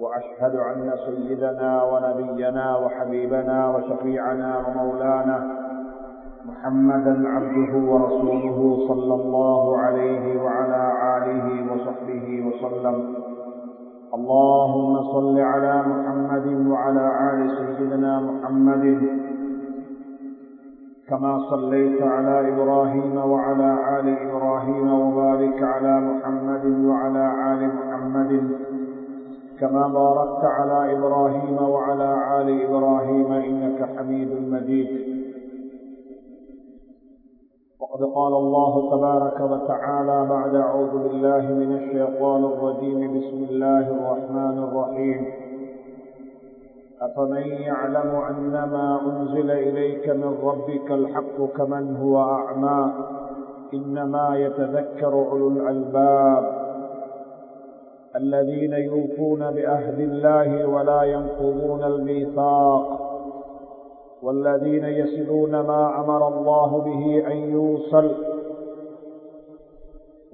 وأشهد أن سيدنا ونبينا وحبيبنا وشفيعنا ومولانا محمدا عبده ورسوله صلى الله عليه وعلى آله وصحبه وسلم. اللهم صل على محمد وعلى آل سيدنا محمد. كما صليت على إبراهيم وعلى آل إبراهيم وبارك على محمد وعلى آل محمد. كما باركت على إبراهيم وعلى آل إبراهيم إنك حميد مجيد. وقد قال الله تبارك وتعالى بعد أعوذ بالله من الشيطان الرجيم بسم الله الرحمن الرحيم. أفمن يعلم أن ما أنزل إليك من ربك الحق كمن هو أعمى؟ إنما يتذكر أولو الألباب. الذين يوفون بعهد الله ولا ينقضون الميثاق والذين يصلون ما أمر الله به أن يوصل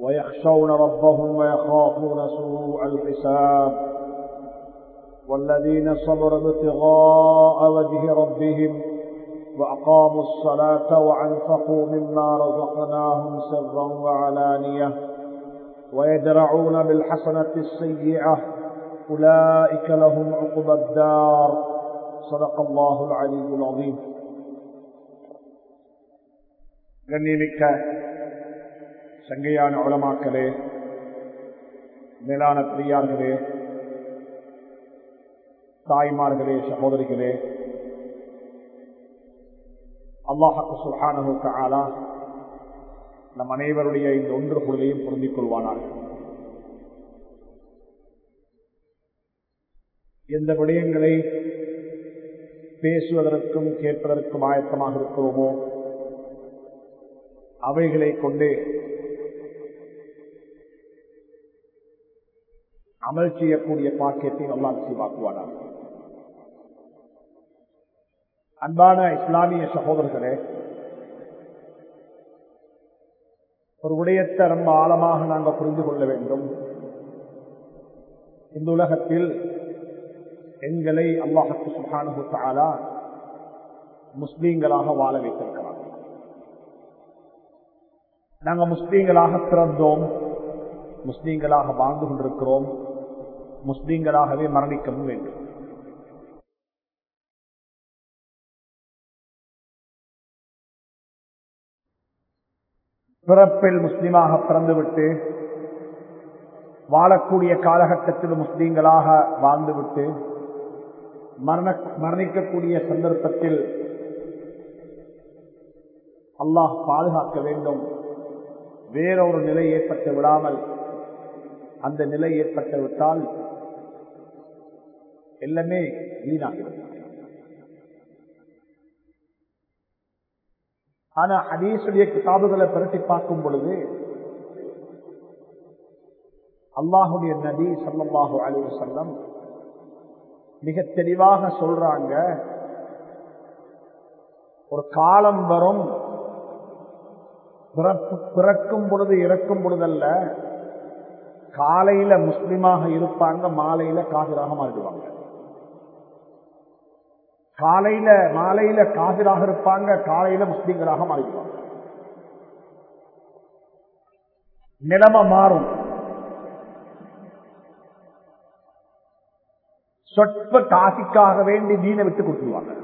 ويخشون ربهم ويخافون سوء الحساب والذين صبروا ابتغاء وجه ربهم وأقاموا الصلاة وأنفقوا مما رزقناهم سرا وعلانية. ويدرعون بالحسنة السيئة أولئك لهم عقبى الدار صدق الله العلي العظيم கண்ணியமிக்க சங்கையான உளமாக்களே மேலான பிரியார்களே தாய்மார்களே சகோதரிகளே அல்லாஹு சுஹானு ஆலா நம் அனைவருடைய இந்த ஒன்று பொருளையும் பொருந்திக் கொள்வானார் எந்த விடயங்களை பேசுவதற்கும் கேட்பதற்கும் ஆயத்தமாக இருக்கிறோமோ அவைகளை கொண்டு அமல் செய்யக்கூடிய பாக்கியத்தை நல்லா நசீவாக்குவானார் அன்பான இஸ்லாமிய சகோதரர்களே ஒரு விடயத்தை ரொம்ப ஆழமாக நாங்கள் புரிந்து கொள்ள வேண்டும். இந்த உலகத்தில் எங்களை அல்லாஹத்து சுஹானு தாலா முஸ்லீம்களாக வாழ வைத்திருக்கிறார். நாங்கள் முஸ்லீம்களாக பிறந்தோம் முஸ்லீம்களாக வாழ்ந்து கொண்டிருக்கிறோம் முஸ்லீம்களாகவே மரணிக்கவும் வேண்டும். பிறப்பில் முஸ்லீமாக பிறந்துவிட்டு வாழக்கூடிய காலகட்டத்தில் முஸ்லீம்களாக வாழ்ந்துவிட்டு மரண மரணிக்கக்கூடிய சந்தர்ப்பத்தில் அல்லாஹ் பாதுகாக்க வேண்டும். வேறொரு நிலை ஏற்பட்டு விடாமல் அந்த நிலை ஏற்பட்டு விட்டால் எல்லாமே வீணாகிவிட்டார் ஆனா ஹதீசுடைய கிதாபுகளை பிரட்டி பார்க்கும் பொழுது அல்லாஹுடைய நபி சல்லாஹூ அலி சொல்லம் மிக தெளிவாக சொல்றாங்க ஒரு காலம் வரும் பிறக்கும் பொழுது இறக்கும் பொழுதல்ல காலையில முஸ்லிமாக இருப்பாங்க மாலையில காதிராக மாறிடுவாங்க. காலையில மாலையில காதிராக இருப்பாங்க காலையில முஸ்லீம்களாக மாறிடுவாங்க. நிலைமை மாறும். சொற்ப காசிக்காக வேண்டி மீனை விட்டு கொடுத்துருவாங்க.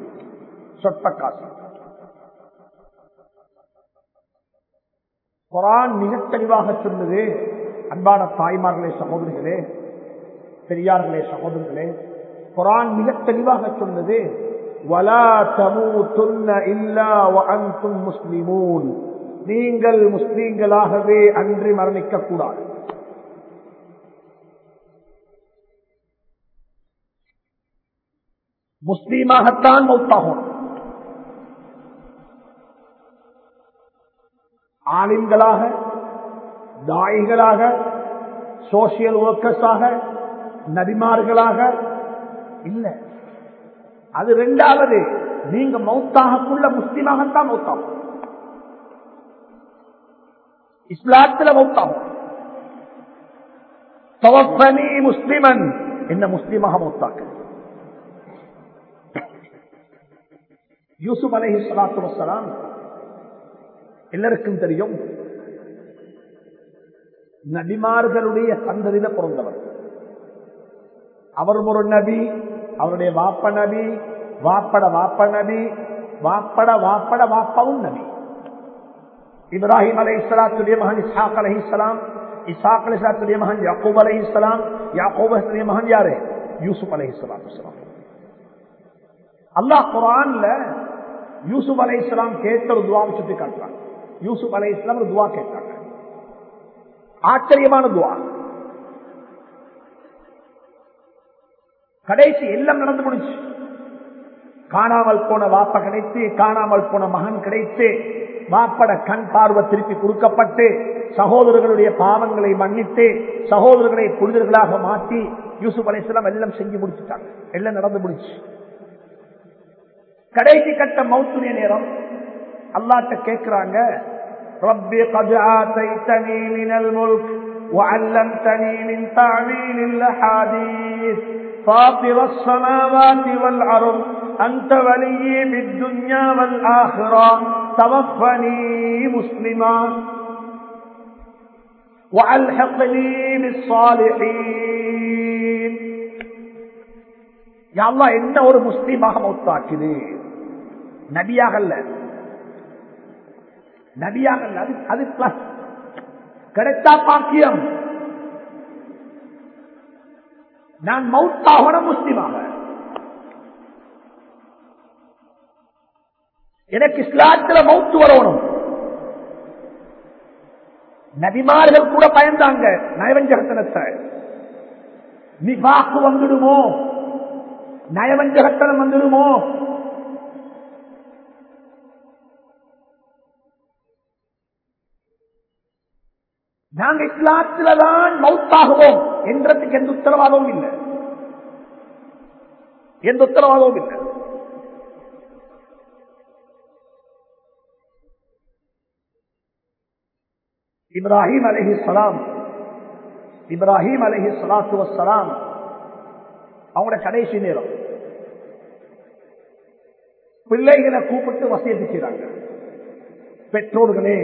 சொற்ப காசி. குரான் மிக தெளிவாக சொன்னது அன்பான தாய்மார்களே சகோதரிகளே பெரியார்களே சகோதரர்களே குரான் மிக தெளிவாக சொன்னது முஸ்லிமூன். நீங்கள் முஸ்லீம்களாகவே அன்றி மரணிக்க கூடாது முஸ்லீமாகத்தான் மௌத்தாகும். ஆலிம்களாக தாயிகளாக சோசியல் ஒர்க்கர்ஸாக நபிமார்களாக இல்ல அது ரெண்டாவது நீங்க மௌத்தாகக்குள்ள முஸ்லீமாகத்தான் மௌத்தாகும் இஸ்லாத்துல மௌத்தாகும் தவப்பனி முஸ்லிமன். என்ன முஸ்லீமாக மௌத்தாக்கு? யூசுப் அலஹி சலாத்து வசலாம் எல்லாருக்கும் தெரியும் நபிமார்களுடைய சந்ததியில பிறந்தவர். அவர் ஒரு நபி அவருடைய வாப்ப நபி வாப்பட வாப்ப நபி வாப்பட வாப்பட வாப்பவும் நபி இப்ராஹிம் அலை இஸ்லாத்துடைய மகன் இசாக் அலஹி இஸ்லாம் இசாக் அலி இஸ்லாத்துடைய மகன் யாக்கூப் அலஹி இஸ்லாம் யாக்கூப் அலிஸ்லாத்துடைய மகன் யாரு யூசுப் அலஹி இஸ்லாம் அல்லாஹ் குரான்ல யூசுப் அலை இஸ்லாம் கேட்ட ஒரு துவாவை சுட்டி காட்டுறாங்க யூசுப் அலை இஸ்லாம் ஒரு துவா கேட்டாங்க ஆச்சரியமான துவா கடைசி எல்லாம் நடந்து முடிச்சு காணாமல் போன வாப்ப கிடைத்து காணாமல் போன மகன் கிடைத்து வாப்பட கண் பார்வை திருப்பி கொடுக்கப்பட்டு சகோதரர்களுடைய பாவங்களை மன்னித்து சகோதரர்களை புனிதர்களாக மாற்றி யூசுப் அலைசலாம் எல்லாம் செஞ்சு முடிச்சுட்டாங்க எல்லாம் நடந்து முடிச்சு கடைசி கட்ட மௌத்துடைய நேரம் அல்லாட்ட கேட்கிறாங்க ربي قد آتيتني من الملك وعلمتني من تعليل الأحاديث فاطر السماوات والأرض أنت ولي بالدنيا والآخرة توفني مسلما وألحقني بالصالحين يا الله என்ன ஒரு முஸ்லீமாக மௌத்தாக்குது நபியாக அல்ல நபியாக அல்ல அது அது பிளஸ் கிடைத்தா பாக்கியம் நான் மௌத்தாகன முஸ்லீமாக. எனக்கு இஸ்லாத்துல மவுத்து வரணும். நபிமார்கள் கூட பயந்தாங்க நயவஞ்சகத்தனத்தை. நிவாக்கு வந்துடுமோ? நயவஞ்சகத்தனம் வந்துடுமோ? நாங்க இஸ்லாத்துல தான் மௌத்தாகுவோம். என்றதுக்கு எந்த உத்தரவாதமும் இல்லை. எந்த உத்தரவாதமும் இல்லை. இப்ராஹிம் அலஹி சலாம் இப்ராஹிம் அலஹி சலாத்து வசலாம் அவங்களோட கடைசி நேரம். பிள்ளைகளை கூப்பிட்டு வசதி செய்றாங்க. பெற்றோர்களே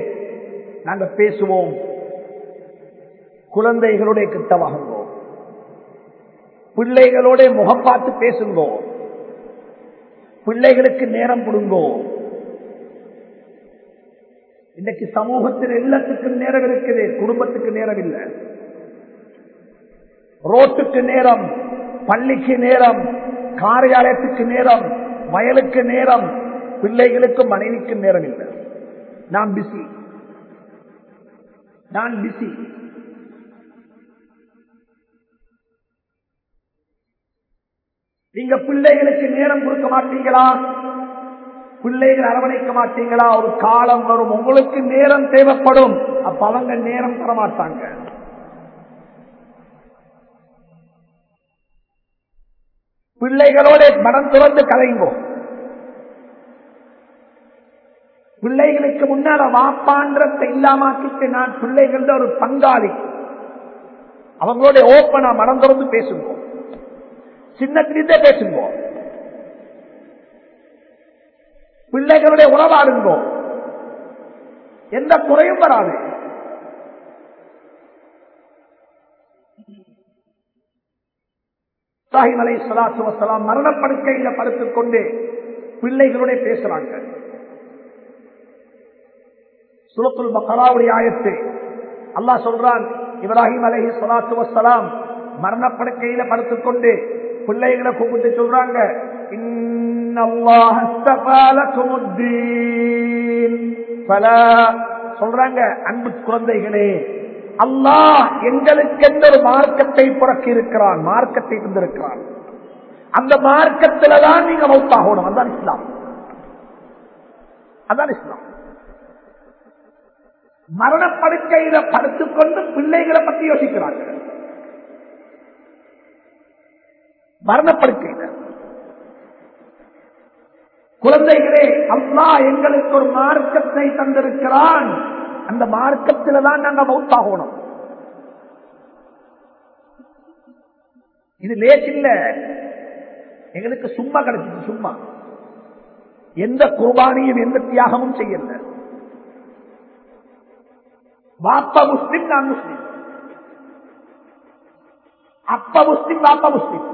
நாங்க பேசுவோம். குழந்தைகளுடைய கிட்ட பிள்ளைகளோட முகம் பார்த்து பேசுங்கோ. பிள்ளைகளுக்கு நேரம் கொடுங்கோ. இன்னைக்கு சமூகத்தில் எல்லாத்துக்கும் நேரம் இருக்குது குடும்பத்துக்கு நேரம் இல்லை. ரோட்டுக்கு நேரம் பள்ளிக்கு நேரம் காரியாலயத்துக்கு நேரம் வயலுக்கு நேரம் பிள்ளைகளுக்கு மனைவிக்கு நேரம் இல்லை. நான் பிஸி நான் பிஸி நீங்க பிள்ளைகளுக்கு நேரம் கொடுக்க மாட்டீங்களா? பிள்ளைகள் அரவணைக்க மாட்டீங்களா? ஒரு காலம் வரும் உங்களுக்கு நேரம் தேவைப்படும். அப்ப அவங்க நேரம் தர மாட்டாங்க. பிள்ளைகளோட மனம் திறந்து கலைங்கோ பிள்ளைகளுக்கு முன்னால வாப்பான்றத்தை இல்லாமக்கிட்டு நான் பிள்ளைகள ஒரு பங்காளி. அவங்களோட ஓப்பனா மனம் திறந்து பேசுவோம் சின்னத்திலிருந்தே பேசுங்க. பிள்ளைகளுடைய உறவாடுங்கோ எந்த குறையும் வராது. சாஹிம் அலை சலாத்து வசலாம் மரணப்படுக்கையில படுத்துக் கொண்டு பிள்ளைகளுடைய பேசுறாங்க. சுலத்துல் பக்கராவுடைய ஆயத்து. அல்லாஹ் சொல்றான் இப்ராஹிம் அலஹி சலாத்து வசலாம் மரணப்படுக்கையில படுத்துக் கொண்டு பிள்ளைகளை கூப்பிட்டு சொல்றாங்க சொல்றாங்க அன்பு குழந்தைகளே அல்லாஹ் எங்களுக்கு எந்த ஒரு மார்க்கத்தை புறக்கி இருக்கிறான் மார்க்கத்தை தந்திருக்கிறான். அந்த மார்க்கத்துலதான் நீங்க மௌத்தாகணும் அதான் இஸ்லாம். அதான் இஸ்லாம். மரணப்படுக்கையில படுத்துக்கொண்டு பிள்ளைகளை பத்தி யோசிக்கிறாங்க மரணப்படுக்கையில குழந்தைகளே அம்மா எங்களுக்கு ஒரு மார்க்கத்தை தந்திருக்கிறான். அந்த மார்க்கத்தில தான் நாங்க மவுத்தாகணும் இது லேட் இல்ல. எங்களுக்கு சும்மா கிடைச்சிச்சு சும்மா. எந்த குர்பானியும் எந்த தியாகமும் செய்யல. பாப்பா முஸ்லிம் நான் முஸ்லிம். அப்ப முஸ்லிம் பாப்பா முஸ்லிம்.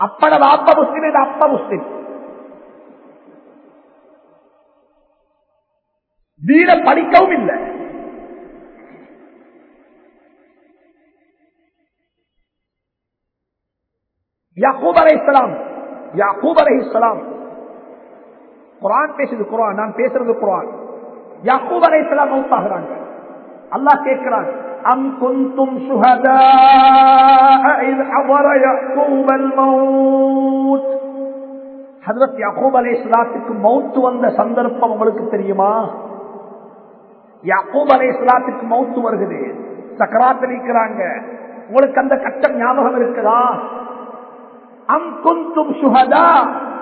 அப்பட வாப்பா முஸ்லிம் இது அப்பா முஸ்லிம். வீர படிக்கவும் இல்லை. யாக்கூப் அலை இஸ்லாம் யாக்கூப் அலை இஸ்லாம் குரான் பேசுது குரான் நான் பேசுறது குரான் யாக்கூப் அலை இஸ்லாம் மௌத்தாகிறாங்க. அல்லாஹ் கேட்கிறான் أم كنتم شهداء إذ حضر يعقوب الموت ஹதரத் யாக்கூப் அலை இஸ்லாத்துக்கு மௌத்து வந்த சந்தர்ப்பம் உங்களுக்கு தெரியுமா யாக்கூப் அலை இஸ்லாத்துக்கு மௌத்து வருகிறது சக்கராத் அளிக்கிறாங்க உங்களுக்கு அந்த கட்டம் ஞாபகம் இருக்குதா அம் குந்தும் சுகதா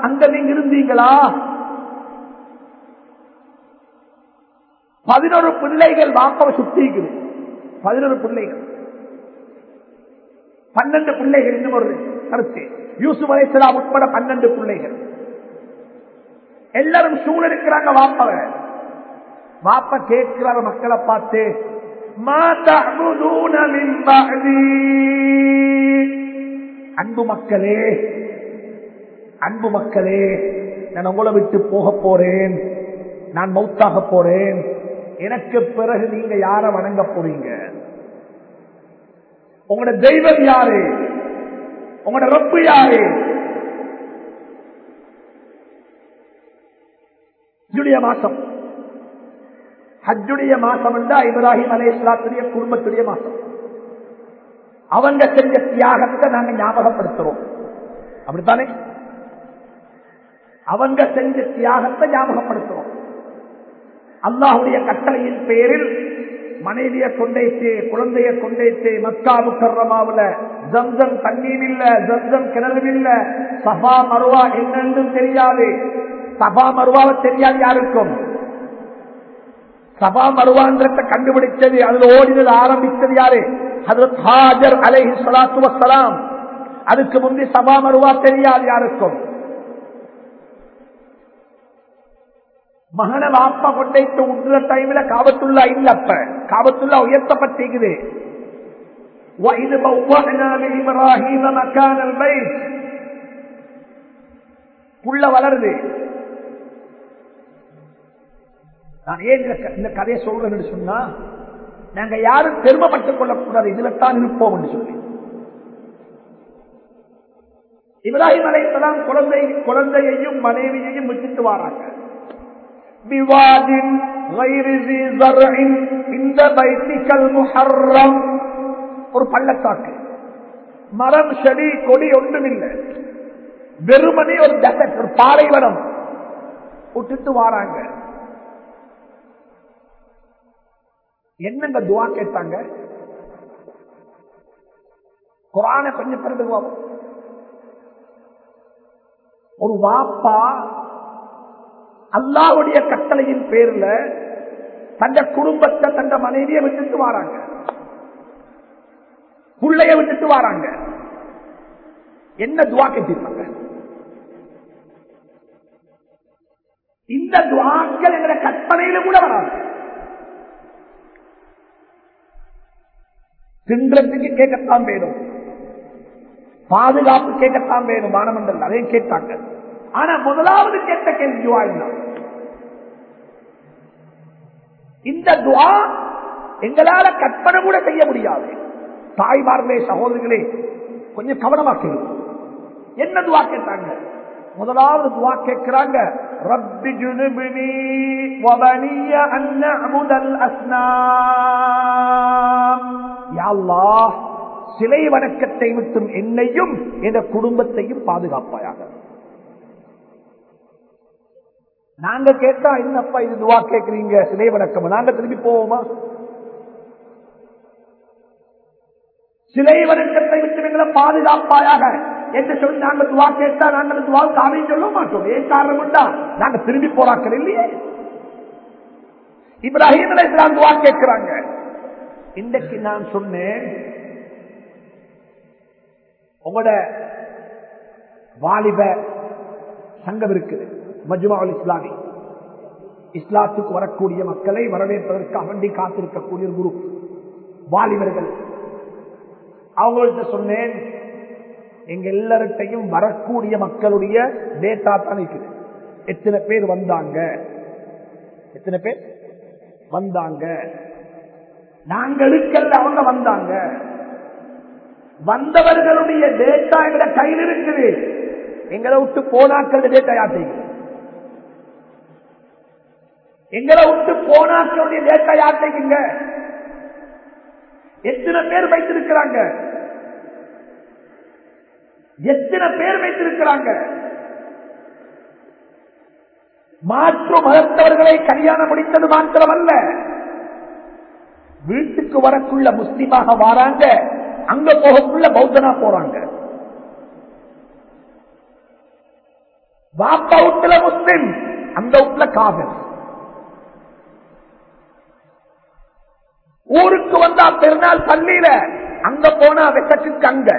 அங்க நீங்க இருந்தீங்களா பதினொரு பிள்ளைகள் வாப்பவை சுத்திக்குது பதினொரு பிள்ளைகள். பன்னெண்டு பிள்ளைகள் இன்னும் ஒரு கருத்து. யூசுப் அலைசலாம் உட்பட பன்னெண்டு பிள்ளைகள். எல்லாரும் சூழ இருக்கிறாங்க வாப்பவ வாப்ப கேட்கிறார் மக்களை பார்த்து அன்பு மக்களே அன்பு மக்களே நான் உங்களை விட்டு போக போறேன். நான் மௌத்தாக போறேன். எனக்கு பிறகு நீங்க யார வணங்க போறீங்க? உங்களோட தெய்வம் யாரு? உங்களோட ரப்பு யாரு? ஹஜ்ஜுடைய மாசம். ஹஜ்ஜுடைய மாசம் என்றா இப்ராஹிம் அலே இஸ்லாத்துடைய குடும்பத்துடைய மாசம். அவங்க செஞ்ச தியாகத்தை நாங்க ஞாபகப்படுத்துறோம். அப்படித்தானே? அவங்க செஞ்ச தியாகத்தை ஞாபகப்படுத்துறோம். அல்லாஹுடைய கட்டளையின் பேரில் மனைவிய கொண்டைத்து குழந்தைய கொண்டைத்து மக்கா முக்கரமாவுல ஜம்சம் தண்ணீர் இல்ல ஜம்சம் கிணறு இல்ல சபா மருவா என்னென்றும் தெரியாது. சபா மருவாவை தெரியாது யாருக்கும். சபா மருவான்றத்தை கண்டுபிடிச்சது அதுல ஓடினது ஆரம்பித்தது யாரு? ஹதரத் ஹாஜர் அலைஹி ஸலாத்து வஸ்ஸலாம். அதுக்கு முந்தி சபா மருவா தெரியாது யாருக்கும். மகன வாப்பா கொண்டைட்டு உண்டுற டைம்ல காபத்துள்ளா இல்ல அப்ப காபத்துள்ளா உயர்த்தப்பட்டிருக்குது. புள்ள வளருது. நான் ஏன் இந்த கதையை சொல்றேன்னு சொன்னா நாங்க யாரும் பெருமைப்பட்டுக் கொள்ளக்கூடாது. இதுல தான் இருப்போம் சொல்லி. இப்ராஹிம் அலை குழந்தை குழந்தையையும் மனைவியையும் விட்டுட்டு வராங்க. بواد غير ذي زرع عند بيتك المحرم ஒரு பள்ளத்தாக்கு மரம் செடி கொடி ஒன்றுமில்லை வெறுமனே ஒரு டெசர்ட் ஒரு பாலைவனம் விட்டுட்டு வாராங்க என்னங்க துவா கேட்டாங்க குரான கொஞ்சம் பிறந்துக்குவோம் ஒரு வாப்பா அல்லாவுடைய கட்டளையின் பேர்ல தந்த குடும்பத்தை தந்த மனைவியை விட்டுட்டு வராங்க. பிள்ளைய விட்டுட்டு வாராங்க. என்ன துவா கேட்டிருப்பாங்க? இந்த துவாக்கள் என்ற கற்பனையில கூட வராது. தின்றதுக்கு கேட்கத்தான் வேணும். பாதுகாப்பு கேட்கத்தான் வேணும். மானமண்டல் அதையும் கேட்டாங்க. ஆனா முதலாவது கேட்ட கேள்வி துவா இல்ல இந்த துவா எங்களால கற்பனை கூட செய்ய முடியாது. தாய்மார்களே சகோதரிகளே கொஞ்சம் கவனமாக்கணும் என்ன துவா கேட்டாங்க? முதலாவது துவா கேட்கிறாங்க ரப்பி ஜுனுபினி வபனிய அன்ன அமுதல் அஸ்னாம். யா சிலை வணக்கத்தை விட்டும் என்னையும் என் குடும்பத்தையும் பாதுகாப்பாயாக. நாங்க கேட்டா என்னப்பா இது துவா கேட்கறீங்க சிலை வணக்கம்? நாங்க திரும்பி போவோமா? சிலை வணக்கத்தை விட்டு எங்களை பாதுகாப்பாயாக என்று சொல்லி நாங்க துவா கேட்டா நாங்கள் துவா காமை சொல்ல மாட்டோம். ஏன் காரணம் தான் நாங்க திரும்பி போறாக்கள் இல்லையே. இப்ராஹிம் இஸ்லாம் துவா கேட்கிறாங்க இன்றைக்கு நான் சொன்னேன் உங்களோட வாலிப சங்கம் இருக்குது. மஜ்மாவுல் இஸ்லாமி. இஸ்லாத்துக்கு வரக்கூடிய மக்களை வரவேற்பதற்காக வேண்டி காத்திருக்கக்கூடிய குரு வாலிபர்கள். அவங்கள்ட்ட சொன்னேன் எங்க எல்லார்ட்டையும் வரக்கூடிய மக்களுடைய டேட்டா தான் இருக்குது. எத்தனை பேர் வந்தாங்க? எத்தனை பேர் வந்தாங்க? நாங்களுக்கல்ல அவங்க வந்தாங்க. வந்தவர்களுடைய டேட்டா எங்க கையில் இருக்குது. எங்களை விட்டு போனாக்கள் டேட்டா யார் எங்களை விட்டு போனா சொல்லி லேட்டா செய்யுங்க எத்தனை பேர் வைத்திருக்கிறாங்க? எத்தனை பேர் வைத்திருக்கிறாங்க? மாற்று மதத்தவர்களை கல்யாணம் முடித்தது மாத்திரமல்ல. வீட்டுக்கு வரக்குள்ள முஸ்லீமாக வாராங்க அங்க போகக்குள்ள பௌத்தனா போறாங்க. வாப்பா வீட்டுல முஸ்லிம் அந்த வீட்டுல காதல். ஊருக்கு வந்தா பெருநாள் பள்ளியில அங்க போனா வெட்டத்துக்கு அங்க.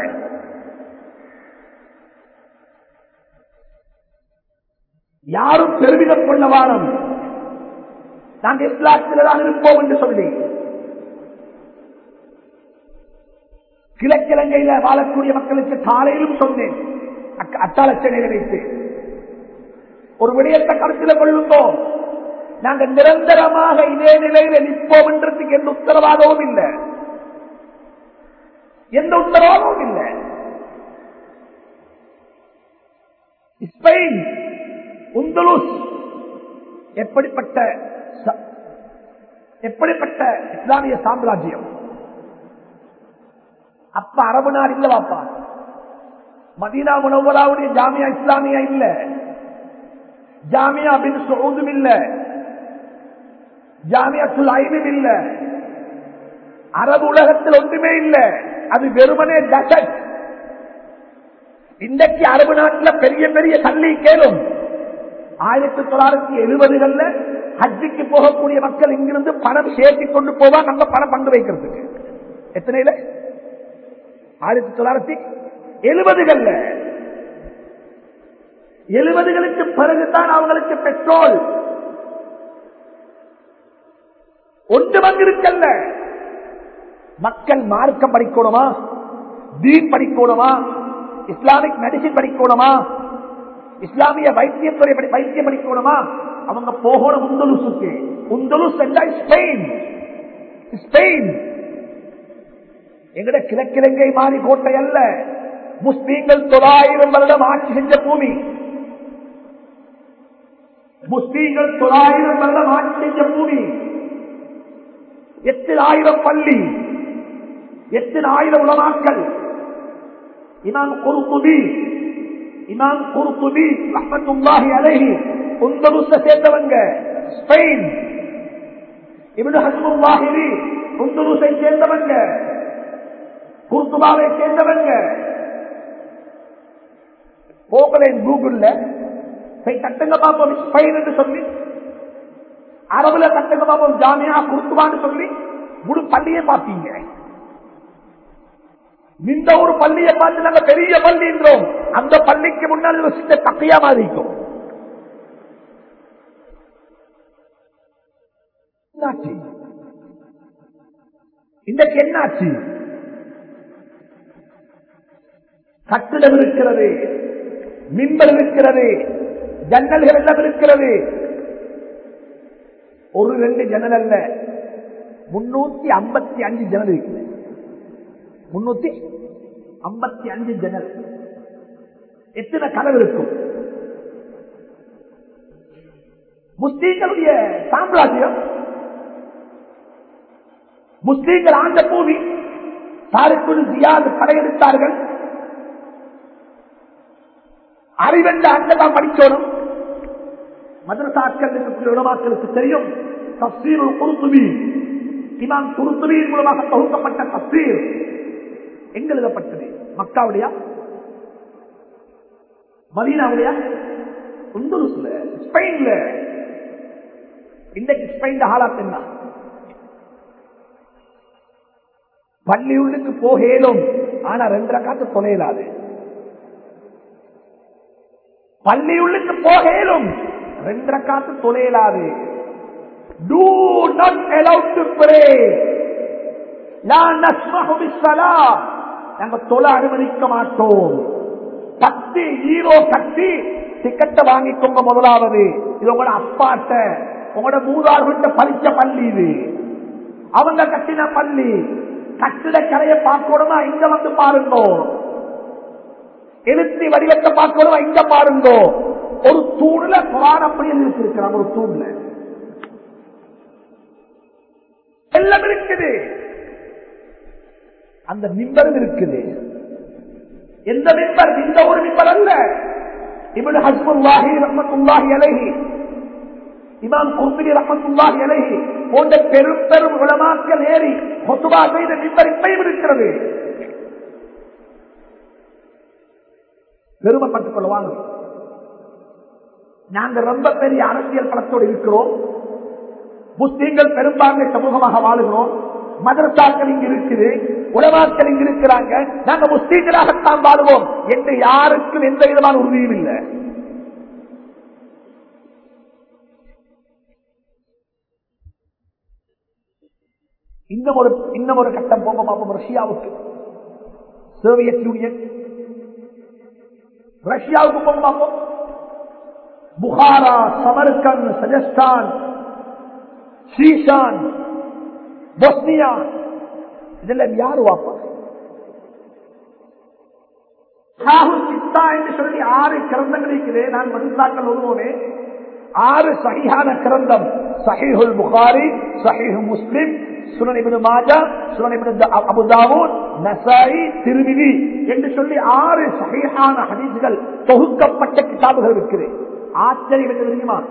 யாரும் பெருமிதம் கொள்ள வாரம். நாங்கள் இஸ்லாத்தில் தான் இருப்போம் என்று சொல்லி. கிழக்கிழங்கையில வாழக்கூடிய மக்களுக்கு காலையிலும் சொன்னேன். அட்டாளச்சனையை வைத்து ஒரு விடயத்தை கருத்தில் கொள்ளுங்கோ. நாங்கள் நிரந்தரமாக இதே நிலையில நிற்போம் என்றதுக்கு எந்த உத்தரவாதமும் இல்லை. எந்த உத்தரவாதமும் இல்லை. ஸ்பெயின் உந்தலுஸ் எப்படிப்பட்ட எப்படிப்பட்ட இஸ்லாமிய சாம்ராஜ்யம்? அப்ப அரபு நாடு இல்ல வாப்பா மதீனா முனவராவுடைய ஜாமியா இஸ்லாமியா இல்ல. ஜாமியா பின் சவுதும் இல்ல. ஜாமியத்துள் ஐனும் இல்ல. அரபு உலகத்தில் ஒன்றுமே இல்ல. அது வெறுமனே டசட் இன்றைக்கு அரபு நாட்டில் பெரிய பெரிய தள்ளி கேளும் ஆயிரத்தி தொள்ளாயிரத்தி எழுபதுகள்ல ஹஜ்ஜிக்கு போகக்கூடிய மக்கள் இங்கிருந்து பணம் சேர்த்தி கொண்டு போவா நம்ம பணம் பங்கு வைக்கிறதுக்கு. எத்தனையில? ஆயிரத்தி தொள்ளாயிரத்தி எழுபதுகள்ல. எழுபதுகளுக்கு பிறகுதான் அவங்களுக்கு பெட்ரோல். ஒன்று வந்திருக்கல்ல மக்கள் மார்க்கம் படிக்கணுமா? தீன் படிக்கணுமா? இஸ்லாமிக் மெடிசின் படிக்கணுமா? இஸ்லாமிய வைத்தியத்துறை படி- வைத்தியம் படிக்கணுமா? அவங்க போகணும் உந்தலுசுக்கு உந்தலுஸ் என்றால் ஸ்பெயின். ஸ்பெயின். எங்கட கிழக்கிழங்கை மாறி கோட்டை அல்ல. முஸ்லீம்கள் தொள்ளாயிரம் வருடம் ஆட்சி செஞ்ச பூமி. முஸ்லீம்கள் தொள்ளாயிரம் வருடம் ஆட்சி செஞ்ச பூமி. எத்தனை ஆயிரம் பள்ளி எத்தனை ஆயிரம் உலமாக்கள். இமாம் குருத்துபி இமாம் குருத்துபி ரஹ்மத்துல்லாஹி அலைஹி உந்தலுஸ சேர்ந்தவங்க ஸ்பெயின். இவனு ஹஸ்முல்லாஹிரி உந்தலுஸை சேர்ந்தவங்க குர்துபாவை சேர்ந்தவங்க. போகலேன் கூகுள்ல போய் தட்டுங்க பார்ப்போம் ஸ்பெயின் என்று சொல்லி. அரபுல சட்டகபாபம் ஜாமியா குர்துபான்னு சொல்லி முழு பள்ளியை பார்த்தீங்க இந்த ஒரு பள்ளியை பார்த்து நாங்க பெரிய பள்ளின்றோம் அந்த பள்ளிக்கு முன்னால் ஒரு சின்ன தக்கையா மாறிக்கும் இன்றைக்கு என்னாச்சு? கட்டிடம் இருக்கிறது மின்பல் இருக்கிறது ஜன்னல்கள் எல்லாம் இருக்கிறது ஒரு ரெண்டு ஜன்னல் அல்ல. முன்னூத்தி ஐம்பத்தி அஞ்சு ஜன்னல் இருக்கு. முன்னூத்தி ஐம்பத்தி அஞ்சு ஜன்னல் எத்தனை கதவு இருக்கும்? முஸ்லீம்களுடைய சாம்ராஜ்யம் முஸ்லீம்கள் ஆண்ட பூமி சாருக்குள் ஜியாது படையெடுத்தார்கள். அறிவென்ற அங்கதான் படிக்கணும் மதரசாக்கள் இருக்கக்கூடிய உலமாக்களுக்கு தெரியும். தப்சீர் குருத்துவி இமாம் குருத்துவியின் மூலமாக தொகுக்கப்பட்ட தப்சீர் எங்க எழுதப்பட்டது மக்காவுடையா? மதீனாவுடையா? குந்துருஸ்ல ஸ்பெயின்ல. இன்றைக்கு ஸ்பெயின் ஹாலாத் என்ன? பள்ளி உள்ளுக்கு போகலும் ஆனா ரெண்டரை காத்து தொலைலாது பள்ளி உள்ளுக்கு போகலும் ரெண்டரை காத்து தொலையலாது do not allow to pray. நாங்க தொலை அனுமதிக்க மாட்டோம். கத்தி ஹீரோ கட்டி டிக்கெட்டை வாங்கிக்கோங்க முதலாவது. இது உங்களோட அப்பாட்ட உங்களோட மூதார்கள்ட்ட பறிச்ச பள்ளி இது. அவங்க கட்டின பள்ளி. கட்டிட கரையை பார்க்கணுமா? இங்க வந்து பாருங்கோ. எழுத்தி வடிவத்தை பார்க்கணுமா? இங்க பாருங்கோ. ஒரு தூண்ல குரான் அப்படி எழுதிருக்கிறாங்க ஒரு தூண்ல. எல்லாம் இருக்குது. அந்த மிம்பரும் இருக்குது. எந்த மிம்பர்? இந்த ஒரு மிம்பர் அல்ல. இவனு ஹஸ்முல்லாஹி ரஹமத்துல்லாஹி அலஹி. இமாம் குர்பினி ரஹமத்துல்லாஹி அலஹி போன்ற பெரும் பெரும் உலமாக்கள் ஏறி கொத்துவா செய்த மிம்பர் இப்பையும் இருக்கிறது. பெருமைப்பட்டுக் கொள்வாங்க. நாங்க ரொம்ப பெரிய அரசியல் பலத்தோடு இருக்கிறோம். முஸ்லீம்கள் பெரும்பான்மை சமூகமாக வாழுகிறோம். மதரசாக்கள் இங்கு இருக்குது உலமாக்கள் இங்கு இருக்கிறாங்க. நாங்க முஸ்லீம்களாகத்தான் வாழுவோம். என்று யாருக்கும் எந்த விதமான உறுதியும் இல்லை. இன்னும் ஒரு இன்னும் ஒரு கட்டம் போக பார்ப்போம் ரஷ்யாவுக்கு. Soviet Union. ரஷ்யாவுக்கு போக பார்ப்போம் புகாரா சமர்கன் சஜஸ்தான் ஸ்ரீசான் பொஸ்னியா. இதெல்லாம் யாரு வாப்பா? ராகுல் சித்தா என்று சொல்லி ஆறு கிரந்தங்கள் இருக்குது. நான் மதுசாக்கள் ஒருவோனே ஆறு சகியான கிரந்தம். சஹிஹுல் புகாரி சஹிஹு முஸ்லிம் சுனனிபின் மாஜா சுனனிபின் அபுதாவூன் நசாயி திருமிதி என்று சொல்லி ஆறு சகிஹான ஹதீஸ்கள் தொகுக்கப்பட்ட கிதாபுகள் இருக்கிறேன் ஆச்சரியம் என்ன தெரியுமா?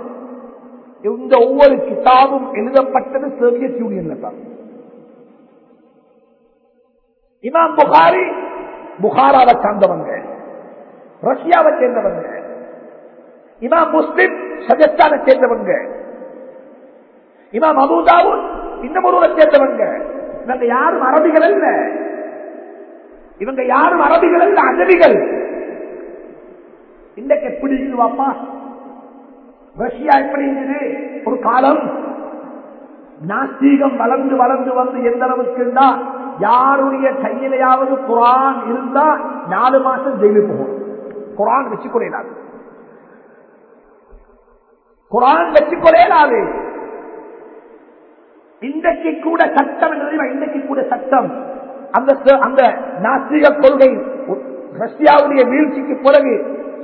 இந்த ஒவ்வொரு கிதாபும் எழுதப்பட்டது சோவியத் யூனியன்ல தான். இமாம் புகாரி புகாராவை சார்ந்தவங்க ரஷ்யாவை சேர்ந்தவங்க இமாம் முஸ்லிம் சஜஸ்தானை சேர்ந்தவங்க இமாம் அபுதாவும் இன்னும் ஒருவரை சேர்ந்தவங்க. இவங்க யாரும் அரபிகள் அல்ல. இவங்க யாரும் அரபிகள் அல்ல அகதிகள். இன்றைக்கு எப்படி இருக்குவாப்பா ரஷ்யா எப்படி இருந்தது? ஒரு காலம். நாஸ்தீகம் வளர்ந்து வளர்ந்து வந்து எந்த அளவுக்கு இருந்தா யாருடைய கையிலையாவது குரான் இருந்தா நாலு மாசம் ஜெயிலு போகும். குரான் வச்சு குறையலாது குரான் வச்சு குறையலாது இன்றைக்கு கூட சட்டம் இன்றைக்கு கூட சட்டம். அந்த அந்த நாஸ்திக கொள்கை ரஷ்யாவுடைய வீழ்ச்சிக்கு பிறகு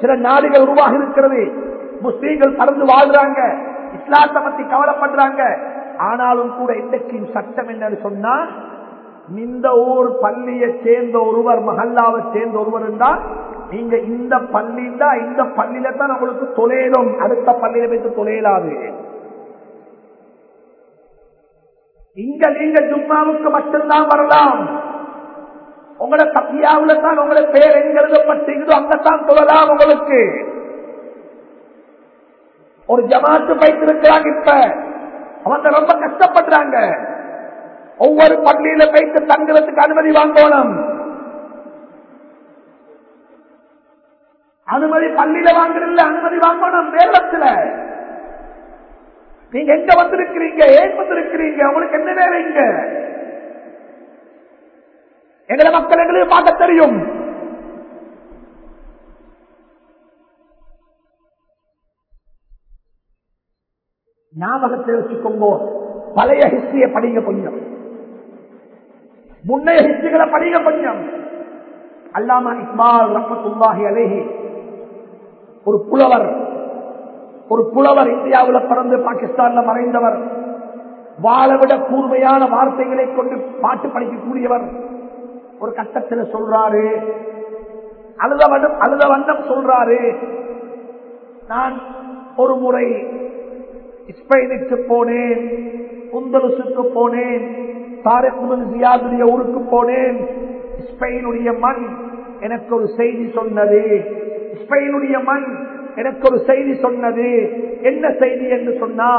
சில நாடுகள் உருவாகி இருக்கிறது. முஸ்லீம்கள் பறந்து வாழ்றாங்க. இஸ்லாத்தை பத்தி கவலைப்படுறாங்க. ஆனாலும் கூட இன்றைக்கும் சட்டம் என்னன்னு சொன்னா இந்த ஊர் பள்ளியை சேர்ந்த ஒருவர் மஹல்லாவை சேர்ந்த ஒருவர் இருந்தா நீங்க இந்த பள்ளி தான் இந்த பள்ளியில தான் உங்களுக்கு தொலைலும் அடுத்த பள்ளியில வைத்து தொலைலாது இங்க நீங்க ஜும்மாவுக்கு மட்டும்தான் வரலாம். உங்களோட கத்தியாவில தான் உங்களோட பேர் எங்க எழுதப்பட்டிருந்தோ அங்கத்தான் சொல்லலாம் உங்களுக்கு. ஒரு ஜமாத்து வைத்திருக்கிறாங்க இப்ப. அவங்க ரொம்ப கஷ்டப்படுறாங்க. ஒவ்வொரு பள்ளியில வைத்து தங்குறதுக்கு அனுமதி வாங்கணும். அனுமதி பள்ளியில வாங்குறதுல அனுமதி வாங்கணும் வேலத்துல. நீங்க எங்க வந்திருக்கிறீங்க? ஏன் வந்திருக்கிறீங்க? உங்களுக்கு என்ன வேலை இங்க? எங்களை மக்கள் எங்களுக்கு பார்க்க தெரியும். ஞாபகத்தை வச்சுக்கோங்க. பழைய ஹிஸ்டரிய படிங்க கொஞ்சம். முன்னைய ஹிஸ்டரிகளை படிங்க கொஞ்சம். அல்லாமா இஸ்மால் ரஹமத்துல்லாஹி அலேஹி ஒரு புலவர் ஒரு புலவர் இந்தியாவில் பிறந்து பாகிஸ்தான்ல மறைந்தவர் வாழவிட கூர்மையான வார்த்தைகளை கொண்டு பாட்டு படிக்கக்கூடியவர். ஒரு கட்டத்தில் சொல்றாரு அழுத வண்ணம் அழுத வண்ணம் சொல்றாரு. நான் ஒரு முறை ஸ்பெயினுக்கு போனேன் குந்தலுசுக்கு போனேன் தாரத்மன் ஜியாதுடைய ஊருக்கு போனேன். ஸ்பெயினுடைய மண் எனக்கு ஒரு செய்தி சொன்னது. ஸ்பெயினுடைய மண் எனக்கு ஒரு செய்தி சொன்னது. என்ன செய்தி என்று சொன்னா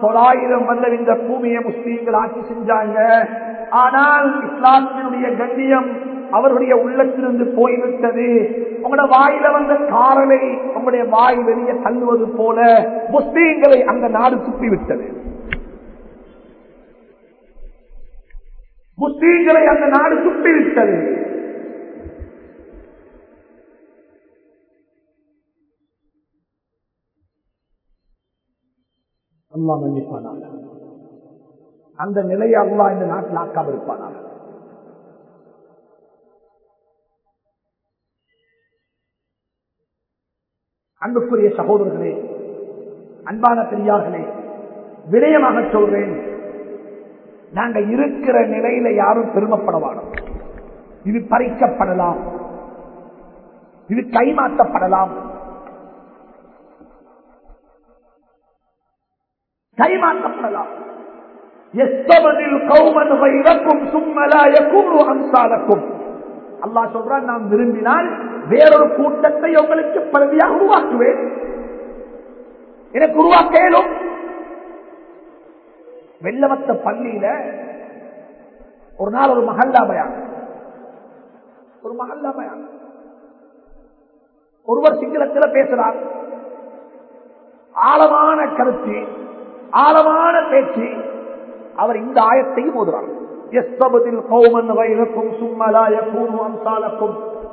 தொள்ளாயிரம் வருடம் இந்த பூமியை முஸ்லீம்கள் ஆட்சி செஞ்சாங்க. ஆனால் இஸ்லாத்தினுடைய கண்ணியம் அவருடைய உள்ளத்திலிருந்து போய்விட்டது. உங்களோட வாயில வந்த காரலை உங்களுடைய வாய் வெளியே தள்ளுவது போல முஸ்லீம்களை அந்த நாடு சுற்றிவிட்டது முஸ்லீம்களை அந்த நாடு துப்பிவிட்டது. அல்லா மன்னிப்பானாக. அந்த நிலையை அல்லா இந்த நாட்டில் ஆக்காம இருப்பானாக. அன்புக்குரிய சகோதரர்களே அன்பான பெரியார்களே விடயமாக சொல்றேன். நாங்க இருக்கிற நிலையில யாரும் பெருமப்படவானோம் இது பறிக்கப்படலாம். இது கைமாற்றப்படலாம். கைமாற்றப்படலாம். அல்லா சொல்றான் நாம் விரும்பினால் வேறொரு கூட்டத்தை உங்களுக்கு பதவியாக உருவாக்குவேன். எனக்கு உருவாக்க இயலும் வெள்ளவத்த பள்ளியில ஒரு நாள் ஒரு மகல்லா பயான் ஒரு மகல்லா பயான் ஒருவர் சிங்களத்தில் பேசுறார். ஆழமான கருத்து ஆழமான பேச்சு. அவர் இந்த ஆயத்தையும் ஓதுறார்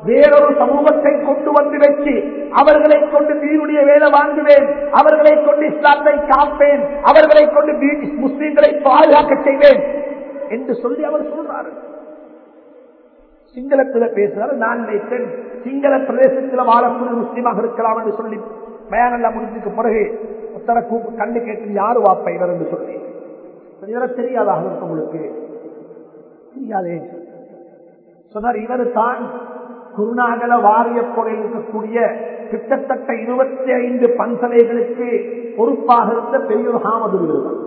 வேறொரு சமூகத்தை கொண்டு வந்து வச்சு அவர்களை கொண்டு தீனுடைய வேலை வாங்குவேன். அவர்களை கொண்டு இஸ்லாத்தை காப்பேன். அவர்களை கொண்டு முஸ்லீம்களை பாதுகாக்க செய்வேன் என்று சொல்லி அவர் சொல்றாரு. சிங்களத்தில் பேசுறாரு. நான் நினைத்தேன் சிங்கள பிரதேசத்தில் வாழக்கூடிய முஸ்லீமாக இருக்கலாம் என்று சொல்லி பயானெல்லாம் முடிஞ்சதுக்கு பிறகு உத்தர கூப்பு கண்டு கேட்டு யாரு வாப்ப இவர் என்று சொல்லி. தெரியாதாக இருக்கு உங்களுக்கு. தெரியாதே. சொன்னார் இவர் தான் குருநாகல வாரிய போல இருக்கக்கூடிய கிட்டத்தட்ட இருபத்தி ஐந்து பன்சலைகளுக்கு பொறுப்பாக இருந்த பெரியோர் ஹாமது நிறுவனம்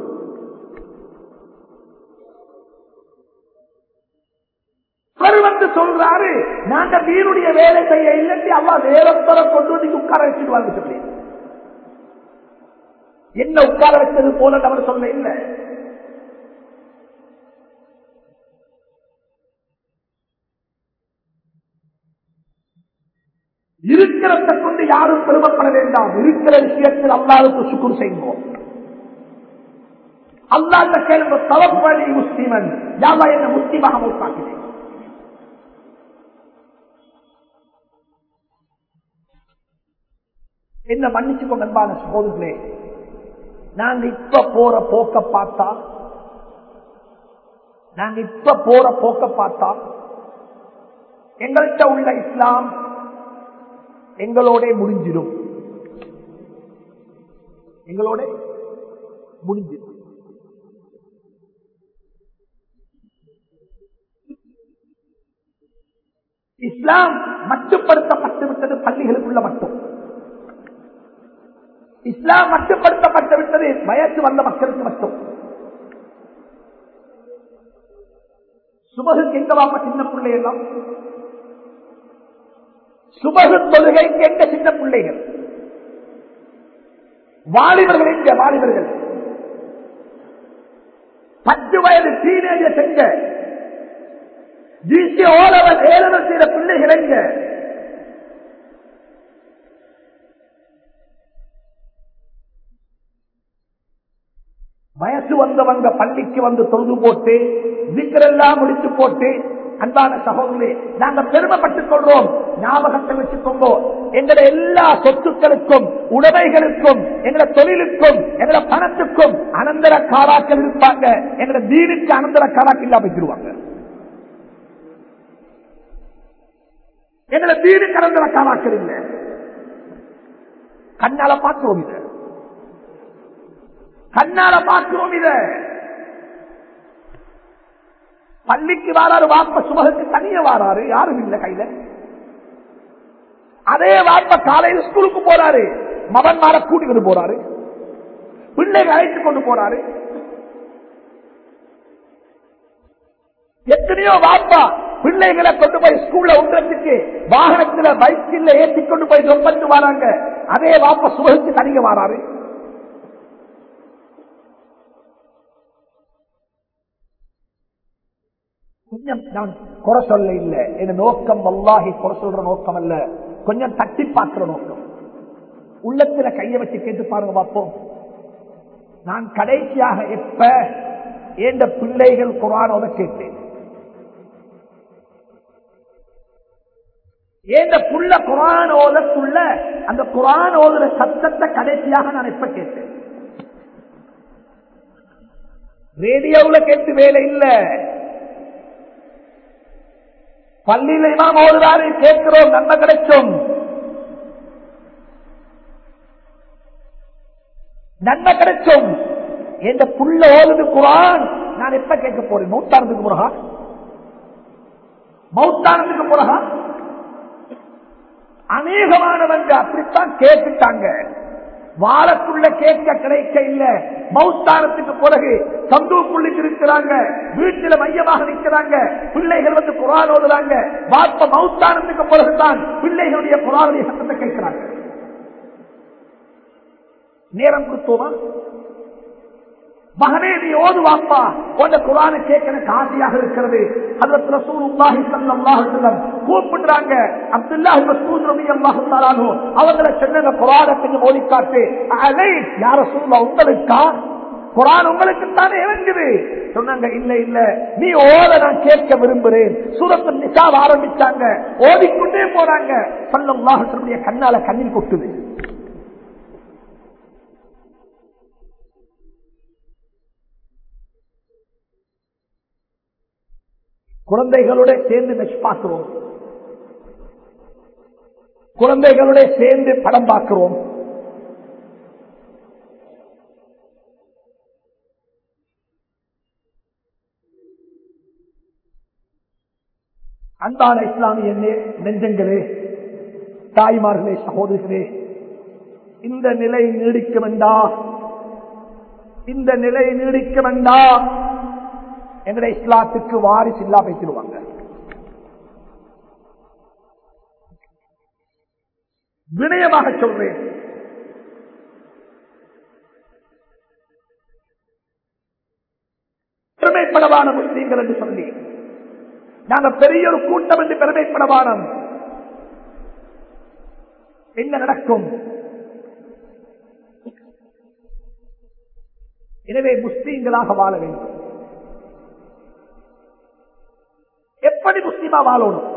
அவர் வந்து சொல்றாரு நாங்க வீருடைய வேலை செய்ய இல்லட்டி அம்மா வேறொத்தர கொண்டு வந்து உட்கார வச்சுட்டு வந்து சொல்லி. என்ன உட்கார வச்சது போல அவர் சொல்ல இல்லை. இருக்கிறத கொண்டு யாரும் பெருமைப்பட வேண்டாம். இருக்கிற விஷயத்தில் அல்லாவுக்கு சுக்குர் செய்வோம். அல்லாத கேள்வி தவப்படி முஸ்லிமன். யாவா என்ன முஸ்லிமாக உருவாக்கினேன் என்ன மன்னிச்சுக்கோ அன்பான சகோதரர்களே. நாங்க இப்ப போற போக்க பார்த்தா நாங்க இப்ப போற போக்க பார்த்தா எங்கள்கிட்ட உள்ள இஸ்லாம் எங்களோட முடிஞ்சிடும். எங்களோட முடிஞ்சிடும். இஸ்லாம் மட்டுப்படுத்தப்பட்டு விட்டது பள்ளிகளுக்குள்ள மட்டும். இஸ்லாம் மட்டுப்படுத்தப்பட்டு விட்டது வயசு வந்த மக்களுக்கு மட்டும். சுபகுக்கு எங்க வாப்ப சின்ன பிள்ளை எல்லாம் சுபகு தொழுகைக்கு எங்க சின்ன பிள்ளைகள். வாலிபர்கள் எங்க வாலிபர்கள். பத்து வயது டீனேஜர் செஞ்ச ஜிசி ஓலவர் ஏலவர் செய்த பிள்ளைகள் எங்க? வயசு வந்தவங்க பள்ளிக்கு வந்து தொழுது போட்டு விக்கிரெல்லாம் முடிச்சு போட்டு அன்பான சகோதரே நாங்க பெருமைப்பட்டுக் கொள்றோம் ஞாபகத்தை வச்சுக்கொண்டோ எங்களை எல்லா சொத்துக்களுக்கும் உடமைகளுக்கும் எங்களை தொழிலுக்கும் எங்களை பணத்துக்கும் அனந்தர காராக்கள் இருப்பாங்க. எங்களை தீனுக்கு அனந்தர காராக்கள் இல்லாம வச்சிருவாங்க எங்களை தீனுக்கு அனந்தர காராக்கள் இல்லை. கண்ணால பார்க்கிறோம் இதை. கண்ணால பார்க்கிறோம் இதை. பள்ளிக்கு வாராரு வாப்ப சுபகுக்கு தனிய வாராரு யாரும் இல்ல கையில. அதே வாப்ப காலையில் ஸ்கூலுக்கு போறாரு மகன் மாற கூட்டிக்கிட்டு போறாரு பிள்ளைகள் அழைத்துக் கொண்டு போறாரு. எத்தனையோ வாப்பா பிள்ளைகளை கொண்டு போய் ஸ்கூல்ல உண்றதுக்கு வாகனத்துல பைக்கில் ஏற்றி கொண்டு போய் சொப்பட்டு வராங்க. அதே வாப்ப சுபகுக்கு தனிய வாராரு. கொஞ்சம் நான் குறை சொல்ல இல்ல. என் நோக்கம் வல்லாகி குறை சொல்ற நோக்கம் அல்ல. கொஞ்சம் தட்டி பார்க்கிற நோக்கம். உள்ளத்துல கைய வச்சு கேட்டு பாருங்க பார்ப்போம். நான் கடைசியாக எப்ப ஏண்ட பிள்ளைகள் குரானோட கேட்டேன்? ஏந்த புள்ள குரான் ஓதக்குள்ள அந்த குரான் ஓதுற சத்தத்தை கடைசியாக நான் எப்ப கேட்டேன்? ரேடியோவில் கேட்டு வேலை இல்ல. பள்ளியில இமாம் ஓதுறாரு கேட்கிறோம் நன்மை கிடைக்கும். நன்மை கிடைக்கும். எந்த புள்ள ஓடுது குரான். நான் எப்ப கேட்க போறேன்? மௌத்தானதுக்கு பிறகா மௌத்தானதுக்கு பிறகா அநேகமானவங்க அப்படித்தான் கேட்டுட்டாங்க. வாழக்குள்ள கேட்க கிடைக்க இல்ல. மௌத்தானத்துக்கு பிறகு சந்தூக்குள்ளுக்கு இருக்கிறாங்க வீட்டில மையமாக நிற்கிறாங்க பிள்ளைகள் வந்து குரான் ஓதுறாங்க. வாப்ப மௌத்தானத்துக்கு பிறகுதான் பிள்ளைகளுடைய குரானுடைய சத்தத்தை கேட்கிறாங்க. நேரம் கொடுத்தோமா? மகனே நீ ஓது வாப்பா. உன்ன குரான கேட்க எனக்கு ஆசையாக இருக்கிறது. அதுல ரசூலுல்லாஹி ஸல்லல்லாஹு அலைஹி வஸல்லம் கூப்பிடுறாங்க. அப்துல்லாஹ் மஸ்ஊத் ரலியல்லாஹு தஆலா அன்ஹு அவங்கள சொன்ன குரானை கொஞ்சம் ஓடி காட்டு அலை யா ரசூலுல்லாஹ் உங்களுக்கா? குரான் உங்களுக்கு தானே இறங்குது சொன்னாங்க இல்ல இல்ல. நீ ஓத நான் கேட்க விரும்புறேன். சூரத்து நிசாவ ஆரம்பிச்சாங்க. ஓதிக்கொண்டே போறாங்க சல்லல்லாஹு அலைஹி கண்ணால கண்ணில் கொட்டுது. குழந்தைகளோட சேர்ந்து மெச் பார்க்கிறோம். குழந்தைகளோட சேர்ந்து படம் பார்க்கிறோம். அன்பான இஸ்லாமிய நெஞ்சங்களே தாய்மார்களே சகோதரர்களே இந்த நிலை நீடிக்க வேண்டா இந்த நிலை நீடிக்க வேண்டாம் எங்கட இஸ்லாத்துக்கு வாரிசு இல்லா பேசிடுவாங்க. வினயமாக சொல்றேன். பெருமைப்படவான முஸ்லீம்கள் என்று சொல்லி. நாங்க பெரிய ஒரு கூட்டம் என்று பெருமைப்படவானம். என்ன நடக்கும்? எனவே முஸ்லீம்களாக வாழ வேண்டும். எப்படி முஸ்லீமா வாழணும்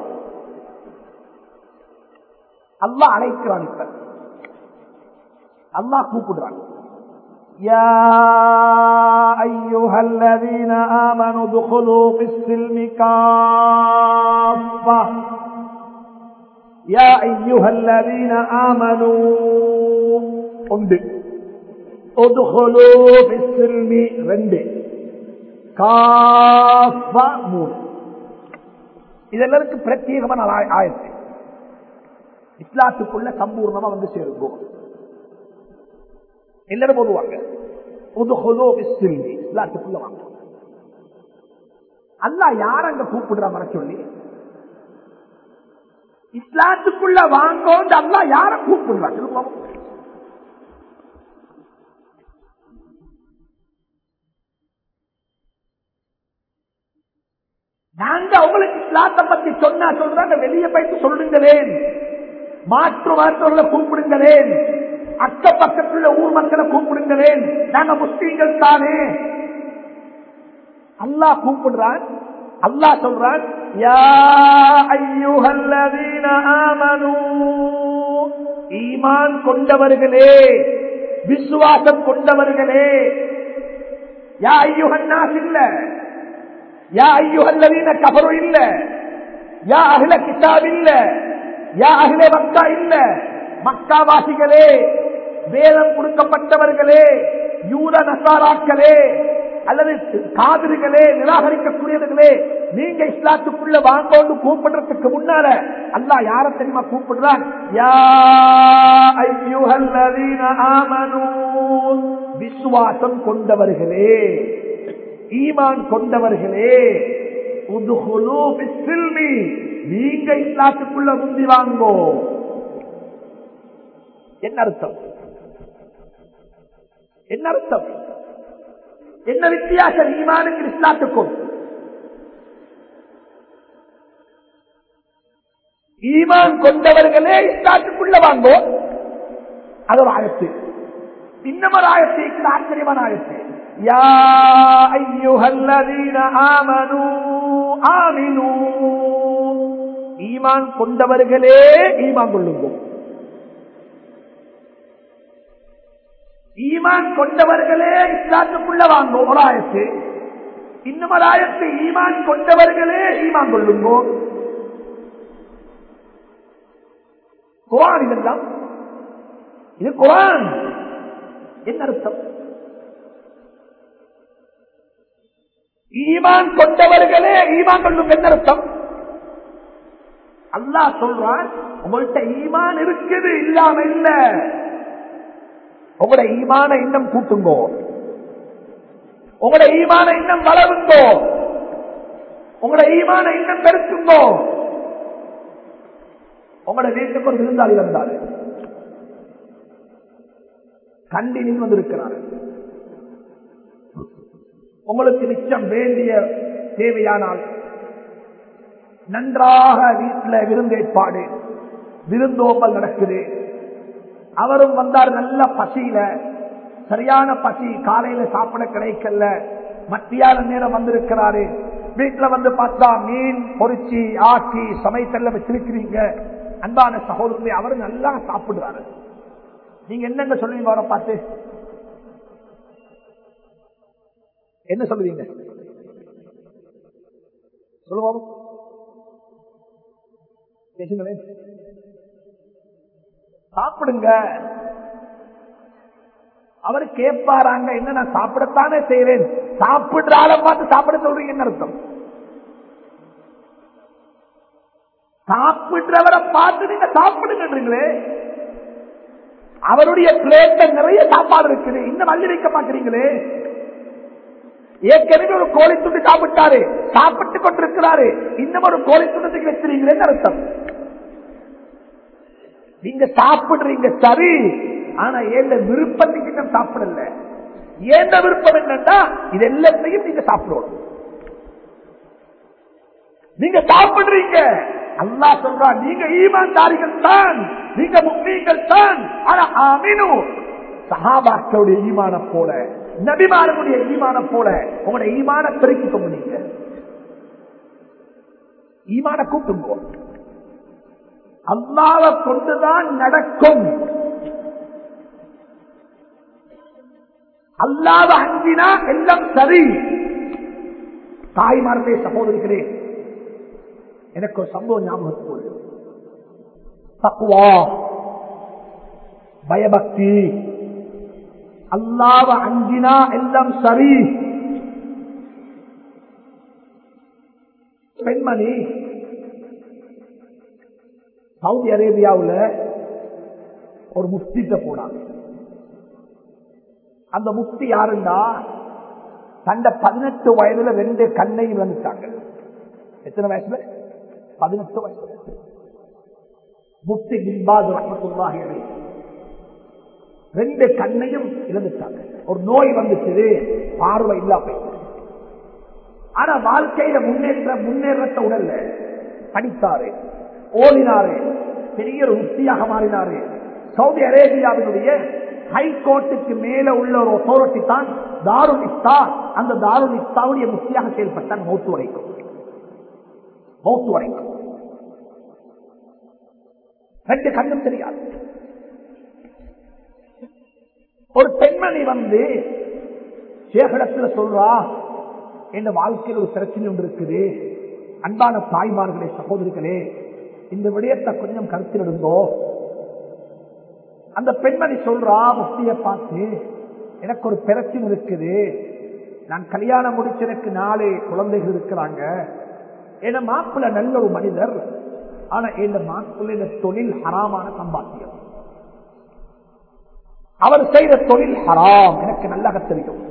அல்லாஹ் அழைக்கிறான் இப்ப அல்லாஹ் கூப்பிடுறான் يا أيها الذين آمنوا ادخلوا في السلم كافة يا أيها الذين آمنوا உண்டு ادخلوا في السلم ரெண்டு காஃபா மூணு இதெல்லாம் பிரத்யேகமான ஆயத்து. இஸ்லாத்துக்குள்ள சம்பூர்ணமா வந்து சேருவோம் எல்லாரும் போடுவாங்க. இஸ்லாத்துக்குள்ள வாங்க. அல்லா யார் அங்க கூப்பிடுற வர சொல்லி? இஸ்லாத்துக்குள்ள வாங்கோன்னு அல்லா யார கூப்பிடுறா சொல்லுங்க நாங்க அவங்களுக்கு இஸ்லாத்தை பத்தி சொன்னா சொல்றாங்க வெளியே போயிட்டு சொல்லுங்களேன். மாற்று மாற்றவர்களை கூப்பிடுங்களேன். அக்க பக்கத்துள்ள ஊர் மக்களை கூப்பிடுங்களேன். நாங்க முஸ்லீம்கள் தானே. அல்லாஹ் கூப்பிடுறான் அல்லாஹ் சொல்றான் யா ஈமான் கொண்டவர்களே விசுவாசம் கொண்டவர்களே. யா ஐயுஹன்னாஸ் இல்ல யா ஐயுஹல்லதீன கபரு இல்ல. யா அகில கிதாப் இல்ல. யா அகில மக்கா இல்ல. மக்காவாசிகளே வேதம் கொடுக்கப்பட்டவர்களே யூத நசாராக்களே அல்லது காதிரிகளே நிராகரிக்கக்கூடியவர்களே நீங்க இஸ்லாத்துக்குள்ள வாங்கோண்டு கூப்பிடுறதுக்கு முன்னால அல்லா யார தெரியுமா கூப்பிடுறான்? யா ஐயுஹல்லதீன விசுவாசம் கொண்டவர்களே. ஈமான் கொண்டவர்களே நீங்க இஸ்லாத்துக்குள்ள முந்தி வாங்கோ. என்ன அர்த்தம்? என்ன அர்த்தம்? என்ன வித்தியாசம் ஈமானுக்கு இஸ்லாத்துக்கும்? ஈமான் கொண்டவர்களே இஸ்லாத்துக்குள்ள வாங்கோ. அது ஒரு ஆயத்து. இன்னமொரு ஆயத்து ஆச்சரியமான ஆயத்து. يا யா الذين ஆமனூ ஆமினூ ஈமான் கொண்டவர்களே ஈமான் கொள்ளுங்கள் ஈமான் கொண்டவர்களே இஸ்லாத்துக்குள்ள வாங்கோ ஒரு ஆயத்து இன்னும் ஒரு ஆயத்து ஈமான் கொண்டவர்களே ஈமான் கொள்ளுங்கோ குரான் இதெல்லாம் இது குரான் என்ன அர்த்தம் ஈமான் கொண்டவர்களே ஈமான் கொள்ளும் என்ன அர்த்தம்? அல்லாஹ் சொல்றான் உங்கள்கிட்ட ஈமான் இருக்குது இல்லாம இல்ல. உங்களோட ஈமான இன்னும் கூட்டுங்கோ. உங்களோட ஈமான இன்னும் வளருங்கோ. உங்களோட ஈமான இன்னும் பெருக்குங்கோ. உங்களோட வீட்டுக்கு ஒரு விருந்தாளி வந்தாரு. நின்று வந்திருக்கிறாரு. உங்களுக்கு நிச்சயம் வேண்டிய தேவையானால் நன்றாக வீட்டில் விருந்தேற்பாடு விருந்தோம்பல் நடக்குது. அவரும் வந்தார் நல்ல பசியில. சரியான பசி காலையில சாப்பிட கிடைக்கல. மத்தியான நேரம் வந்திருக்கிறாரு. வீட்டுல வந்து பார்த்தா மீன் பொறிச்சி ஆக்கி சமைத்தல்ல வச்சிருக்கிறீங்க. அன்பான சகோதரத்தை அவரு நல்லா சாப்பிடுறாரு நீங்க என்னங்க சொல்லுவீங்க அவரை பார்த்து? என்ன சொல்லுவீங்க? சொல்லுவோம் பேசுங்களேன் சாப்பிடுங்க. அவர் கேட்பாராங்க என்ன நான் சாப்பிடத்தானே செய்வேன்? சாப்பிடுறால பார்த்து சாப்பிட சொல்றீங்க என்ன அர்த்தம். சாப்பிடுறவரை பார்த்து நீங்க சாப்பிடுங்கன்றீங்களே. அவருடைய பிளேட்ல நிறைய சாப்பாடு இருக்குது. இன்னும் அள்ளி வைக்க மாட்டீங்களே. ஏற்கனவே ஒரு கோழி துண்டு சாப்பிட்டாரு. சாப்பிட்டு கொண்டிருக்கிறாரு. இன்னும் ஒரு கோழி துண்டத்துக்கு வச்சிருக்கீங்களேன்னு அர்த்தம். நீங்க சாப்பிடுறீங்க சரி. ஆனா ஏந்த விருப்பத்துக்கு இன்னும் சாப்பிடல. ஏந்த விருப்பம் என்னன்னா இது எல்லாத்தையும் நீங்க சாப்பிடணும். நீங்க சாப்பிடுறீங்க. அல்லா சொல்றா நீங்க ஈமான்தாரிகள் தான். நீங்க முக்மீன்கள் தான். ஆனா அமினு சஹாபாக்களுடைய ஈமான போல. நபிமாரனுடைய ஈமான போல உங்களுடைய ஈமான பெருக்கிக் கொண்டு நீங்க. ஈமான கூட்டுங்கோ அல்லாவை கொண்டுதான் நடக்கும். அல்லாத அஞ்சினா எல்லாம் சரி. தாய்மார்களே சகோதரிகளே எனக்கு ஒரு சம்பவம் ஞாபகத்துக்கு தக்குவா பயபக்தி அல்லாவ அஞ்சினா எல்லாம் சரி. பெண்மணி சவுதி அரேபியாவில் ஒரு முஃப்திட்ட போனாங்க. அந்த முஃப்தி யாருண்டா? தண்ட பதினெட்டு வயதுல ரெண்டு கண்ணை வந்துட்டாங்க எத்தனை வயசுல? பதினெட்டு வயசுல. முஃப்தி பின்பாது ரஹமத்துல்லாஹி அலைஹி. ரெண்டு கண்ணையும் இழந்துட்டாங்க. ஒரு நோய் வந்துச்சு. பார்வை இல்லாம ஆனா வாழ்க்கையில முன்னேற்ற முன்னேற்றத்தை உடல்ல படித்தாரு ஓடினாரு பெரிய ஒரு உத்தியாக மாறினாரு. சவுதி அரேபியாவினுடைய ஹைகோர்ட்டுக்கு மேல உள்ள ஒரு அத்தாரிட்டி தான் தாருல் இஸ்தா அந்த தாருல் இஸ்தாவுடைய முக்கியாக செயல்பட்டான் மௌத்து வரைக்கும் மௌத்து வரைக்கும் ரெண்டு கண்ணும் தெரியாது. ஒரு பெண்மணி வந்து சேகடத்துல சொல்றா என் வாழ்க்கையில் ஒரு பிரச்சனை ஒன்று இருக்குது. அன்பான தாய்மார்களே சகோதரிகளே இந்த விடயத்தை கொஞ்சம் கருத்தில் இருந்தோ அந்த பெண்மணி சொல்றா முக்திய பார்த்து எனக்கு ஒரு பிரச்சனை இருக்குது. நான் கல்யாணம் முடிச்ச எனக்கு நாலு குழந்தைகள் இருக்கிறாங்க. என மாப்பிள்ள நல்ல ஒரு மனிதர். ஆனா என் மாப்பிள்ள தொழில் ஹராமான சம்பாத்தியம். அவர் செய்த தொழில் ஹராம். எனக்கு நல்லாக தெரியும்.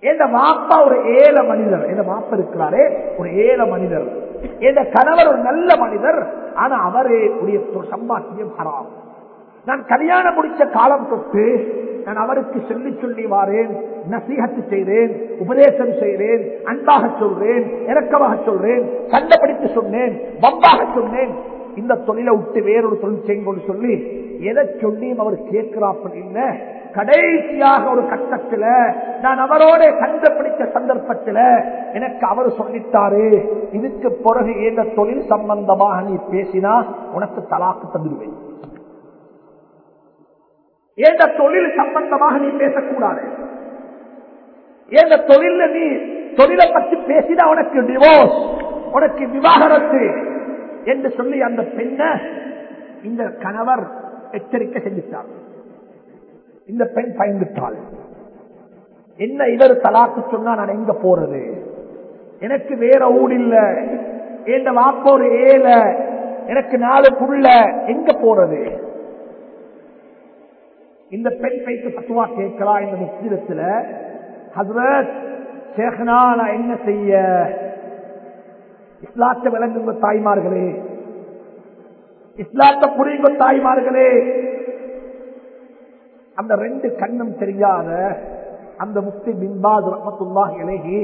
எந்த மாப்பா ஒரு ஏழ மனிதர். எந்த மாப்பா இருக்கிறாரே ஒரு ஏழ மனிதர். எந்த கணவர் ஒரு நல்ல மனிதர். ஆனா அவரே உடைய சம்பாத்தியம் ஹராம். நான் கல்யாணம் முடிச்ச காலம் தொட்டு நான் அவருக்கு சொல்லி சொல்லி வாரேன் நசீகத்து செய்தேன் உபதேசம் செய்தேன் அன்பாக சொல்றேன் இறக்கமாக சொல்றேன் சண்டைப்படுத்தி சொன்னேன் பம்பாக சொன்னேன். இந்த தொழிலை விட்டு வேறொரு தொழில் செய்யுங்கன்னு சொல்லி எதை சொல்லியும் அவர் கேட்கிறாப்ப இல்ல. கடைசியாக ஒரு கட்டத்துல நான் அவரோட கண்டுபிடிச்ச சந்தர்ப்பத்துல எனக்கு அவர் சொல்லிட்டாரு. இதுக்கு பிறகு இந்த தொழில் சம்பந்தமாக நீ பேசினா உனக்கு தலாக்கு தந்துடுவேன். எந்த தொழில் சம்பந்தமாக நீ பேசக்கூடாது. எந்த தொழில நீ தொழிலை பற்றி பேசினா உனக்கு டிவோர்ஸ் உனக்கு விவாகரத்து என்று சொல்லி அந்த பெண்ணை இந்த கணவர் எச்சரிக்கை செஞ்சிட்டார். இந்த பெண் பயந்துட்டாள். என்ன இவர் தலாக்கு சொன்னா நான் எங்க போறது? எனக்கு வேற ஊடு இல்ல. என் வாப்ப ஒரு ஏல எனக்கு நாலு புள்ள. எங்க போறது? இந்த பெண் பைக்கு பத்துவா கேட்கலாம் இந்த முஸ்லிடத்துல ஹசரத் சேகனா நான் என்ன செய்ய? இஸ்லாத்தை விளங்குங்க தாய்மார்களே. இஸ்லாத்தை புரியுங்க தாய்மார்களே. அந்த ரெண்டு கண்ணும் தெரியாத அந்த முக்தி பின்பாத் ரஹமத்துல்லா இலகி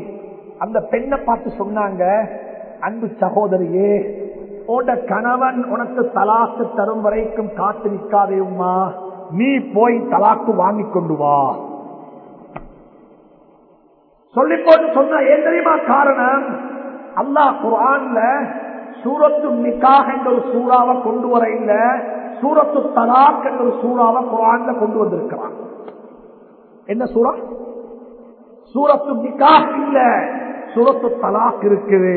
அந்த பெண்ணை பார்த்து சொன்னாங்க அன்பு சகோதரியே உட கணவன் உனக்கு தலாக்கு தரும் வரைக்கும் காத்து நிற்காதே உமா நீ போய் தலாக்கு வாங்கி கொண்டு வா. சொல்லி போட்டு சொன்ன ஏன் தெரியுமா காரணம்? அல்லாஹ் குரான்ல சூரத்து நிக்காக என்ற ஒரு சூறாவை கொண்டு வர இல்ல சூரத்து தலாக் என்ற ஒரு சூறாவை குரான்ல கொண்டு வந்திருக்கிறான். என்ன சூறா? சூரத்து நிக்காக இல்ல சூரத்து தலாக் இருக்குது.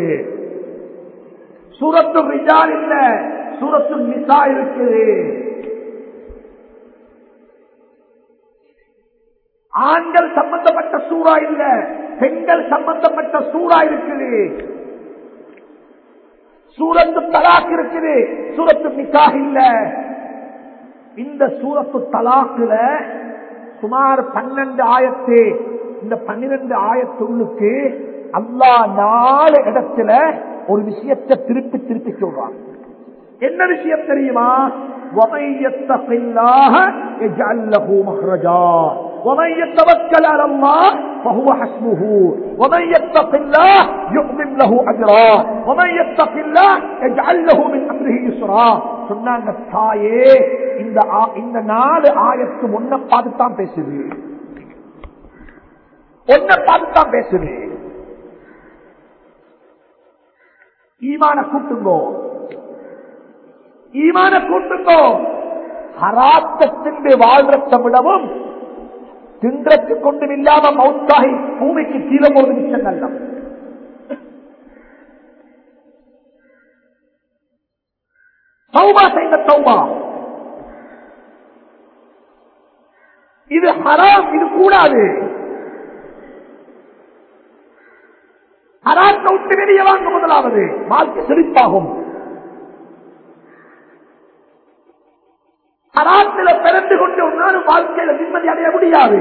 சூரத்து ரிஜால் இல்ல சூரத்து நிசா இருக்குது. ஆண்கள் சம்பந்தப்பட்ட சூறா இல்ல பெண்கள் சம்பந்தப்பட்ட சூறா இருக்குது. சூரத்து தலாக் இருக்குது. சூரத்து நிக்காக இல்ல. இந்த சூரத்து தலாக்குல சுமார் பன்னெண்டு ஆயத்து இந்த பன்னிரண்டு ஆயத்துள்ளுக்கு அல்லா நாலு இடத்துல ஒரு விஷயத்தை திருப்பி திருப்பி சொல்றான் என்ன விஷயம் தெரியுமா? وَمَن يَتَّقِ اللَّهَ يَجْعَل لَّهُ مَخْرَجًا ومن يتوكل على الله فهو حسبه ومن يتق الله يؤمن له اجرا ومن يتق الله يجعل له من امره يسرا சொன்னாங்க தாயே இந்த இந்த நாலு ஆயத்து ஒன்ன பார்த்துத்தான் பேசுது ஒன்ன பார்த்துத்தான் பேசுது ஈமான கூட்டுங்கோ ஈமான கூட்டுங்கோ ஹராத்தத்தின் வாழ்றத்தை விடவும் தின்றக்கு கொண்டும் இல்லாம மவுத்தாகி பூமிக்கு கீழே ஒரு நிமிஷம் நல்லம் சௌபா செய்த சௌபா இது ஹராம் இது கூடாது. ஹராத்தை விட்டு வெளியே வாங்க முதலாவது. வாழ்க்கை செழிப்பாகும். அராத்தில பிறந்து கொண்டு உன்னாலும் வாழ்க்கையில நிம்மதி அடைய முடியாது.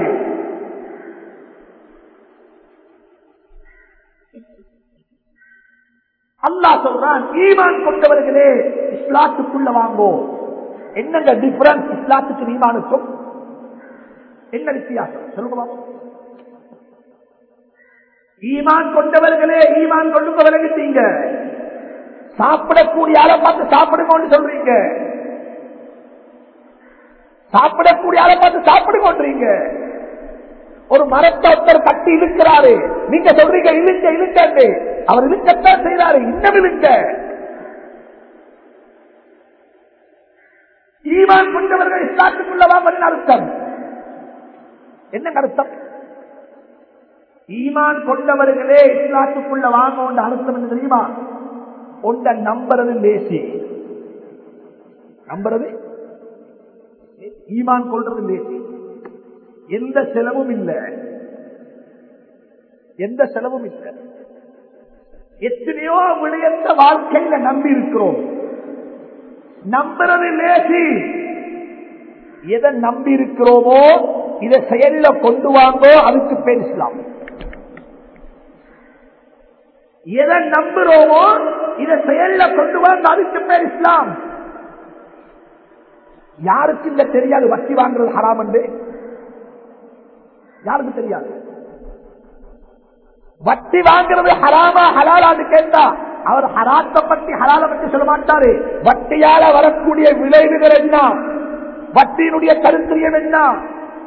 அல்லா சொல்றான் ஈமான் கொண்டவர்களே இஸ்லாத்துக்குள்ள வாங்கோ. என்னங்க டிஃபரன்ஸ் இஸ்லாத்துக்கு ஈமானுக்கும்? என்ன வித்தியாசம்? சொல்லுங்க ஈமான் கொண்டவர்களே ஈமான் கொண்டு விளங்கிட்டீங்க சாப்பிடக்கூடிய அளவு பார்த்து சாப்பிடுங்கன்னு சொல்றீங்க. சாப்பிடக்கூடிய ஆளை பார்த்து சாப்பிடு கொண்டீங்க ஒரு மரத்தை ஒருத்தர் கட்டி இழுக்கிறாரு. நீங்க சொல்றீங்க இழுக்க இழுக்கண்டு அவர் இழுக்கத்தான் செய்யறாரு இன்னும் இழுக்க ஈமான் கொண்டவர்கள் இஸ்லாத்துக்குள்ளவா வாங்கன்னு அர்த்தம். என்ன அர்த்தம்? ஈமான் கொண்டவர்களே இஸ்லாத்துக்குள்ள வாங்க அர்த்தம் என்ன தெரியுமா? ஒன்ற நம்புறது லேசி. நம்புறது ஈமான் கொள்றது லேசி எந்த செலவும் இல்லை. எந்த செலவும் இல்லை. எத்தனையோ விடயத்த வாழ்க்கையில நம்பி இருக்கிறோம். நம்புறது லேசி. எதை நம்பி இருக்கிறோமோ இதை செயல்ல கொண்டு வாங்கோ அதுக்கு பேர் இஸ்லாம். எதை நம்புறோமோ இதை செயல்ல கொண்டு வாங்க அதுக்கு பேர் இஸ்லாம். யாருக்கு இல்ல தெரியாது வட்டி வாங்குறது ஹராம் என்று? யாருக்கு தெரியாது? வட்டி வாங்குறது ஹராமா ஹலாலான்னு கேட்டா அவர் ஹராத்த பத்தி ஹலால பற்றி சொல்ல மாட்டாரு. வட்டியால வரக்கூடிய விளைவுகள் என்ன? வட்டியினுடைய கருத்திரியம் என்ன?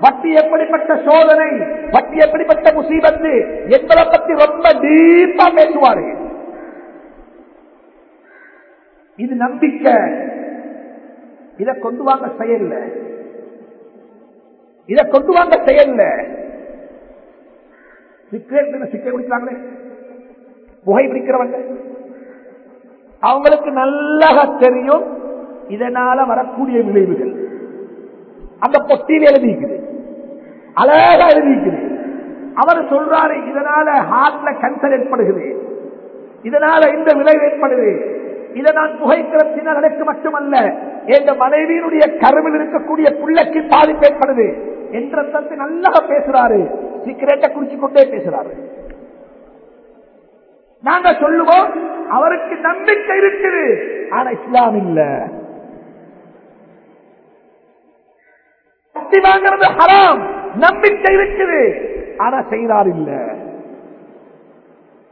வட்டி எப்படிப்பட்ட சோதனை? வட்டி எப்படிப்பட்ட முசீபத்து? என்பதை பத்தி ரொம்ப டீப்பா பேசுவாரு. இது நம்பிக்கை. இதை கொண்டு வாங்க செயல்ல இதை கொண்டு வாங்க செயல்ல சிக்கேட் சிக்கை குடிக்கிறாங்களே. புகை பிடிக்கிறவங்க. அவங்களுக்கு நல்லா தெரியும் இதனால வரக்கூடிய விளைவுகள். அந்த பொட்டியில் எழுதிக்குது. அழகா எழுதிக்குது. அவர் சொல்றாரு இதனால ஹார்ட்ல கேன்சர் ஏற்படுகிறது. இதனால இந்த விளைவு ஏற்படுது இதை நான் புகைக்கிறத்தினால் எனக்கு மட்டுமல்ல. எங்க மனைவியினுடைய கருவில் இருக்கக்கூடிய பிள்ளைக்கு பாதிப்பு ஏற்படுது என்ற தத்தை நல்லா பேசுறாரு. சிகரெட்டை குடிச்சு கொண்டே பேசுறாரு. நாங்க சொல்லுவோம் அவருக்கு நம்பிக்கை இருக்குது. ஆனா இஸ்லாம் இல்ல. சக்தி வாங்கிறது ஹராம். நம்பிக்கை இருக்குது. ஆனா செய்தார் இல்ல.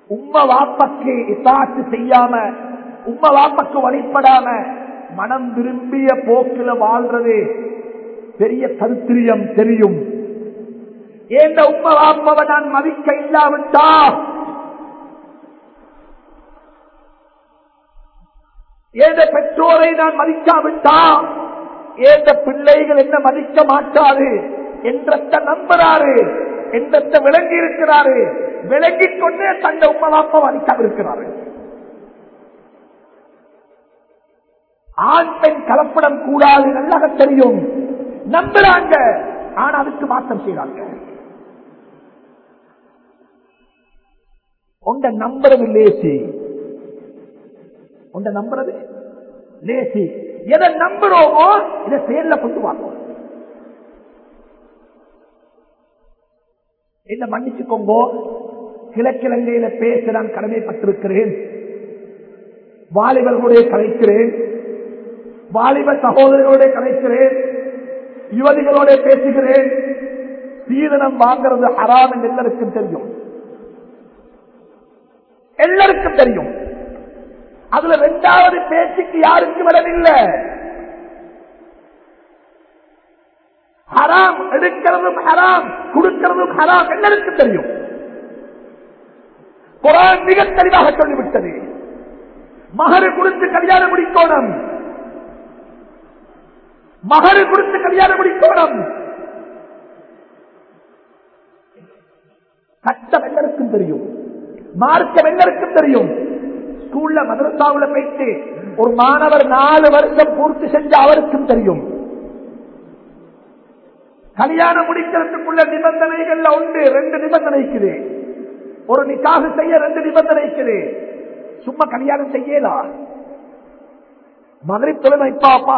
உம்ம வாப்பக்கு இசாத்து செய்யாம உம்ம வாப்பக்கு வழிபடாம மனம் விரும்பிய போக்கில வாழ்றது பெரிய கருத்திரியம் தெரியும். ஏந்த உம்ம நான் மதிக்க இல்லாவிட்டா ஏந்த பெற்றோரை நான் மதிக்காவிட்டா ஏந்த பிள்ளைகள் என்ன மதிக்க மாட்டாது என்றத்த நம்புறாரு. என்றத்த விளங்கி இருக்கிறாரு விளங்கிக் கொண்டே தந்த உம்மவாப்ப மதிக்காவிருக்கிறாரு ஆண் பெண் கலப்படம் கூடாது நல்லாக தெரியும். நம்புறாங்க. ஆனா அதுக்கு மாற்றம் செய்யறாங்க உண்ட நம்புறது லேசி. உண்ட நம்புறது லேசி. எதை நம்புறோமோ இதை செயல்ல கொண்டு வாங்க. என்ன மன்னிச்சுக்கோங்க கிழக்கிழங்கையில பேச நான் கடமைப்பட்டிருக்கிறேன். வாலிபர்களுடைய கலைக்கிறேன் வாலிப சகோதரர்களோட கலைக்கிறேன் யுவதிகளோட பேசுகிறேன் சீதனம் வாங்கிறது ஹராம் என்று எல்லாருக்கும் தெரியும். எல்லாருக்கும் தெரியும். அதுல ரெண்டாவது பேச்சுக்கு யாருக்கும் இடமில்லை ஹராம் எடுக்கிறதும் ஹராம் கொடுக்கிறதும் ஹராம் எல்லாருக்கும் தெரியும். குரான் மிக தெளிவாக சொல்லிவிட்டது. மகரு கொடுத்து கல்யாணம் முடிக்கோணும் மகரு கொடுத்து கல்யாணம் முடிக்கணும் சட்டம் எல்லாருக்கும் தெரியும். மார்க்கம் எல்லாருக்கும் தெரியும். ஸ்கூல்ல மதரசாவுல போயிட்டு ஒரு மாணவர் நாலு வருஷம் பூர்த்தி செஞ்ச அவருக்கும் தெரியும். கல்யாணம் முடிக்கிறதுக்குள்ள நிபந்தனைகள்ல உண்டு ரெண்டு நிபந்தனை இருக்குது. ஒரு நிக்காக செய்ய ரெண்டு நிபந்தனை இருக்குது. சும்மா கல்யாணம் செய்யலா? மதுரை தொழில் வைப்பாப்பா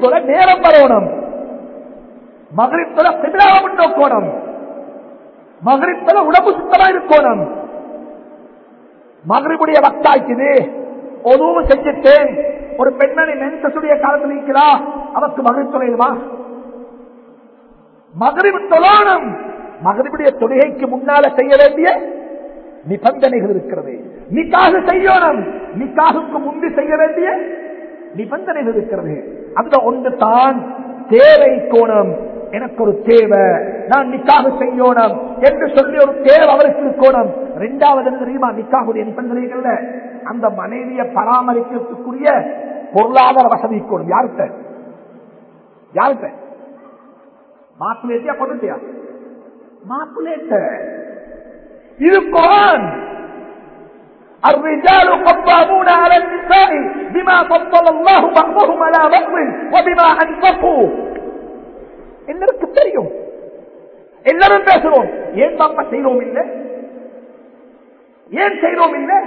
தொலை நேரம் வரணும். மகரிப் தொலை பின்னாவும் நோக்கணும் மகரிப் உடம்பு சுத்தமா இருக்கணும். மகரிபுடைய வக்தாய்க்குது. ஒதுவும் செஞ்சுட்டேன். ஒரு பெண்மணி மென்சசுடைய காலத்தில் இருக்கிறா அவருக்கு மகரிப் தொலையுமா மகரிபு தொழணும். மகரிபுடைய தொழுகைக்கு முன்னால செய்ய வேண்டிய நிபந்தனைகள் இருக்கிறது. நிக்காக செய்யணும். நிக்காகுக்கு முன்பு செய்ய வேண்டிய நிபந்தனைகள் இருக்கிறது அந்த ஒன்று தான் தேவை கோணம். எனக்கு ஒரு தேவை. நான் நிக்காக செய்யணும் என்று சொல்லி ஒரு தேவை அவருக்கு இருக்கணும் இரண்டாவது தெரியுமா? நிக்காகுடைய நிபந்தனைகள்ல. அந்த மனைவியை பராமரிக்கிறதுக்குரிய பொருளாதார வசதி இருக்கணும் யார்கிட்ட? யார்கிட்ட? மாப்பிள்ளையா கொண்டுட்டியா மாப்பிள்ளைட்ட இது கோன் الرجال قوامون على النساء بما فضل الله بعضهم على بعض وبما انفقوا எல்லாருக்கும் தெரியும் எல்லாரும் பேசுறோம் ஏன் பாப்பா செய்யறோம் இல்ல ஏன் செய்யறோம் இல்லை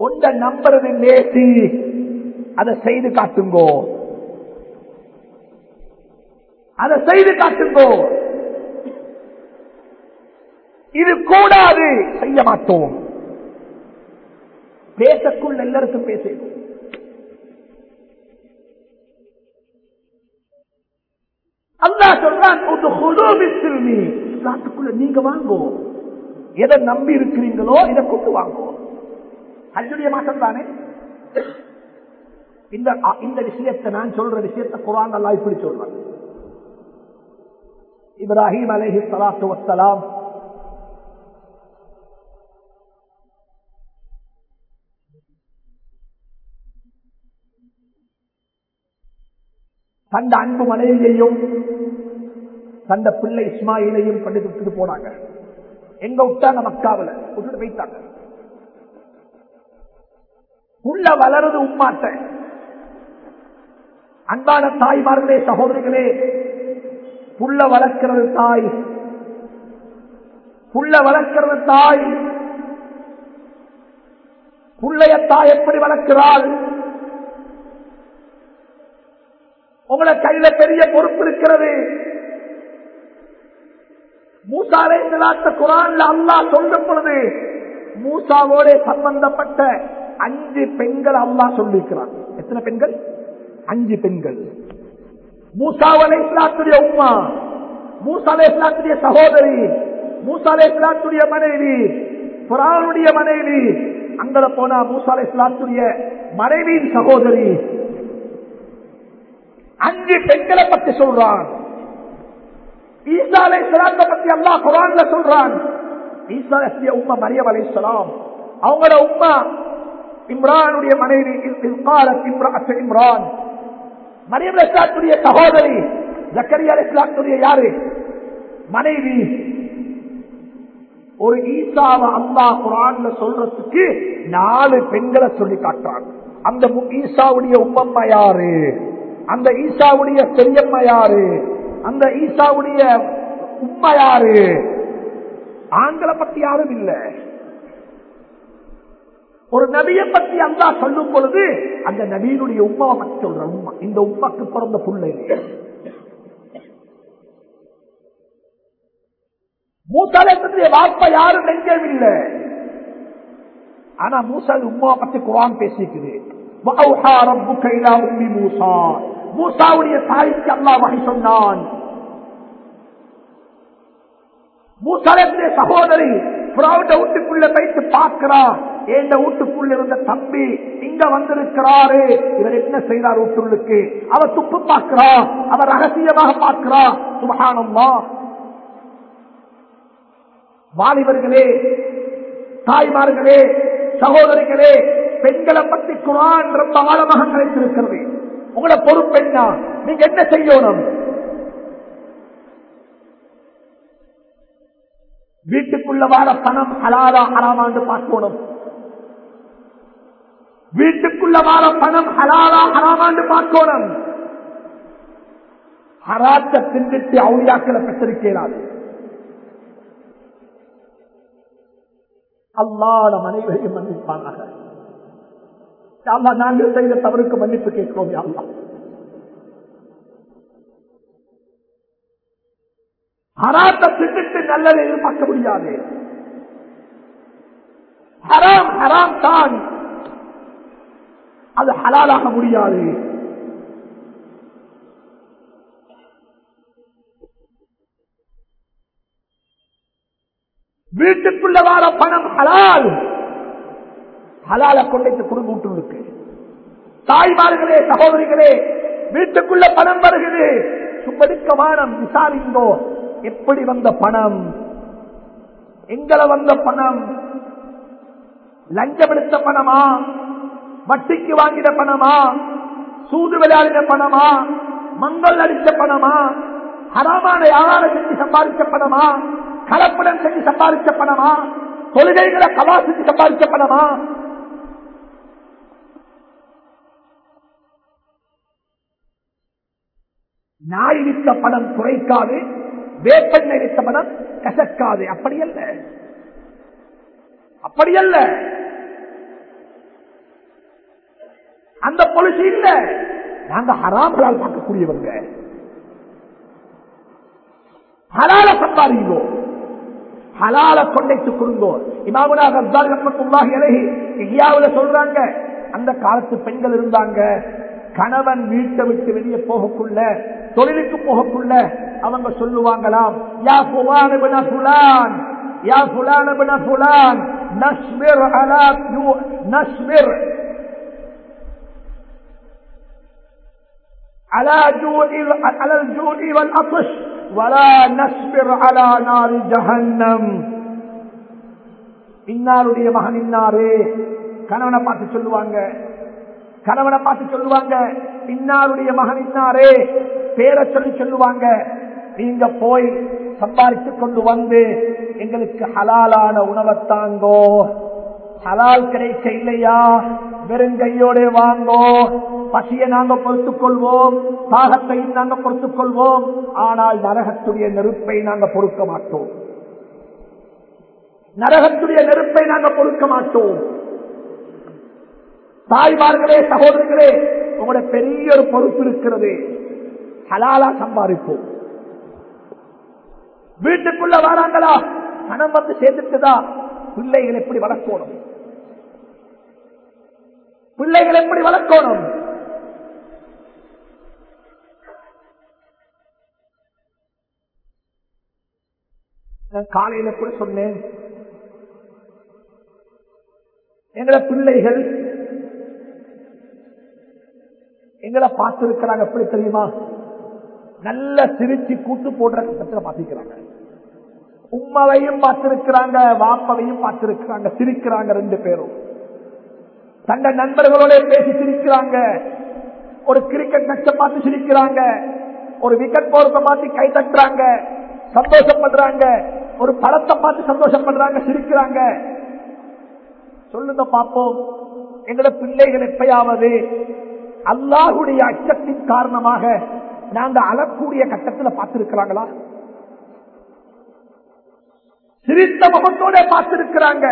ஒன்ற நம்புறது நேசி அதை செய்து காட்டுங்கோ அதை செய்து காட்டுங்கோ இது கூடாது. செய்ய மாட்டோம். பேசக்குள் எல்லாருக்கும் பேச. அல்லா சொல்றான் இஸ்லாத்துக்குள்ள நீங்க வாங்கோ. எதை நம்பி இருக்கிறீங்களோ இதை கொண்டு வாங்குவோம் அஞ்சுடைய மாற்றம் தானே இந்த இந்த விஷயத்தை நான் சொல்ற விஷயத்தை குரான் நல்லா இப்படி சொல்றேன். இப்ராஹிம் அலஹி சலாத்து வசலாம் தந்த அன்பு மனைவியையும் தந்த பிள்ளை இஸ்மாயிலையும் கண்டு விட்டுட்டு போனாங்க. எங்க விட்டாங்க மக்காவில் விட்டுட்டு வைத்தாங்க உள்ள வளருது உம்மாட்ட. அன்பான தாய்மார்களே சகோதரிகளே புள்ள வளர்க்கிறது தாய். புள்ள வளர்க்கிறது தாய். புள்ளைய தாய் எப்படி வளர்க்கிறாள்? உங்களை கையில பெரிய பொறுப்பு இருக்கிறது. மூசாரை நிலாத்த குரான்ல அல்லா சொல்லும் பொழுது மூசாவோட சம்பந்தப்பட்ட அஞ்சு பெண்கள் அல்லா சொல்லியிருக்கிறார் எத்தனை பெண்கள்? அஞ்சு பெண்கள். மூசாவலை இஸ்லாத்துடைய உமா மூசாலை இஸ்லாத்துடைய சகோதரி மூசாலை இஸ்லாத்துடைய மனைவி புறானுடைய மனைவி அங்கட போனா மூசாலை இஸ்லாத்துடைய மனைவியின் சகோதரி அஞ்சு பெண்களை பற்றி சொல்றான். ஈசாலை சிலாத்தை பத்தி அல்லா குரான்ல சொல்றான். ஈசாலத்திய உமா மரியம் அலை அவங்கள உமா இம்ரானுடைய மனைவி இம்ரான். மரியம் அலிஸ்லாத்துடைய சகோதரி ஜக்கரியா அலிஸ்லாத்துடைய யாரு? மனைவி. ஒரு ஈசாவை அல்லா குரான்ல சொல்றதுக்கு நாலு பெண்களை சொல்லி காட்டுறான் அந்த ஈசாவுடைய உம்மம்மா யாரு? அந்த ஈசாவுடைய பெரியம்மா யாரு? அந்த ஈசாவுடைய உண்மை யாரு? ஆண்களை பத்தி யாரும் இல்ல. ஒரு நபியை பத்தி அல்லா சொல்லும் பொழுது அந்த நபியினுடைய உமாவை பத்தி சொல்ற உமா இந்த உமாக்கு பிறந்த புள்ளை மூசாலத்தினுடைய வாப்ப யாரும் நெஞ்சவில்லை ஆனா மூசா உமாவை பத்தி குரான் பேசிக்குது. மூசாவுடைய தாய்க்கு அல்லா வகை சொன்னான். மூசாலத்திலே சகோதரி புறாவுட வீட்டுக்குள்ள போயிட்டு பார்க்கிறா. ஏண்ட வீட்டுக்குள்ள இருந்த தம்பி இங்க வந்திருக்கிறாரு. இவர் என்ன செய்தார் வீட்டுள்ளுக்கு அவர் துப்பு பார்க்கிறா. அவர் ரகசியமாக பார்க்கிறா. சுபகானம்மா வாலிபர்களே தாய்மார்களே சகோதரிகளே பெண்களை பற்றி குரான் ரொம்ப ஆழமாக கிடைத்திருக்கிறது உங்களை பொறுப்பெண்ணா நீங்க என்ன செய்யணும்? வீட்டுக்குள்ள வார பணம் ஹலாலா ஹராமான்னு பார்க்கணும். வீட்டுக்குள்ள வார பணம் ஹலாலா ஹராமாண்டு பார்க்கணும். ஹராத்த திண்டுட்டு அவுளியாக்களை பெற்றிருக்கிறார். அல்லாத மனைவரையும் மன்னிப்பானாக. அல்லா நாங்கள் செய்த தவறுக்கு மன்னிப்பு கேட்கிறோம் அல்லா ஹராத்த திண்டுட்டு நல்லதை எதிர்பார்க்க முடியாது. ஹராம் ஹராம் தான். அது ஹலாலாக முடியாது. வீட்டுக்குள்ள வார பணம் ஹலால். ஹலால கொண்டைத்து குடும்ப தாய்மார்களே சகோதரிகளே வீட்டுக்குள்ள பணம் வருகிறது. சுப்படிக்க விசாரிந்தோ விசாரிங்கோ எப்படி வந்த பணம்? எங்களை வந்த பணம்? லஞ்சம் எடுத்த பணமா? வட்டிக்கு வாங்கின பணமா? சூது விளையாடின பணமா? மங்கள் அடித்த பணமா? ஹராமான யாரால செஞ்சு சம்பாதிச்ச பணமா? கலப்படம் செஞ்சு சம்பாதிச்ச பணமா? தொழுகைகளை கலா செஞ்சு சம்பாதிச்ச பணமா? நாய் வித்த பணம் குறைக்காது வேப்பெண்ணை வித்த மனம் கசக்காது. அப்படி அல்ல அப்படி அல்ல அந்த பொலிசி இல்ல. நாங்க ஹராமலால் பார்க்கக்கூடியவங்க. ஹலால சம்பாதிங்கோ ஹலால கொண்டைத்து கொடுங்கோ இமாமுனா சொல்றாங்க அந்த காலத்து பெண்கள் இருந்தாங்க கணவன் வீட்டை விட்டு வெளியே போகக்குள்ள தொழிலுக்கு போகக்குள்ள அவங்க சொல்லுவாங்களாம் யா புலான் இப்ன புலான் யா புலான் இப்ன புலான் நஸ்பிர் அலா யூ- நஸ்பிர் على جوع على الجوع والعطش ولا نصبر على نار جهنم இன்னாருடைய மகன் இன்னாரே கணவனை பார்த்து சொல்லுவாங்க கணவனை பார்த்து சொல்லுவாங்க இன்னாருடைய மகன் இன்னாரே பேரை சொல்லி சொல்லுவாங்க. நீங்க போய் சம்பாதித்து கொண்டு வந்து எங்களுக்கு ஹலாலான உணவை தாங்கோ. ஹலால் கிடைக்க இல்லையா? வெறுங்கையோட வாங்கோ. பசியை நாங்க பொறுத்துக் கொள்வோம் தாகத்தையும் நாங்க பொறுத்துக் கொள்வோம் ஆனால் நரகத்துடைய நெருப்பை நாங்க பொறுக்க மாட்டோம். நரகத்துடைய நெருப்பை நாங்க பொறுக்க மாட்டோம். தாய்மார்களே சகோதரர்களே உங்களோட பெரிய ஒரு பொறுப்பு இருக்கிறது. ஹலாலா சம்பாதிப்போம் வீட்டுக்குள்ள வராங்களா? பணம் வந்து சேர்ந்துட்டுதா? பிள்ளைகள் எப்படி வளர்க்கணும்? பிள்ளைகள் எப்படி வளர்க்கணும்? காலையில கூட சொன்னேன். எங்களை பிள்ளைகள் எங்களை பார்த்திருக்கிறாங்க. எப்படி தெரியுமா? நல்ல சிரிச்சு கூட்டு போடுற கட்டத்தில் பார்த்திருக்கிறாங்க உம்மாவையும் பார்த்திருக்கிறாங்க வாப்பவையும் பார்த்திருக்கிறாங்க சிரிக்கிறாங்க ரெண்டு பேரும். தங்க நண்பர்களோட பேசி சிரிக்கிறாங்க. ஒரு கிரிக்கெட் மேட்சை பார்த்து சிரிக்கிறாங்க. ஒரு விக்கெட் போறத பார்த்து கை தட்டுறாங்க. சந்தோஷப்படுறாங்க. ஒரு படத்தை பார்த்து சந்தோஷப்படுறாங்க சிரிக்கிறாங்க. சொல்லுங்க பார்ப்போம் எங்களோட பிள்ளைகள் எப்பயாவது அல்லாஹுடைய அச்சத்தின் காரணமாக நாங்க அழக்கூடிய கட்டத்தில் பார்த்திருக்கிறாங்களா? சிரித்த முகத்தோட பார்த்திருக்கிறாங்க.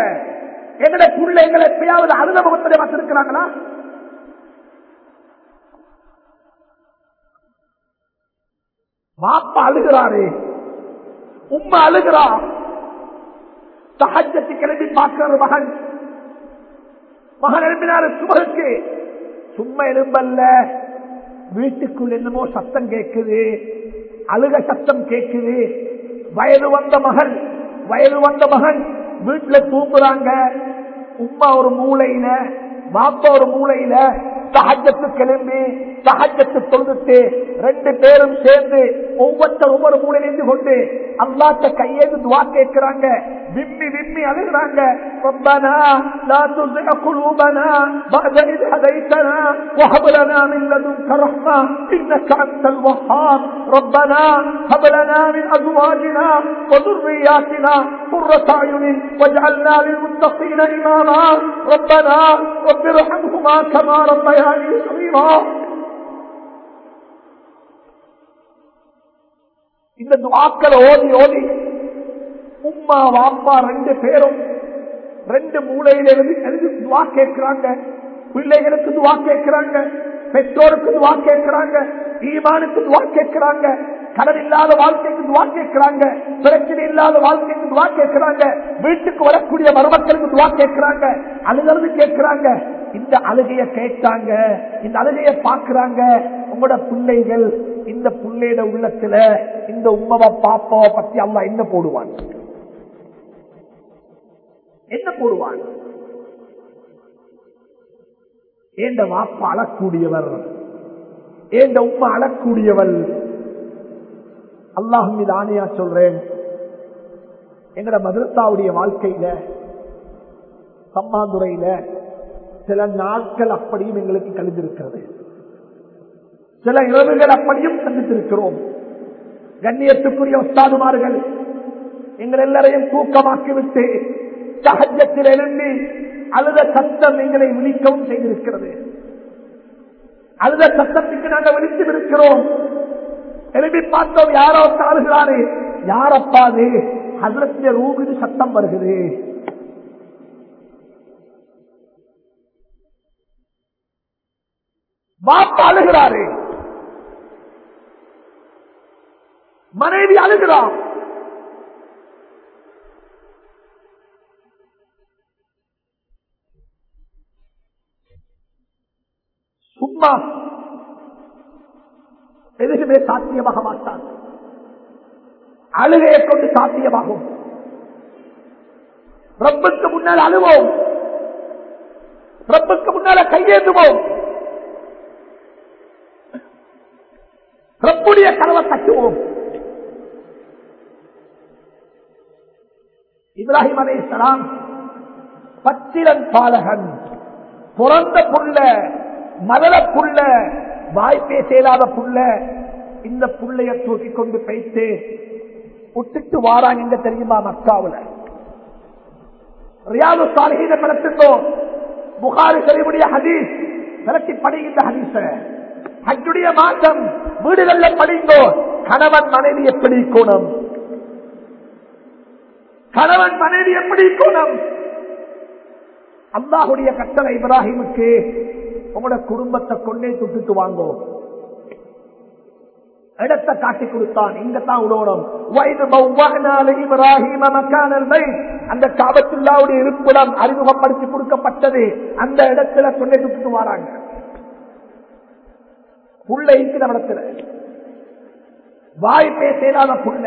எங்களை பிள்ளைகளை எப்பயாவது அழுத முகத்தோட பார்த்திருக்கிறாங்களா? பாப்பா அழுகிறாரு. உம்மா அழுகிறா. சகஜத்தை கிளம்பி பார்க்கிறார் மகன். மகன் எழுப்பினாரு சுமருக்கு சும்மா எழும்பல்ல. வீட்டுக்குள் என்னமோ சத்தம் கேட்குது அழுக சத்தம் கேட்குது வயது வந்த மகன் வயது வந்த மகன் வீட்டுல தூங்குறாங்க. உம்மா ஒரு மூளையில பாப்பா ஒரு மூளையில சகஜத்து கிளம்பி சகஜத்து தொழுதுட்டு ரெண்டு பேரும் சேர்ந்து ஒவ்வொருத்தர் ஒவ்வொரு மூலையிலிருந்து கொண்டு அல்லாட்ட கையேந்து துவா கேட்கிறாங்க விம்மி விம்மி அழுகிறாங்க ربنا لا تزغ قلوبنا بعد إذ هديتنا وهب لنا من لدنك رحمة إنك أنت الوهاب ربنا هب لنا من أزواجنا وذرياتنا قرة أعين واجعلنا للمتقين إماما ربنا رب ارحمهما كما ربياني صغيرا இந்த துவாக்களை ஓதி ஓதி உம்மா வாப்பா ரெண்டு பேரும் ரெண்டு மூலையில இருந்து எழுதி துவா கேட்கிறாங்க பிள்ளைகளுக்கு துவா கேட்கிறாங்க பெற்றோருக்கு துவா கேட்கிறாங்க ஈமானுக்கு துவா கேட்கிறாங்க கடன் இல்லாத வாழ்க்கைக்கு துவா கேட்கிறாங்க பிரச்சனை இல்லாத வாழ்க்கைக்கு துவா கேட்கிறாங்க வீட்டுக்கு வரக்கூடிய மருமக்களுக்கு துவா கேட்கிறாங்க அழுகிறது கேட்கிறாங்க இந்த அழுகைய கேட்டாங்க இந்த அழுகைய பாக்குறாங்க உங்களோட பிள்ளைகள் இந்த பிள்ளையோட உள்ளத்துல இந்த உம்மவை பாப்பா பத்தி அம்மா என்ன போடுவான்? என்ன போடுவான்? ஏண்ட வாப்பா அழக்கூடியவர்? ஏண்ட உம்மா அழக்கூடியவள்? அல்லாஹும் மீது ஆணையா சொல்றேன். எங்கட மதுரத்தாவுடைய வாழ்க்கையில சம்மாந்துறையில சில நாட்கள் அப்படியும் எங்களுக்கு கழிந்திருக்கிறது. சில இரவுகள் அப்படியும் சந்தித்திருக்கிறோம் கண்ணியத்துக்குரிய உஸ்தாதுமார்கள் எங்கள் எல்லாரையும் தூக்கமாக்கிவிட்டு சகஜத்தில் எழுந்து அழுத சத்தம் எங்களை விழிக்கவும் செய்திருக்கிறது. அழுத சத்தத்துக்கு நாங்கள் விழித்து இருக்கிறோம் எழுப்பி பார்த்தோம் யாரோ தாழ்கிறாரு யாரப்பாது அது? ஹசரத்திய ரூபிது சத்தம் வருகிறது. பாப்பா அழுகிறாரு. மனைவி அழுகிறான் சும்மா எதுவுமே சாத்தியமாக மாட்டான். அழுகையை கொண்டு சாத்தியமாகும். ரப்புக்கு முன்னால் அழுவோம். ரப்புக்கு முன்னால கையேந்துவோம். ரப்புடைய கனவை தட்டுவோம். இப்ராஹிம் அலைசலாம் பச்சிலன் பாலகன். பிறந்த புள்ள மதல புள்ள வாய்ப்பே பேசலாத புள்ள இந்த புள்ளைய தூக்கி கொண்டு பைத்து விட்டுட்டு வாராங்க எங்க தெரியுமா மக்காவுல? ரியாது சாலிஹீன படத்திட்டோம் புகாரி சரிவுடைய ஹதீஸ். விளக்கி படிக்கின்ற ஹதீஸ. அச்சுடைய மாற்றம் வீடுகள்ல படிங்கோ கணவன் மனைவி எப்படி கோணம் கணவன் மனைவி எப்படி கோணம் அல்லாஹுடைய கட்டளை இப்ராஹிமுக்கு உங்களோட குடும்பத்தை கொண்டே துட்டுட்டு வாங்கோ. இடத்தை காட்டி கொடுத்தான். இங்க உணவனம் அந்த காபத்துள்ளாவுடைய இருப்பிடம் அறிமுகப்படுத்தி கொடுக்கப்பட்டது. அந்த இடத்துல கொண்டே துட்டுட்டு வராங்க. புள்ள இருக்கிற இடத்துல வாய் பேசலாத புள்ள.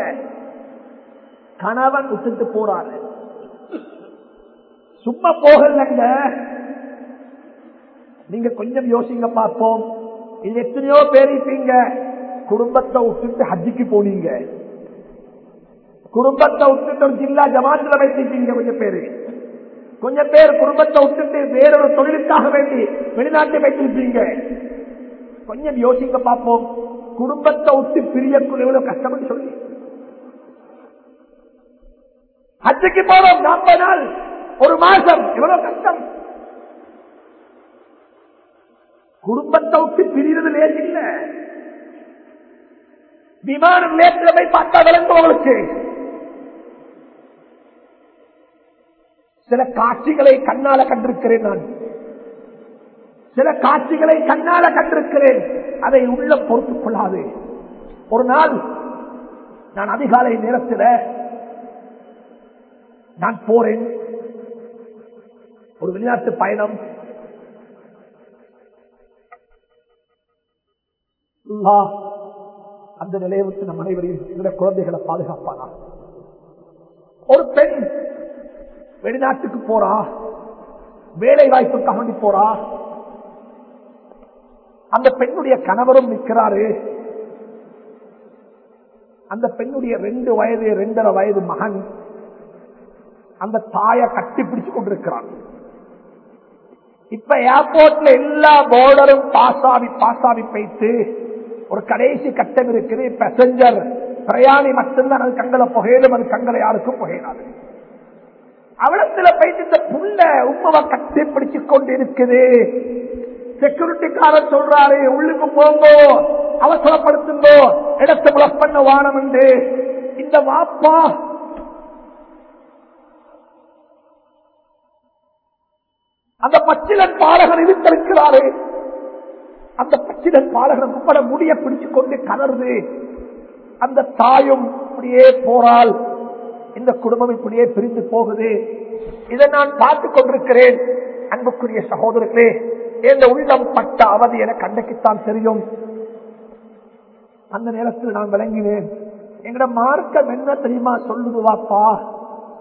கணவன் விட்டுட்டு போறாரு. சும்மா போகலங்க. நீங்க கொஞ்சம் யோசிங்க பார்ப்போம். இது எத்தனையோ பேர் இருப்பீங்க. குடும்பத்தை விட்டுட்டு ஹஜ்ஜிக்கு போனீங்க. குடும்பத்தை விட்டுட்டு ஒரு ஜில்லா ஜமாத்துல வைத்திருக்கீங்க கொஞ்சம் பேரு. கொஞ்சம் பேர் குடும்பத்தை விட்டுட்டு வேறொரு தொழிலுக்காக வேண்டி வெளிநாட்டை வைத்திருப்பீங்க கொஞ்சம் யோசிங்க பார்ப்போம் குடும்பத்தை விட்டு பிரியக்குள்ள எவ்வளவு கஷ்டம்னு சொல்லி. அச்சுக்கு போறோம் நாற்பது நாள் ஒரு மாசம் எவ்வளவு கஷ்டம். குடும்பத்தை விட்டு பிரிவது லேஸ் இல்ல. விமானம் நேற்று போய் பார்த்தா விளங்கும் உங்களுக்கு. சில காட்சிகளை கண்ணால கண்டிருக்கிறேன் நான். சில காட்சிகளை கண்ணால கண்டிருக்கிறேன். அதை உள்ள பொறுத்துக் கொள்ளாது. ஒரு நாள் நான் அதிகாலை நேரத்தில் நான் போறேன். ஒரு வெளிநாட்டு பயணம். அந்த நிலையை விட்டு நம் அனைவரையும் குழந்தைகளை பாதுகாப்பானா? ஒரு பெண் வெளிநாட்டுக்கு போறா. வேலை வாய்ப்புக்காக வேண்டி போறா அந்த பெண்ணுடைய கணவரும் நிற்கிறாரு. அந்த பெண்ணுடைய ரெண்டு வயது ரெண்டரை வயது மகன் அந்த தாயை கட்டி பிடிச்சு கொண்டிருக்கிறான். இப்ப ஏர்போர்ட்ல எல்லா போர்டரும் பாசாவி பாசாவி பைத்து ஒரு கடைசி கட்டம் இருக்குது. பேசஞ்சர் பிரயாணி மட்டும்தான் அது கங்களை புகையிலும் அது கங்களை யாருக்கும் புகையினாது அவளத்துல போயிட்டு இந்த புள்ள உண்மவை கட்டி பிடிச்சு கொண்டு இருக்குது செக்யூரிட்டிக்காரர் சொல்றாரு உள்ளுக்கு போங்கோ அவசரப்படுத்துங்கோ இடத்தை பிளஸ் பண்ண வானம் என்று இந்த வாப்பா அந்த பச்சிலன் பாலகர் இருந்திருக்கிறாரு. அந்த பச்சிலன் பாலகன் உட்பட முடிய பிடிச்சு கொண்டு கலருது அந்த தாயும் இப்படியே போறால் இந்த குடும்பம் இப்படியே பிரிந்து போகுது. இதை நான் பார்த்துக் கொண்டிருக்கிறேன். அன்புக்குரிய சகோதரர்களே இந்த உள்ளம் பட்ட அவதி என கண்டக்குத்தான் தெரியும். அந்த நேரத்தில் நான் விளங்கினேன். எங்கட மார்க்கம் என்ன தெரியுமா சொல்லுது வாப்பா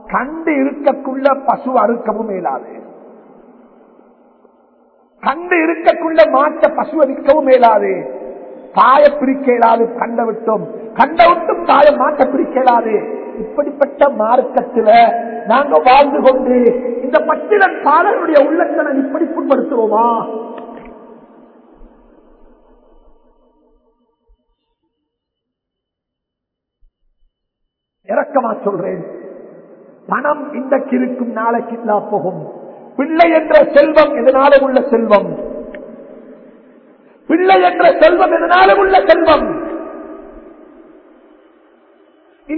கண்டு இருக்கக்குள்ள பசு அறுக்கவும் மேலாது கண்டு இருக்கக்குள்ள மாட்ட பசு அடிக்கவும் மேலாது தாய பிரிக்க இயலாது கண்ட விட்டும். கண்ட விட்டும் தாய மாட்ட பிரிக்க இயலாது. இப்படிப்பட்ட மார்க்கத்துல நாங்க வாழ்ந்து கொண்டு இந்த பட்டிடன் பாலருடைய உள்ளத்தை நான் இப்படி புண்படுத்துவோமா? இறக்கமா சொல்றேன். பணம் இன்றைக்கு இருக்கும் நாளைக்கு இல்லா போகும். பிள்ளை என்ற செல்வம் எதனால உள்ள செல்வம். பிள்ளை என்ற செல்வம் இதனால உள்ள செல்வம்.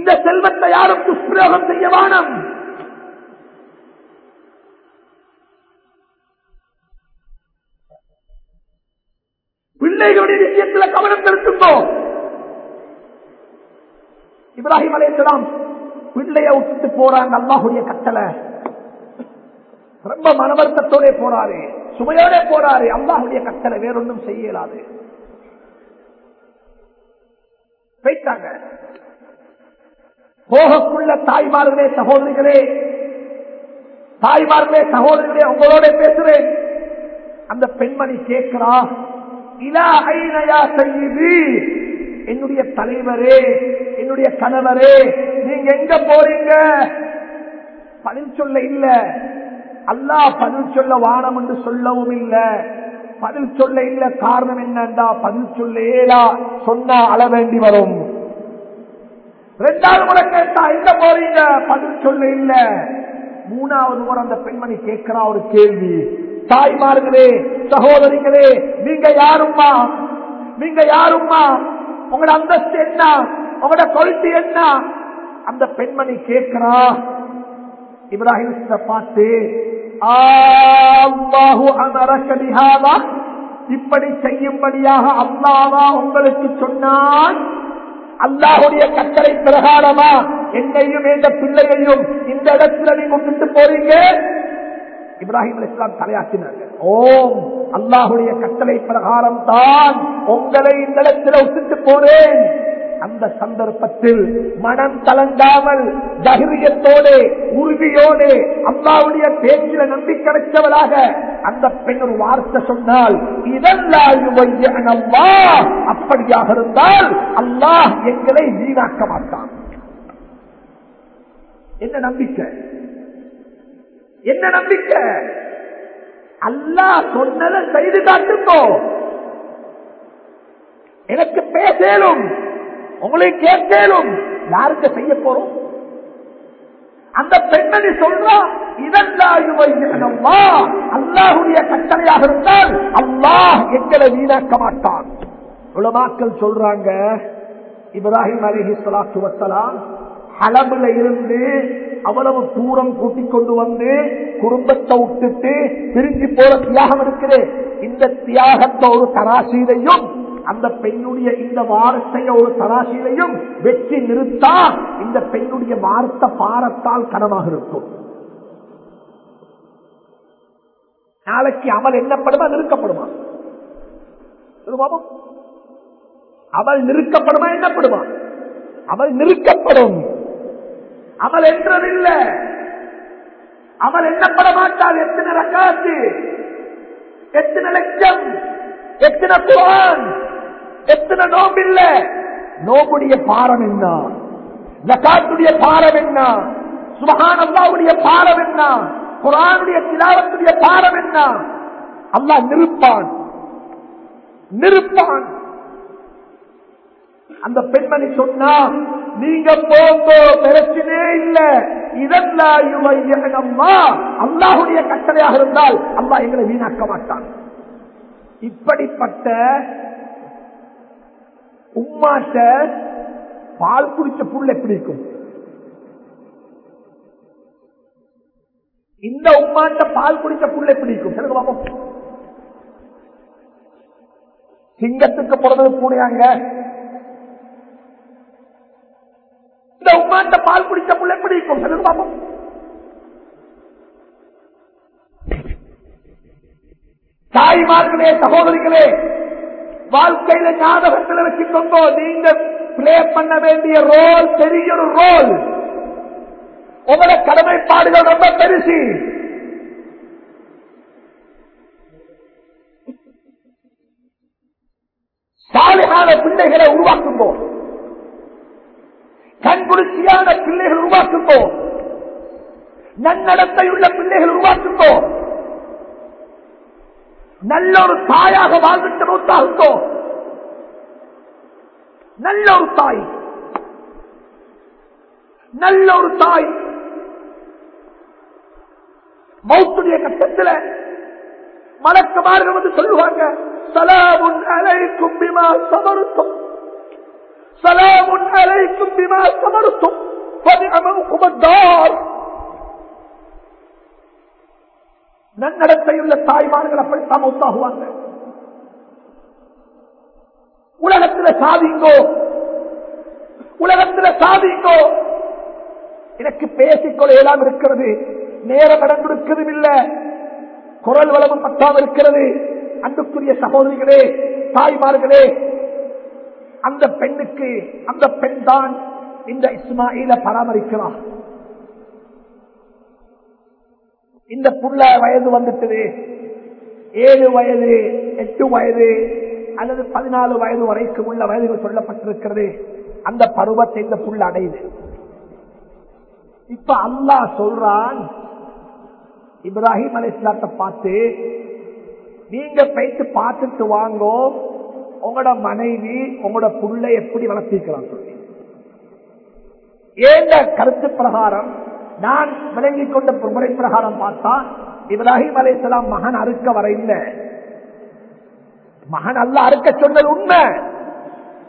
இந்த செல்வத்தை யாரும் துஷ்பிரயோகம் செய்ய வானம். பிள்ளைகளுடைய விஷயத்தில் கவனம் செலுத்துவோம் இப்ராஹிம் அலையலாம் பிள்ளைய விட்டுட்டு போறாங்க அல்லாஹுடைய கட்டளை. ரொம்ப மனவர்த்தத்தோட போறாரு சுமையோட போறாரு. அல்லாஹுடைய கட்டளை வேறொன்றும் செய்யலாது. போயிட்டாங்க. போகக்குள்ள தாய்மார்களே சகோதரிகளே தாய்மார்களே சகோதரிகளே உங்களோட பேசுறேன். அந்த பெண்மணி கேட்கிறா இலா செய்யுது என்னுடைய தலைவரே என்னுடைய கணவரே நீங்க எங்க போறீங்க? பதில் சொல்ல இல்ல. அல்லாஹ் பதில் சொல்ல வானம் என்று சொல்லவும் இல்ல. பதில் சொல்ல இல்ல காரணம் என்னண்டா? பதில் சொல்ல ஏலா சொன்னா அள வேண்டி வரும். ரெண்டாவது முறை கேட்டா எங்க போறீங்க? பதில் சொல்ல இல்ல. மூணாவது முறை அந்த பெண்மணி கேட்கிறா ஒரு கேள்வி. தாய்மார்களே சகோதரிகளே நீங்க யாரும்மா? நீங்க யாரும்மா? உங்களோட அந்தஸ்து என்ன? உங்களோட கொழுத்து என்ன? அந்த பெண்மணி கேட்கிறா இப்ராஹிம் பார்த்து இப்படி செய்யும்படியாக அல்லாவா உங்களுக்கு சொன்னான். அல்லாஹுடைய கட்டளை பிரகாரமா என்னையும் எந்த பிள்ளையையும் இந்த இடத்துல நீங்க விட்டுட்டு போறீங்க? இப்ராஹிம் அலிஸ்லாம் தலையாற்றினர் ஓம் அல்லாஹுடைய கட்டளை பிரகாரம் தான் உங்களை இந்த இடத்துல ஒத்துட்டு போறேன் அந்த சந்தர்ப்பத்தில் மனம் கலங்காமல் தைரியத்தோடு உறுதியோடு அம்மாவுடைய பேச்சில நம்பிக்கை வைத்தவளாக அந்த பெண் ஒரு வார்த்தை சொன்னால் இதெல்லாம் அப்படியாக இருந்தால் அல்லாஹ் எங்களை வீணாக்க மாட்டான். என்ன நம்பிக்கை? என்ன நம்பிக்கை? அல்லாஹ் சொன்னதை செய்து காட்டுங்கோ. எனக்கு பேசலும் உங்களை கேட்கலும் யாருக்கு செய்ய போறோம்? அந்த பெண்மணி சொல்றா இதெல்லாம் அல்லாஹுடைய கட்டளையாக இருந்தால் அல்லாஹ் எங்களை வீணாக்க மாட்டான். உலமாக்கள் சொல்றாங்க இப்ராஹிம் அலிஹி சலாத்து வசலாம் ஹலபுல இருந்து அவ்வளவு தூரம் கூட்டிக் கொண்டு வந்து குடும்பத்தை விட்டுட்டு பிரிஞ்சு போற தியாகம் இருக்குது. இந்த தியாகத்தை ஒரு தராசீலையும் அந்த பெண்ணுடைய இந்த வார்த்தைய ஒரு தராசிலையும் வெற்றி நிறுத்தா இந்த பெண்ணுடைய வார்த்தை பாரத்தால் கனமாக இருக்கும். நாளைக்கு அவள் என்னப்படுமா? நிறுக்கப்படுமா அவள் நிறுக்கப்படுமா என்னப்படுமா? அவள் நிறுக்கப்படும் அமல் என்றதில்ல. அவள் எண்ணப்பட மாட்டால் எத்தனை ரக்காத்து எத்தனை லட்சம் எத்தனை குரான் எத்தனை நோம்பு இல்ல நோபுடைய பாரம் என்ன? ஜக்காத்துடைய பாரம் என்ன? சுபகானல்லாவுடைய பாரம் என்ன? குரானுடைய திலாவத்துடைய பாரம் என்ன? அல்லா நிருப்பான் நிருப்பான் அந்த பெண்மணி சொன்னா நீங்க போங்க பிரச்சனையே இல்ல. இதெல்லாம் அல்லாஹுடைய கட்டளையாக இருந்தால் அல்லா எங்களை வீணாக்க மாட்டான். இப்படிப்பட்ட உம்மாட்ட பால் குடிச்ச புல் எப்படி இருக்கும்? இந்த உம்மாட்ட பால் குடிச்ச புல் எப்படி இருக்கும்? சொல்லுங்க பாப்போம். சிங்கத்துக்கு பிறந்தது பூனையாங்க. இந்த உம்மாட்ட பால் குடிச்ச புல் எப்படி இருக்கும்? சொல்லுங்க பாப்போம். தாய்மார்களே சகோதரிகளே வாழ்க்கையில ஞாபகத்தில் வச்சுக்கோங்க. நீங்க பிளே பண்ண வேண்டிய ரோல் பெரிய ஒரு ரோல் உங்களோட கடமைப்பாடுகள் ரொம்ப பெருசு. சாலையான பிள்ளைகளை உருவாக்கும் போது கண்குளிர்ச்சியான பிள்ளைகள் உருவாக்கும்போ நன்னடத்தை உள்ள பிள்ளைகள் உருவாக்கும்போ நல்ல ஒரு தாயாக வாழ்ந்துட்டு மூத்தாகுங்கோ நல்ல ஒரு தாய். நல்ல ஒரு தாய். மௌத்துடைய கட்டத்தில் மலக்கமார்கள் வந்து சொல்லுவாங்க சலாமுன் அலைக்கும் பிமா சமருத்தும் சலாமுன் அலைக்கும் பிமா சமர்த்தும் நன்னடத்தையுள்ள தாய்மார்கள் அப்படித்தான் ஒத்தாகுவாங்க உலகத்துல சாதிங்கோ உலகத்துல சாதிங்கோ எனக்கு பேசிக்கொள்ள எல்லாம் இருக்கிறது நேரம் நடந்திருக்கிறதும் இல்ல குரல் வளமும் பத்தாம இருக்கிறது அன்புக்குரிய சகோதரிகளே தாய்மார்களே அந்த பெண்ணுக்கு அந்த பெண் தான் இந்த இஸ்மாயில பராமரிக்கிறார். இந்த புள்ள வயது வந்துட்டது. ஏழு வயது எட்டு வயது அல்லது பதினாலு வயது வரைக்கும் உள்ள வயதுகள் சொல்லப்பட்டிருக்கிறது. அந்த பருவத்தை இந்த புள்ள அடையுது. இப்ப அல்லா சொல்றான் இப்ராஹிம் அலி இஸ்லாத்தை பார்த்து நீங்க போயிட்டு பார்த்துட்டு வாங்கோ உங்களோட மனைவி உங்களோட புள்ள எப்படி வளர்த்திருக்கிறான் சொல்லி. ஏந்த கருத்து பிரகாரம்? நான் விளங்கிக் கொண்ட முறை பிரகாரம் பார்த்தா இப்ராஹிம் அலி மகன் அறுக்க வர இல்லை. மகன் அல்ல அறுக்க சொன்னது உண்மை.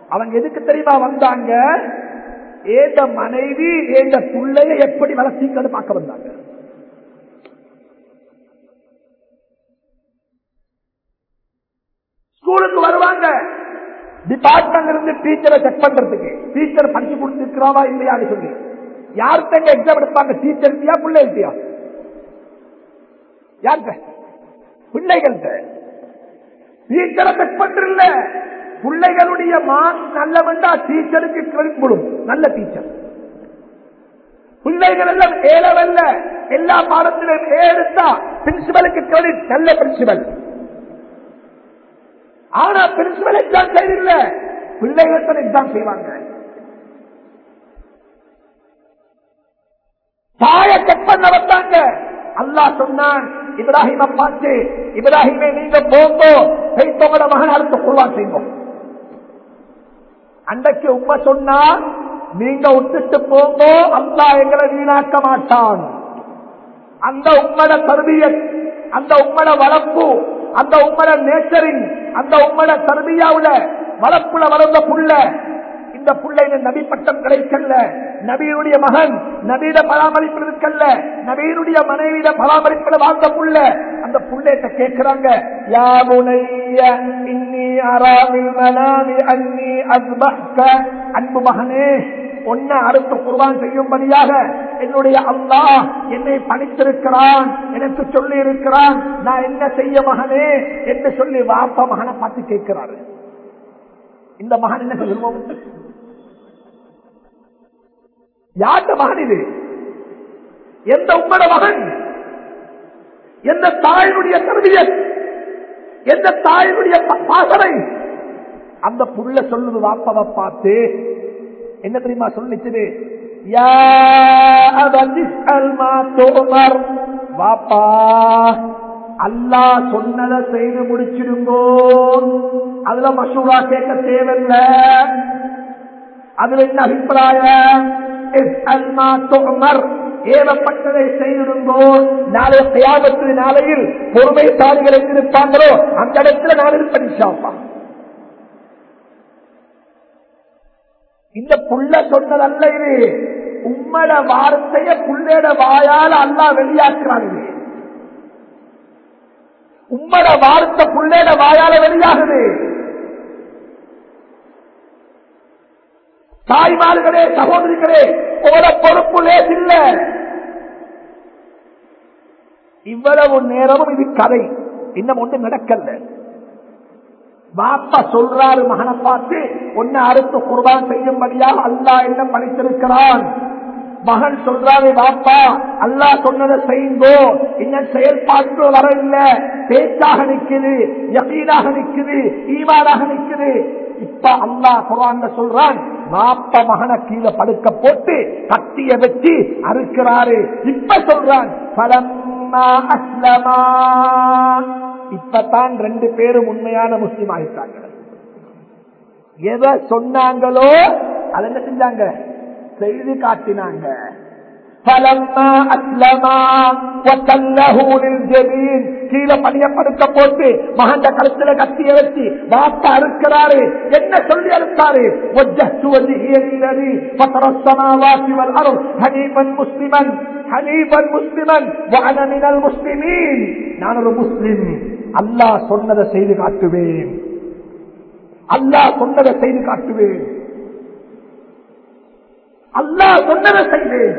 அவங்க எதுக்கு தெரியுமா வந்தாங்க? ஏந்த மனைவி ஏந்த புள்ளைய எப்படி வளர்த்திக்கிறது பார்க்க வந்தாங்க. ஸ்கூலுக்கு வருவாங்க. டிபார்ட்மெண்ட் இருந்து டீச்சரை செக் பண்றதுக்கு. டீச்சர் படிச்சு கொடுத்துருக்கிறாவா இல்லையான்னு சொல்லி. யார்கிட்ட எக்ஸாம் எடுப்பாங்க? டீச்சர் இல்லையா பிள்ளை இல்லையா யார்கிட்ட? பிள்ளைகள்கிட்ட. டீச்சரை செக் பண்றல பிள்ளைகளுடைய மார்க் நல்லவண்டா டீச்சருக்கு கிரெடிட் கொடுக்கும் நல்ல டீச்சர் பிள்ளைகள் எல்லாம் ஏழவல்ல எல்லா பாடத்திலும் ஏ எடுத்தா பிரின்சிபலுக்கு கிரெடிட் நல்ல பிரின்சிபல் ஆனா பிரின்சிபல் எக்ஸாம் செய்யல பிள்ளைகள் தான் எக்ஸாம் செய்வாங்க? தாய செக் பண்ண வந்தாங்க அல்லா சொன்னான் இப்ராஹிம பார்த்து இப்ராஹிமே நீங்க போங்கோ. உங்களோட மகன் அடுத்த குருவான் செய்வோம் அன்றைக்கு உண்மை சொன்னா நீங்க விட்டுட்டு போங்கோ. அல்லா எங்களை வீணாக்க மாட்டான். அந்த உம்மட தருவிய அந்த உம்மட வளர்ப்பு அந்த உம்மட நேச்சரிங் அந்த உம்மட தருவியாவுல வளப்புல வளர்ந்த புள்ள. இந்த புள்ளையில நபி பட்டம் கிடைக்கல நபியினுடைய மகன் நபீட பராமரிப்பு இருக்கல்ல. நபீனுடைய மனைவியிட பராமரிப்புல வாழ்ந்த புள்ள. அந்த புள்ளேட்ட கேட்கிறாங்க யா புனைய இன்னி அராமில் மனாமி அன்னி அஸ்பஹ்க அன்பு மகனே ஒன்ன அடுத்து குர்பான் செய்யும்படியாக என்னுடைய அல்லாஹ் என்னை பணித்திருக்கிறான் எனக்கு சொல்லி இருக்கிறான் நான் என்ன செய்ய மகனே என்று சொல்லி வாப்பா மகனை பார்த்து கேட்கிறாரு. இந்த மகன் என்ன சொல்லுவோம் யார்ட மகன் இது? எந்த உங்களோட மகன்? எந்த தாயினுடைய தருவியல் எந்த தாயினுடைய பாசனை? அந்த புள்ள சொல்லுது வாப்பாவை பார்த்து என்ன தெரியுமா சொல்லிச்சது? வாப்பா அல்லா சொன்னதை செய்து முடிச்சிருங்கோ அதுல மசூரா கேட்க தேவையில்லை. அதுல என்ன அபிப்பிராயம்? ஏவப்பட்டதை செய்திருந்தோ நாளை தயாபத்து நாளையில் பொறுமைசாலிகள் இருப்பாங்களோ அந்த இடத்துல நான் இருப்பா இந்த புள்ள சொன்னதல்ல இது. உம்மட வார்த்தைய புள்ளேட வாயால் அல்லா வெளியாக்குறான் இது. உம்மட வார்த்தை புள்ளேட வாயால வெளியாகுது. தாய்மார்களே சகோதரிகளே உங்களோட பொறுப்பு லேசில்லை. இவ்வளவு நேரமும் இது கதை. இன்னும் ஒன்று நடக்கல. பாப்பா சொல்றாரு மகனை பார்த்து ஒன்னு அறுத்து குர்பான் செய்யும்படியாக அல்லா என்ன பணித்திருக்கிறான் மகன் சொல்றாரு பாப்பா அல்லா சொன்னதை செய்யுங்கோ. இன்னும் செயல்பாட்டு வர இல்ல. பேச்சாக நிக்குது யகீனாக நிக்குது ஈமானாக நிக்குது. இப்ப அல்லா குரான் சொல்றான் பாப்ப மகனை கீழே படுக்க போட்டு கத்திய வச்சு அறுக்கிறாரு. இப்ப சொல்றான் பலம்மா இப்பதான் ரெண்டு பேரும் உண்மையான முஸ்லீம் ஆயிட்டாங்க எதை சொன்னாங்களோ அதை என்ன செஞ்சாங்க? செய்து காட்டினாங்க. فلما أسلما وتله للجبين கீழே பணியப்படுத்த போட்டு மகண்ட கழுத்துல கத்திய வச்சு வாப்பா அறுக்கிறாரு என்ன சொல்லி அறுத்தாரு وجهت وجهي للذي فطر السماوات والارض حنيفا مسلما حنيفا مسلما وانا من المسلمين நான் ஒரு முஸ்லிம் அல்லாஹ் சொன்னதை செய்து காட்டுவேன் அல்லாஹ் சொன்னதை செய்து காட்டுவேன் அல்லாஹ் சொன்னதை செய்வேன்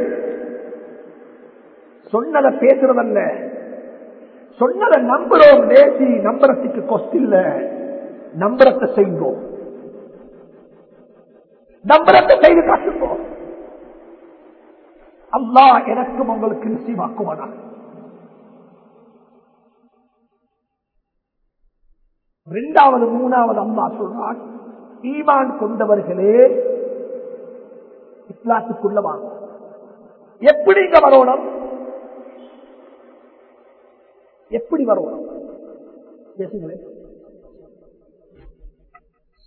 சொன்னதை பேசுறதல்ல. சொன்னதை நம்புறோம் பேசி நம்புறதுக்கு கொஸ்டில்ல நம்புறத்தை செய்வோம். நம்புறத்தை செய்து காட்டுவோம் அல்லா எனக்கும் உங்களுக்கு நிச்சயமாக்குவானா இரண்டாவது மூணாவது அம்மா சொல்றான் ஈமான் கொண்டவர்களே இஸ்லாத்துக்குள்ள வாங்க. எப்படி இங்க வரணும்? எப்படி வரும்? பேசுங்களேன்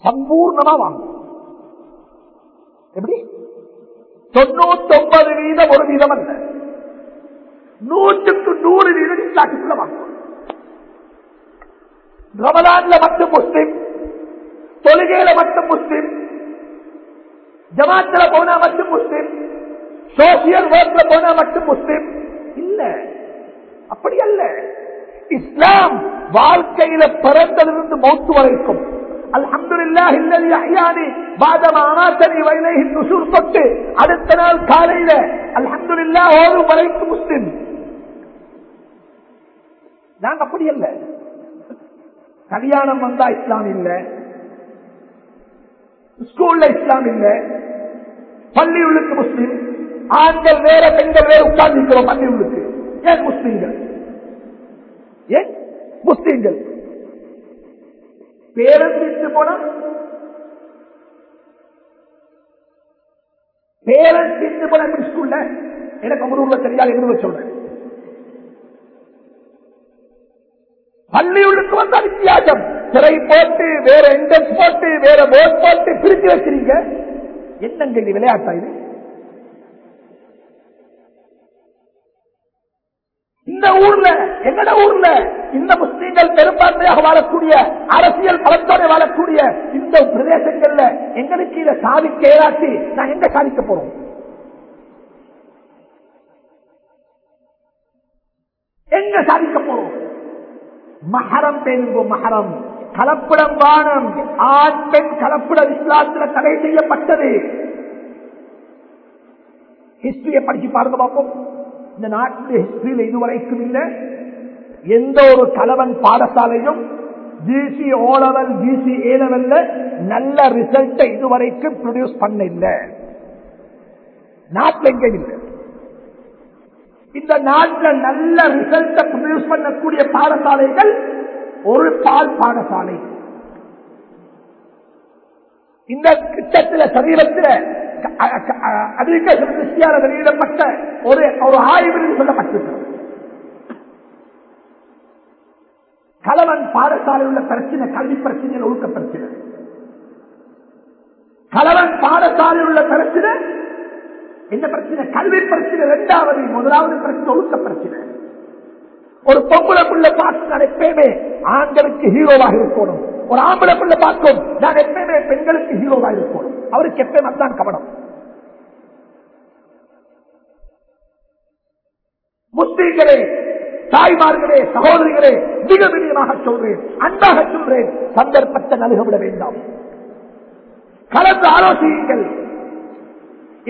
சம்பூர்ணமா வாங்க எப்படி? தொண்ணூத்தி ஒன்பது வீதம் ஒரு வீதம் அல்ல. நூற்றுக்கு நூறு வீதம் இஸ்லாத்துக்குள்ள வாங்க ரமலான்ல மட்டும் முஸ்லிம். தொழுகையில மட்டும் முஸ்லிம். ஜமாத்துல போனா மட்டும் முஸ்லிம். சோசியல் ஒர்க்ல போனா மட்டும் முஸ்லிம். இல்ல. அப்படி அல்ல. இஸ்லாம் வாழ்க்கையில பிறந்ததிலிருந்து மௌத்து வரைக்கும். அல்ஹம்துலில்லாஹ் இல்லதி அஹ்யானி பாதமா அமாத்தனி வைலைஹி நுஷூர் தொட்டு அடுத்த நாள் காலையில அல்ஹம்துலில்லாஹ் ஓதும் வரைக்கும் முஸ்லிம். நாங்க அப்படி அல்ல. கல்யாணம் வந்தா இஸ்லாம் இல்ல. ஸ்கூல்ல இஸ்லாம் இல்ல. பள்ளி உள்ளுக்கு முஸ்லிம். ஆண்கள் வேற பெண்கள் வேற உட்கார்ந்து பள்ளி உள்ளுக்கு ஏன் முஸ்லிம்கள்? ஏன்? முஸ்லீம்கள். பேரன் போனா பேரன் போன ஸ்கூல்ல எனக்கு ஒரு ஊர்ல தெரியாது எங்க சொல்றேன். பள்ளியுள்ளுக்கு வந்தா வித்தியாசம். சிறை போட்டு வேற இண்டெக்ஸ் போட்டு வேற போட் போட்டு பிரித்து வச்சிருக்க என்னங்க இது விளையாட்டா இது? இந்த ஊர்ல எங்கட ஊர்ல இந்த முஸ்லீம்கள் பெரும்பான்மையாக வாழக்கூடிய அரசியல் பலத்தோட வாழக்கூடிய இந்த பிரதேசங்கள்ல எங்களுக்கு இதை சாதிக்க ஏறாட்டி நான் எங்க சாதிக்க போறோம்? எங்க சாதிக்க போறோம்? மகரம் பேருங்கோ மகரம் கலப்படம் வானம். ஆண் பெண் கலப்படம் இஸ்லாத்தில் தடை செய்யப்பட்டது. ஹிஸ்டரிய படிச்சு பாருங்க பார்ப்போம் இந்த நாட்டில் ஹிஸ்டரியில் இதுவரைக்கும் இல்லை. எந்த ஒரு தலைவன் பாடசாலையும் GC O level GC A லெவல்ல நல்ல ரிசல்ட்டை இதுவரைக்கும் ப்ரொடியூஸ் பண்ண இல்லை நாட்டில் எங்க இல்லை. இந்த நாட்டில் நல்ல ரிசல்ட்டை ப்ரொடியூஸ் பண்ணக்கூடிய பாடசாலைகள் ஒரு பால் பாடசாலை. இந்த திட்டத்தில் சமீபத்தில் அமெரிக்க வெளியிடப்பட்ட ஒரு ஒரு ஆய்வில் சொல்லப்பட்டிருக்கிறது கலவன் பாடசாலையில் உள்ள பிரச்சனை கல்வி பிரச்சனையில் ஒழுக்க பிரச்சனை கலவன் பாடசாலையில் உள்ள பிரச்சனை என்ன பிரச்சனை கல்வி பிரச்சனை இரண்டாவது முதலாவது பிரச்சனை ஒழுக்க பிரச்சனை ஒரு பொம்பளை புள்ள பார்த்து நான் ஆண்களுக்கு ஹீரோவாக இருக்கணும். ஒரு ஆம்பளை புள்ள பார்க்கும். நான் எப்பயுமே பெண்களுக்கு ஹீரோவா இருக்கணும் அவருக்கு எப்பயும் அதுதான் கவனம். முஸ்லீம்களே தாய்மார்களே சகோதரிகளே மிக விரிவாக சொல்றேன் அன்பாக சொல்றேன் சந்தர்ப்பத்தை நல்கவிட வேண்டாம். கலந்து ஆலோசியுங்கள்.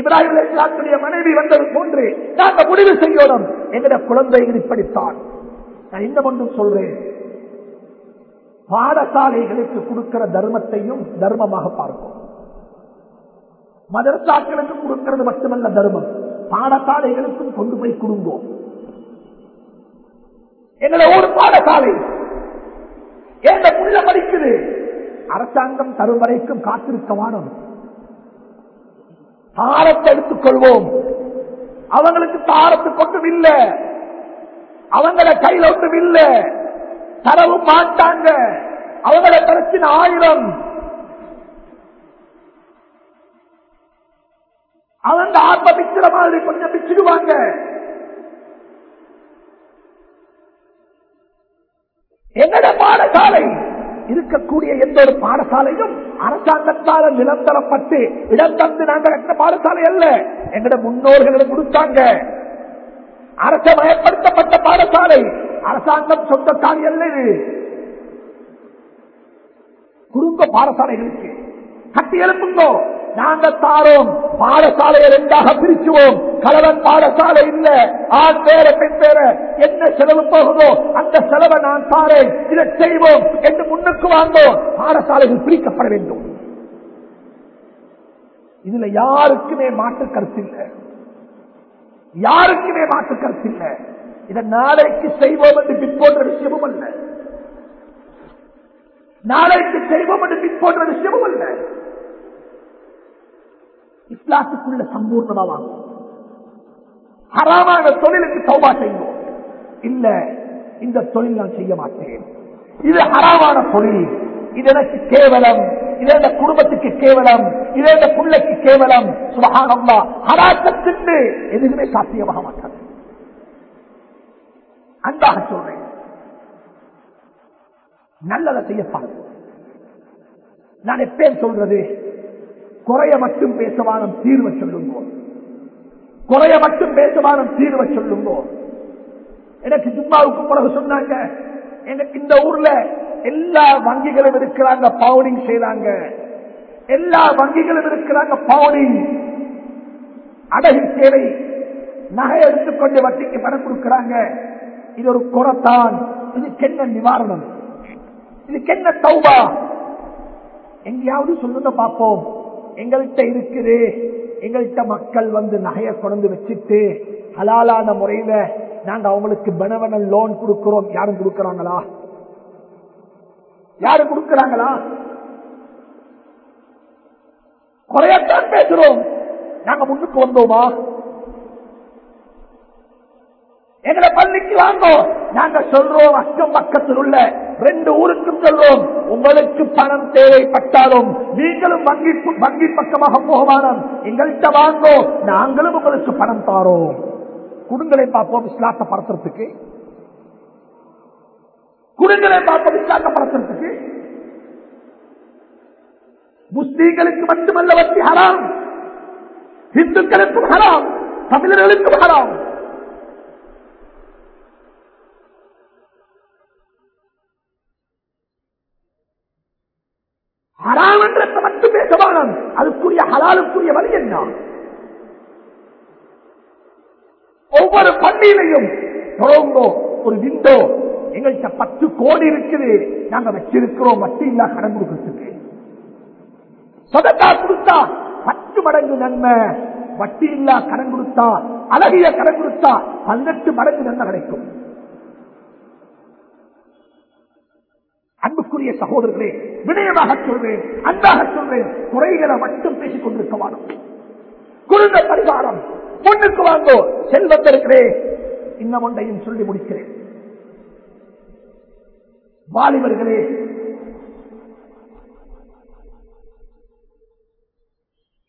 இப்ராஹிம் இஸ்லாத்துடைய மனைவி வந்தது போன்று நாங்கள் முடிவு செய்யணும். எங்களுடைய குழந்தைகள் இப்படித்தான். நான் இன்னும் ஒன்றும் சொல்றேன். பாடசாலைகளுக்கு கொடுக்கிற தர்மத்தையும் தர்மமாக பார்க்கும் மதரசாக்களுக்கு கொடுக்கிறது மட்டுமல்ல தர்மம். பாடசாலைகளுக்கும் கொண்டு போய் கொடுங்கோம் எங்களை ஒரு பாடசாலை. எந்த புள்ள படிக்குது? அரசாங்கம் தரும் வரைக்கும் காத்திருக்க வானம். தாரத்தை எடுத்துக் கொள்வோம். அவங்களுக்கு தாரத்து கொண்டும் இல்லை. அவங்கள கையில் ஒன்றும் இல்லை. தரவும் மாட்டாங்க. அவங்கள பிரச்சனை ஆயிரம். அவங்க ஆத்ம பிச்சுற மாதிரி கொஞ்சம் பிச்சுடுவாங்க எங்கட பாடசாலை இருக்கக்கூடிய எந்த ஒரு பாடசாலையும் அரசாங்கத்தால நிலந்தரப்பட்டு இடம் தந்து நாங்கள் எந்த பாடசாலை அல்ல. எங்கட முன்னோர்களிடம் கொடுத்தாங்க. அரச அரசமயப்படுத்தப்பட்ட பாடசாலை அரசாங்கம் சொந்தத்தால் அல்ல இது. குடும்ப பாடசாலைகளுக்கு கட்டி எழுப்புங்கோ. நாங்க தாரோம். பாடசாலையை ரெண்டாக பிரிச்சுவோம். கலவன் பாடசாலை இல்ல. ஆண் பேர பெண் பேர என்ன செலவு போகுதோ அந்த செலவை நான் தாரேன். இதை செய்வோம் என்று முன்னுக்கு வாங்கோம். பாடசாலைகள் பிரிக்கப்பட வேண்டும். இதுல யாருக்குமே மாற்று கருத்து இல்லை. யாருக்குமே மாற்று கருத்து இல்லை. இதை நாளைக்கு செய்வோம் என்று பிற்போன்ற விஷயமும் அல்ல. நாளைக்கு செய்வோம் என்று பிற்போன்ற விஷயமும் அல்ல. இஸ்லாத்துக்குள்ள சம்பூர்ணமா வாங்கும் ஹராமான தொழிலுக்கு சௌபா செய்வோம். இல்ல இந்த தொழில் நான் செய்ய மாட்டேன். இது ஹராமான தொழில். இது எனக்கு கேவலம். இது இந்த குடும்பத்துக்கு கேவலம். இது இந்த பிள்ளைக்கு கேவலம். சுபகானம்மா ஹராக்கத்துக்கு எதுவுமே சாத்தியமாக மாட்டாங்க அன்பாக சொல்றேன். நல்லதை செய்ய நான் எப்பேன் சொல்றது? குறைய மட்டும் பேசவானம் தீர்வை சொல்லுங்கோ. குறைய மட்டும் பேசவானம் தீர்வை சொல்லுங்கோ. எனக்கு ஜும்மாவுக்கு பிறகு சொன்னாங்க எனக்கு இந்த ஊர்ல எல்லா வங்கிகளும் இருக்கிறாங்க பவுனிங் செய்யறாங்க எல்லா வங்கிகளும் இருக்கிறாங்க பவுனிங் அடகு சேவை நகை எடுத்துக்கொண்டு வட்டிக்கு பணம் கொடுக்கிறாங்க. இது ஒரு குரத்தான். இதுக்கென்ன நிவாரணம். இதுக்கென்ன தௌபா. எங்கேயாவது சொல்லுங்க பார்ப்போம். எங்கள்கிட்ட இருக்குது. எங்கள்கிட்ட மக்கள் வந்து நகையை கொண்டு வச்சுட்டு ஹலாலான முறையில நாங்க அவங்களுக்கு பெனவனல் லோன் கொடுக்கிறோம். யாரும் கொடுக்கறாங்களா? யாரு கொடுக்கறாங்களா? குறையத்தான் பேசுறோம். நாங்க முன்னுக்கு வந்தோமா? எங்களை பள்ளிக்கு வாங்கோ. நாங்க சொல்றோம் அக்கம் பக்கத்தில் உள்ள ரெண்டு ஊருக்கும் சொல்றோம். உங்களுக்கு பணம் தேவைப்பட்டாலும் நீங்களும் வங்கி வங்கி பக்கமாக போகமானம் எங்கள்கிட்ட வாங்கோ நாங்களும் உங்களுக்கு பணம் தாரோம். குடுங்களை பார்ப்போம் இஸ்லாத்தை படுத்துறதுக்கு குடுங்களை பார்ப்போம் இஸ்லாத்தை படுத்துறதுக்கு முஸ்லீம்களுக்கு மட்டுமல்ல வட்டி ஹராம். இந்துக்களுக்கும் ஹராம். தமிழர்களுக்கும் ஹராம். ஹராம் என்ற மட்டும் பேசவானம் அதுக்குரிய ஹலாலுக்குரிய வழி என்ன? ஒவ்வொரு பள்ளியிலையும் தொடங்கோ ஒரு விண்டோ எங்கள்கிட்ட பத்து கோடி இருக்குது. நாங்க வச்சிருக்கிறோம் வட்டி இல்லா கடன் கொடுக்கறதுக்கு. சொதக்கா கொடுத்தா பத்து மடங்கு நன்மை. வட்டி இல்லா கடன் கொடுத்தா அழகிய கடன் கொடுத்தா பதினெட்டு மடங்கு நன்மை கிடைக்கும். அன்புக்குரிய சகோதரர்களே விடயமாக சொல்றேன் அன்பாக சொல்றேன் குறைகளை மட்டும் பேசிக் கொண்டிருக்க வாழும் குருந்த பரிகாரம் பொண்ணுக்கு வாங்கோ செல்வத்திருக்கிறே இன்னும் ஒன்றையும் சொல்லி முடிக்கிறேன். வாலிபர்களே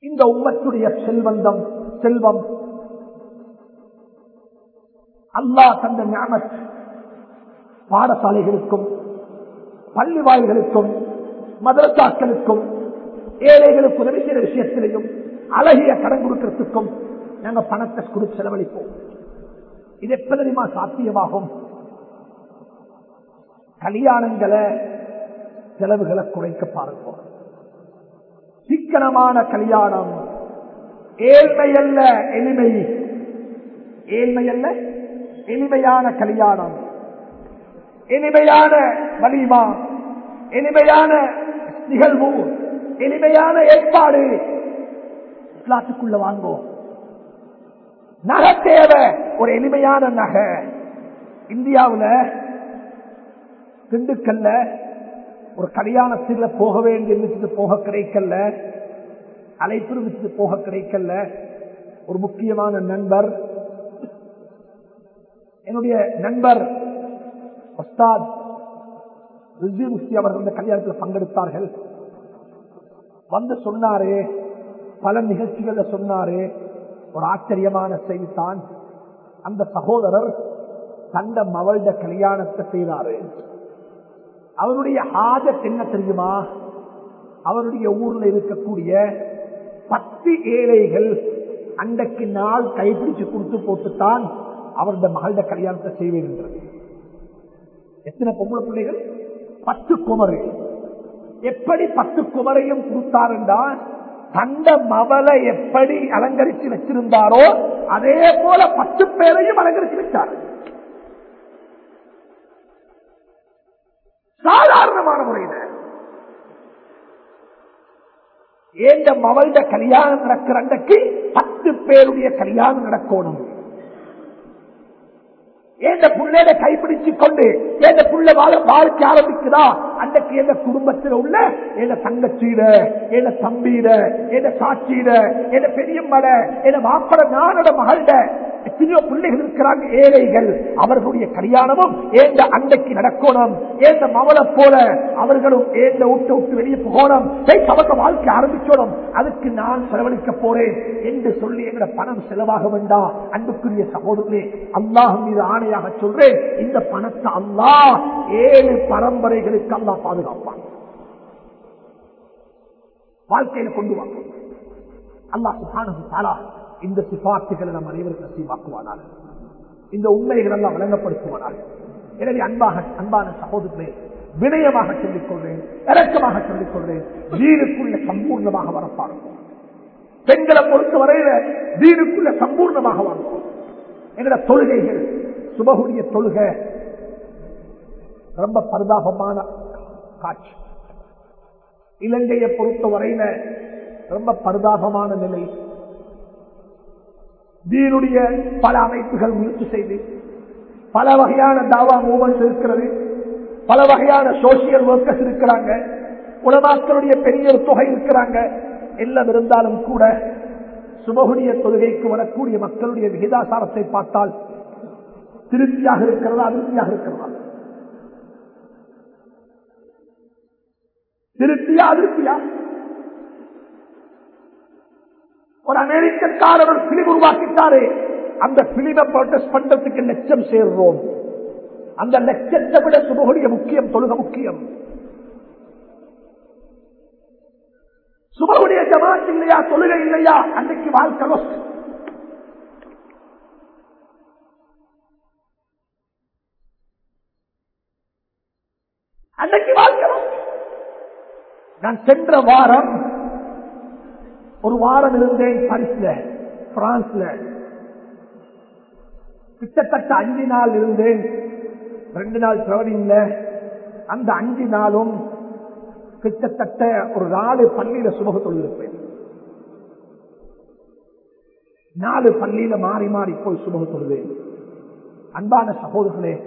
இந்த உம்மத்துடைய செல்வந்தம் செல்வம். அல்லாஹ் தந்த ஞாபக பாடசாலைகளுக்கும் பள்ளி வாய்களுக்கும் மதரசாக்களுக்கும் ஏழைகளுக்கு உதவி செய்கிற விஷயத்திலையும் அழகிய கடன் கொடுக்கறதுக்கும் நாங்க பணத்தை கொடுத்து செலவழிப்போம். இது எப்ப தெரியுமா சாத்தியமாகும்? கல்யாணங்களை செலவுகளை குறைக்க பாருங்க. சிக்கனமான கல்யாணம். ஏழ்மை அல்ல எளிமை. ஏழ்மை அல்ல எளிமையான கல்யாணம். இனிமையான வலிமா இனிமையான நிகழ்வு இனிமையான ஏற்பாடு. இஸ்லாத்துக்குள்ள வாங்குவோம். நகை தேவை ஒரு எளிமையான நகை. இந்தியாவில் திண்டுக்கல்ல ஒரு கல்யாணத்தில் போக வேண்டிய விட்டு போக கிடைக்கல. அழைப்பு விட்டு போக கிடைக்கல. ஒரு முக்கியமான நண்பர். என்னுடைய நண்பர் உஸ்தாத் ரிஜி அவர்கள் இந்த கல்யாணத்தில் பங்கெடுத்தார்கள். வந்து சொன்னாரே பல நிகழ்ச்சிகள்ல சொன்னாரே ஒரு ஆச்சரியமான செய்தித்தான் அந்த சகோதரர் தந்த மவள்ட கல்யாணத்தை செய்தாரு. அவருடைய ஆஜத் என்ன தெரியுமா? அவருடைய ஊர்ல இருக்கக்கூடிய பத்து ஏழைகள் அன்றைக்கு நாள் கைப்பிடிச்சு கொடுத்து போட்டுத்தான் அவருடைய மகளிட கல்யாணத்தை செய்வேன் என்றது எத்தனை பொம்பளை பிள்ளைகள்? பத்து குமரு. எப்படி பத்து குமரையும் கொடுத்தார் என்றால் தந்த மவளை எப்படி அலங்கரித்து வச்சிருந்தாரோ அதே போல பத்து பேரையும் அலங்கரித்து வச்சார். சாதாரணமான முறையில். ஏந்த மவள்ட கல்யாணம் நடக்கிற அன்றைக்கு பத்து பேருடைய கல்யாணம் நடக்கணும். ஏந்த புள்ளைய கைப்பிடிச்சு கொண்டு ஏந்த புள்ள வாழ வாழ்க்கை ஆரம்பிக்குதா? அன்றைக்கு எந்த குடும்பத்தில் உள்ள எந்த தங்கச்சீட எந்த தம்பீட எந்த சாட்சியிட எந்த பெரியம்மட எந்த மாப்பட நானோட மகள்ட எத்தனையோ பிள்ளைகள் இருக்கிறாங்க ஏழைகள். அவர்களுடைய கல்யாணமும் ஏந்த அன்றைக்கு நடக்கணும். ஏந்த மவளை போல அவர்களும் ஏந்த விட்டு விட்டு வெளியே போகணும். அவங்க வாழ்க்கை ஆரம்பிச்சோடும் அதுக்கு நான் செலவழிக்க போறேன் என்று சொல்லி எங்களோட பணம் செலவாக வேண்டாம் அன்புக்குரிய சகோதரே அல்லாஹ் மீது ஆணையாக சொல்றேன் இந்த பணத்தை அல்லாஹ் ஏழு பரம்பரைகளுக்கு அல்லா பாதுகாப்பான். வாழ்க்கையில கொண்டு வாங்க அல்லா சுபானு தாலா இந்த சிபாத்துகளை நம் அனைவருக்கு நசீவாக்குவானார் இந்த உண்மைகள் எல்லாம் வழங்கப்படுத்துவானார் எனவே அன்பாக அன்பான சகோதரர்களே வினயமாக சொல்லிக்கொள்றேன் இறக்கமாக சொல்லிக்கொள்றேன் வீருக்குள்ள சம்பூர்ணமாக வரப்பாருக்கும் பெண்களை பொறுத்த வரையில வீருக்குள்ள சம்பூர்ணமாக வாழ்வோம் எங்களோட தொழுகைகள் சுபகுடைய தொழுகை ரொம்ப பரிதாபமான காட்சி. இலங்கையை பொறுத்தவரையில ரொம்ப பரிதாபமான நிலை. தீனுடைய பல அமைப்புகள் முயற்சி செய்து பல வகையான தாவா மூமெண்ட்ஸ் இருக்கிறது பல வகையான சோசியல் ஒர்க்கர்ஸ் இருக்கிறாங்க உலமாக்களுடைய பெரிய ஒரு தொகை இருக்கிறாங்க. எல்லாம் இருந்தாலும் கூட சுபகுடைய தொழுகைக்கு வரக்கூடிய மக்களுடைய விகிதாசாரத்தை பார்த்தால் திருப்தியாக இருக்கிறதா அதிருப்தியாக இருக்கிறதா? திருப்தியா அதிருப்தியா ஒரு அமெரிக்கக்காரர் ஒரு பிலிம் உருவாக்கிட்டாரு. அந்த பிலிமை ப்ரொடெஸ்ட் பண்றதுக்கு லட்சம் சேர்றோம். அந்த லட்சத்தை விட சுபகுடைய முக்கியம் தொழுக முக்கியம். சுபகுடைய ஜமாத் இல்லையா தொழுகை இல்லையா? அன்னைக்கு வாழ்க்கை lost. அன்னைக்கு வாழ்க்கை lost. நான் சென்ற வாரம் ஒரு வாரம் இருந்தேன் பரிசுல பிரான்ஸ்ல. கிட்டத்தட்ட அஞ்சு நாள் இருந்தேன். ரெண்டு நாள் டிராவலிங்ல. அந்த அஞ்சு நாளும் கிட்டத்தட்ட ஒரு நாலு பள்ளியில சுமகத்தொழில் இருப்பேன். நாலு பள்ளியில மாறி மாறி போய் சுமகத்தொழுவேன். அன்பான சகோதரர்களே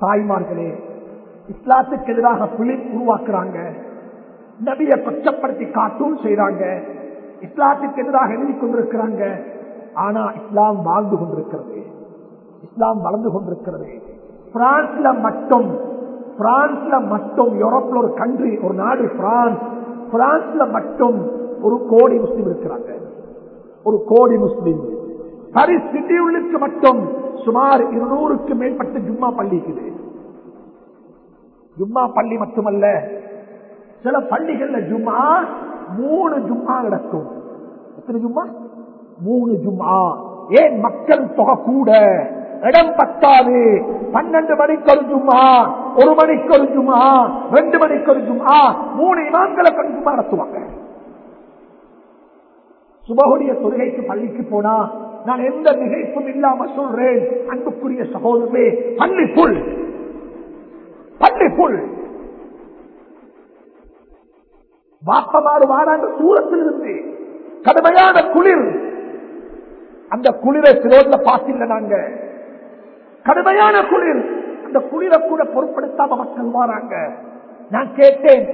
தாய்மார்களே இஸ்லாத்துக்கு எதிராக பிலிப் உருவாக்குறாங்க. நபிய கொச்சப்படுத்தி காட்டும் செய்யறாங்க இஸ்லாத்துக்கு எதிராக எழுதி கொண்டிருக்கிறாங்க. ஆனா இஸ்லாம் வாழ்ந்து கொண்டிருக்கிறது. இஸ்லாம் வளர்ந்து கொண்டிருக்கிறது. பிரான்ஸ்ல மட்டும் பிரான்ஸ்ல மட்டும் யூரோப்ல ஒரு கண்ட்ரி ஒரு நாடு பிரான்ஸ். பிரான்ஸ்ல மட்டும் ஒரு கோடி முஸ்லீம் இருக்கிறாங்க. ஒரு கோடி முஸ்லீம். பாரிஸ் சிட்டியுள்ளுக்கு மட்டும் சுமார் இருநூறுக்கு மேற்பட்ட ஜும்மா பள்ளி இருக்குது. ஜும்மா பள்ளி மட்டுமல்ல சில பள்ளிகள்ல ஜும்மா மூணு ஜும்மா நடக்கும். எத்தனை ஜும்மா? மூணு ஜும்மா. ஏன் மக்கள் தொகை கூட? இடம் பத்தாது. பன்னெண்டு மணிக்கு ஒரு ஜும்மா ஒரு மணிக்கு ஒரு ஜும்மா ரெண்டு மணிக்கு ஒரு ஜும்மா மூணு இமாம்களை கொண்டு நடத்துவாங்க. சுபகுடைய தொழுகைக்கு பள்ளிக்கு போனா நான் எந்த நிகழ்ப்பும் இல்லாம சொல்றேன். அன்புக்குரிய சகோதரமே பள்ளி புல் பள்ளி புல் வாப்பமாறு வாராங்க தூரத்தில் இருந்து. கடுமையான குளிர். அந்த குளிரை சிலோட்ல பார்த்தில்ல நாங்க. கடுமையான குளிர். அந்த குளிரை கூட பொருட்படுத்தாம மக்கள் வாராங்க. நான் கேட்டேன்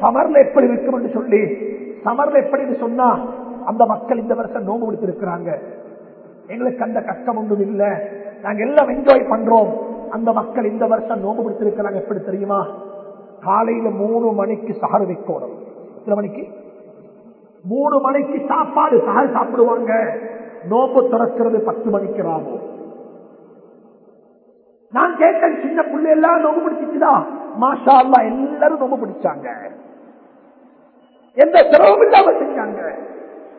சமர்ல எப்படி இருக்கும் என்று சொல்லி. சமர்ல எப்படி சொன்னா அந்த மக்கள் இந்த வருஷம் நோம்பு கொடுத்திருக்கிறாங்க எங்களுக்கு அந்த கஷ்டம் ஒன்றும் இல்லை. நாங்க எல்லாம் என்ஜாய் பண்றோம். அந்த மக்கள் இந்த வருஷம் நோம்பு கொடுத்திருக்கிறாங்க எப்படி தெரியுமா? காலையில மூணு மணிக்கு சஹர் வைக்கணும். எத்தனை மணிக்கு? மூணு மணிக்கு சாப்பாடு. சகல் சாப்பிடுவாங்க. நோம்பு திறக்கிறது பத்து மணிக்கு ராவும் நான் கேட்டேன் சின்ன பிள்ளை எல்லாம் நோம்பு பிடிச்சிச்சுதா மாஷா அல்லா எல்லாரும் நோம்பு பிடிச்சாங்க. எந்த சிரமம் இல்லாம செஞ்சாங்க.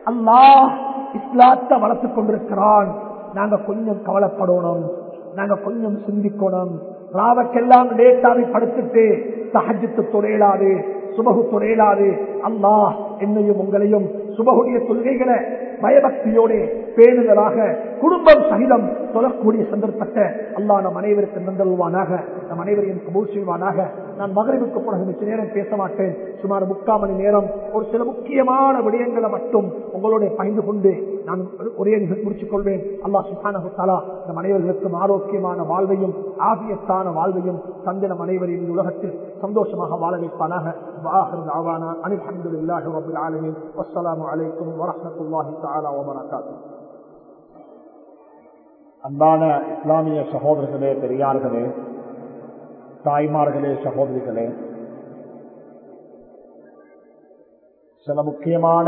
அல்லாஹ் இஸ்லாத்தை வளர்த்துக் கொண்டிருக்கிறான். நாங்க கொஞ்சம் கவலைப்படணும். நாங்க கொஞ்சம் சிந்திக்கணும். ராவக்கெல்லாம் லேட்டாவை படுத்துட்டு சஹஜத்து தொழிலாது சுபகு துறையிலாது அல்லாஹ் என்னையும் உங்களையும் சுபகுடைய தொழுகைகளை பயபக்தியோடு பேணுதலாக குடும்பம் சகிதம் சொல்லக்கூடிய சந்தர்ப்பத்தை அல்லாஹ் நம் அனைவருக்கு நந்தல்வானாக நம் அனைவரையும் கபூர் செய்வானாக. நான் மகரிவுக்கு பிறகு மிச்ச நேரம் பேச மாட்டேன். சுமார் முக்கால் மணி நேரம் ஒரு சில முக்கியமான விடயங்களை மட்டும் உங்களோட பகிர்ந்து கொண்டு நான் ஒரே முடிச்சுக் கொள்வேன். அல்லாஹ் சுஹானஹு தஆலா நம் அனைவர்களுக்கும் ஆரோக்கியமான வாழ்வையும் ஆகியத்தான வாழ்வையும் தந்து நம் அனைவரையும் உலகத்தில் சந்தோஷமாக வாழ வைப்பானாக. அனில்ஹம்துல்லாஹி ரபுல் ஆலமின். அஸ்லாம் வலைக்கம் வரமத்துல்லாஹி தாலா வபரகாத்து அன்பான இஸ்லாமிய சகோதரர்களே பெரியார்களே தாய்மார்களே சகோதரிகளே சில முக்கியமான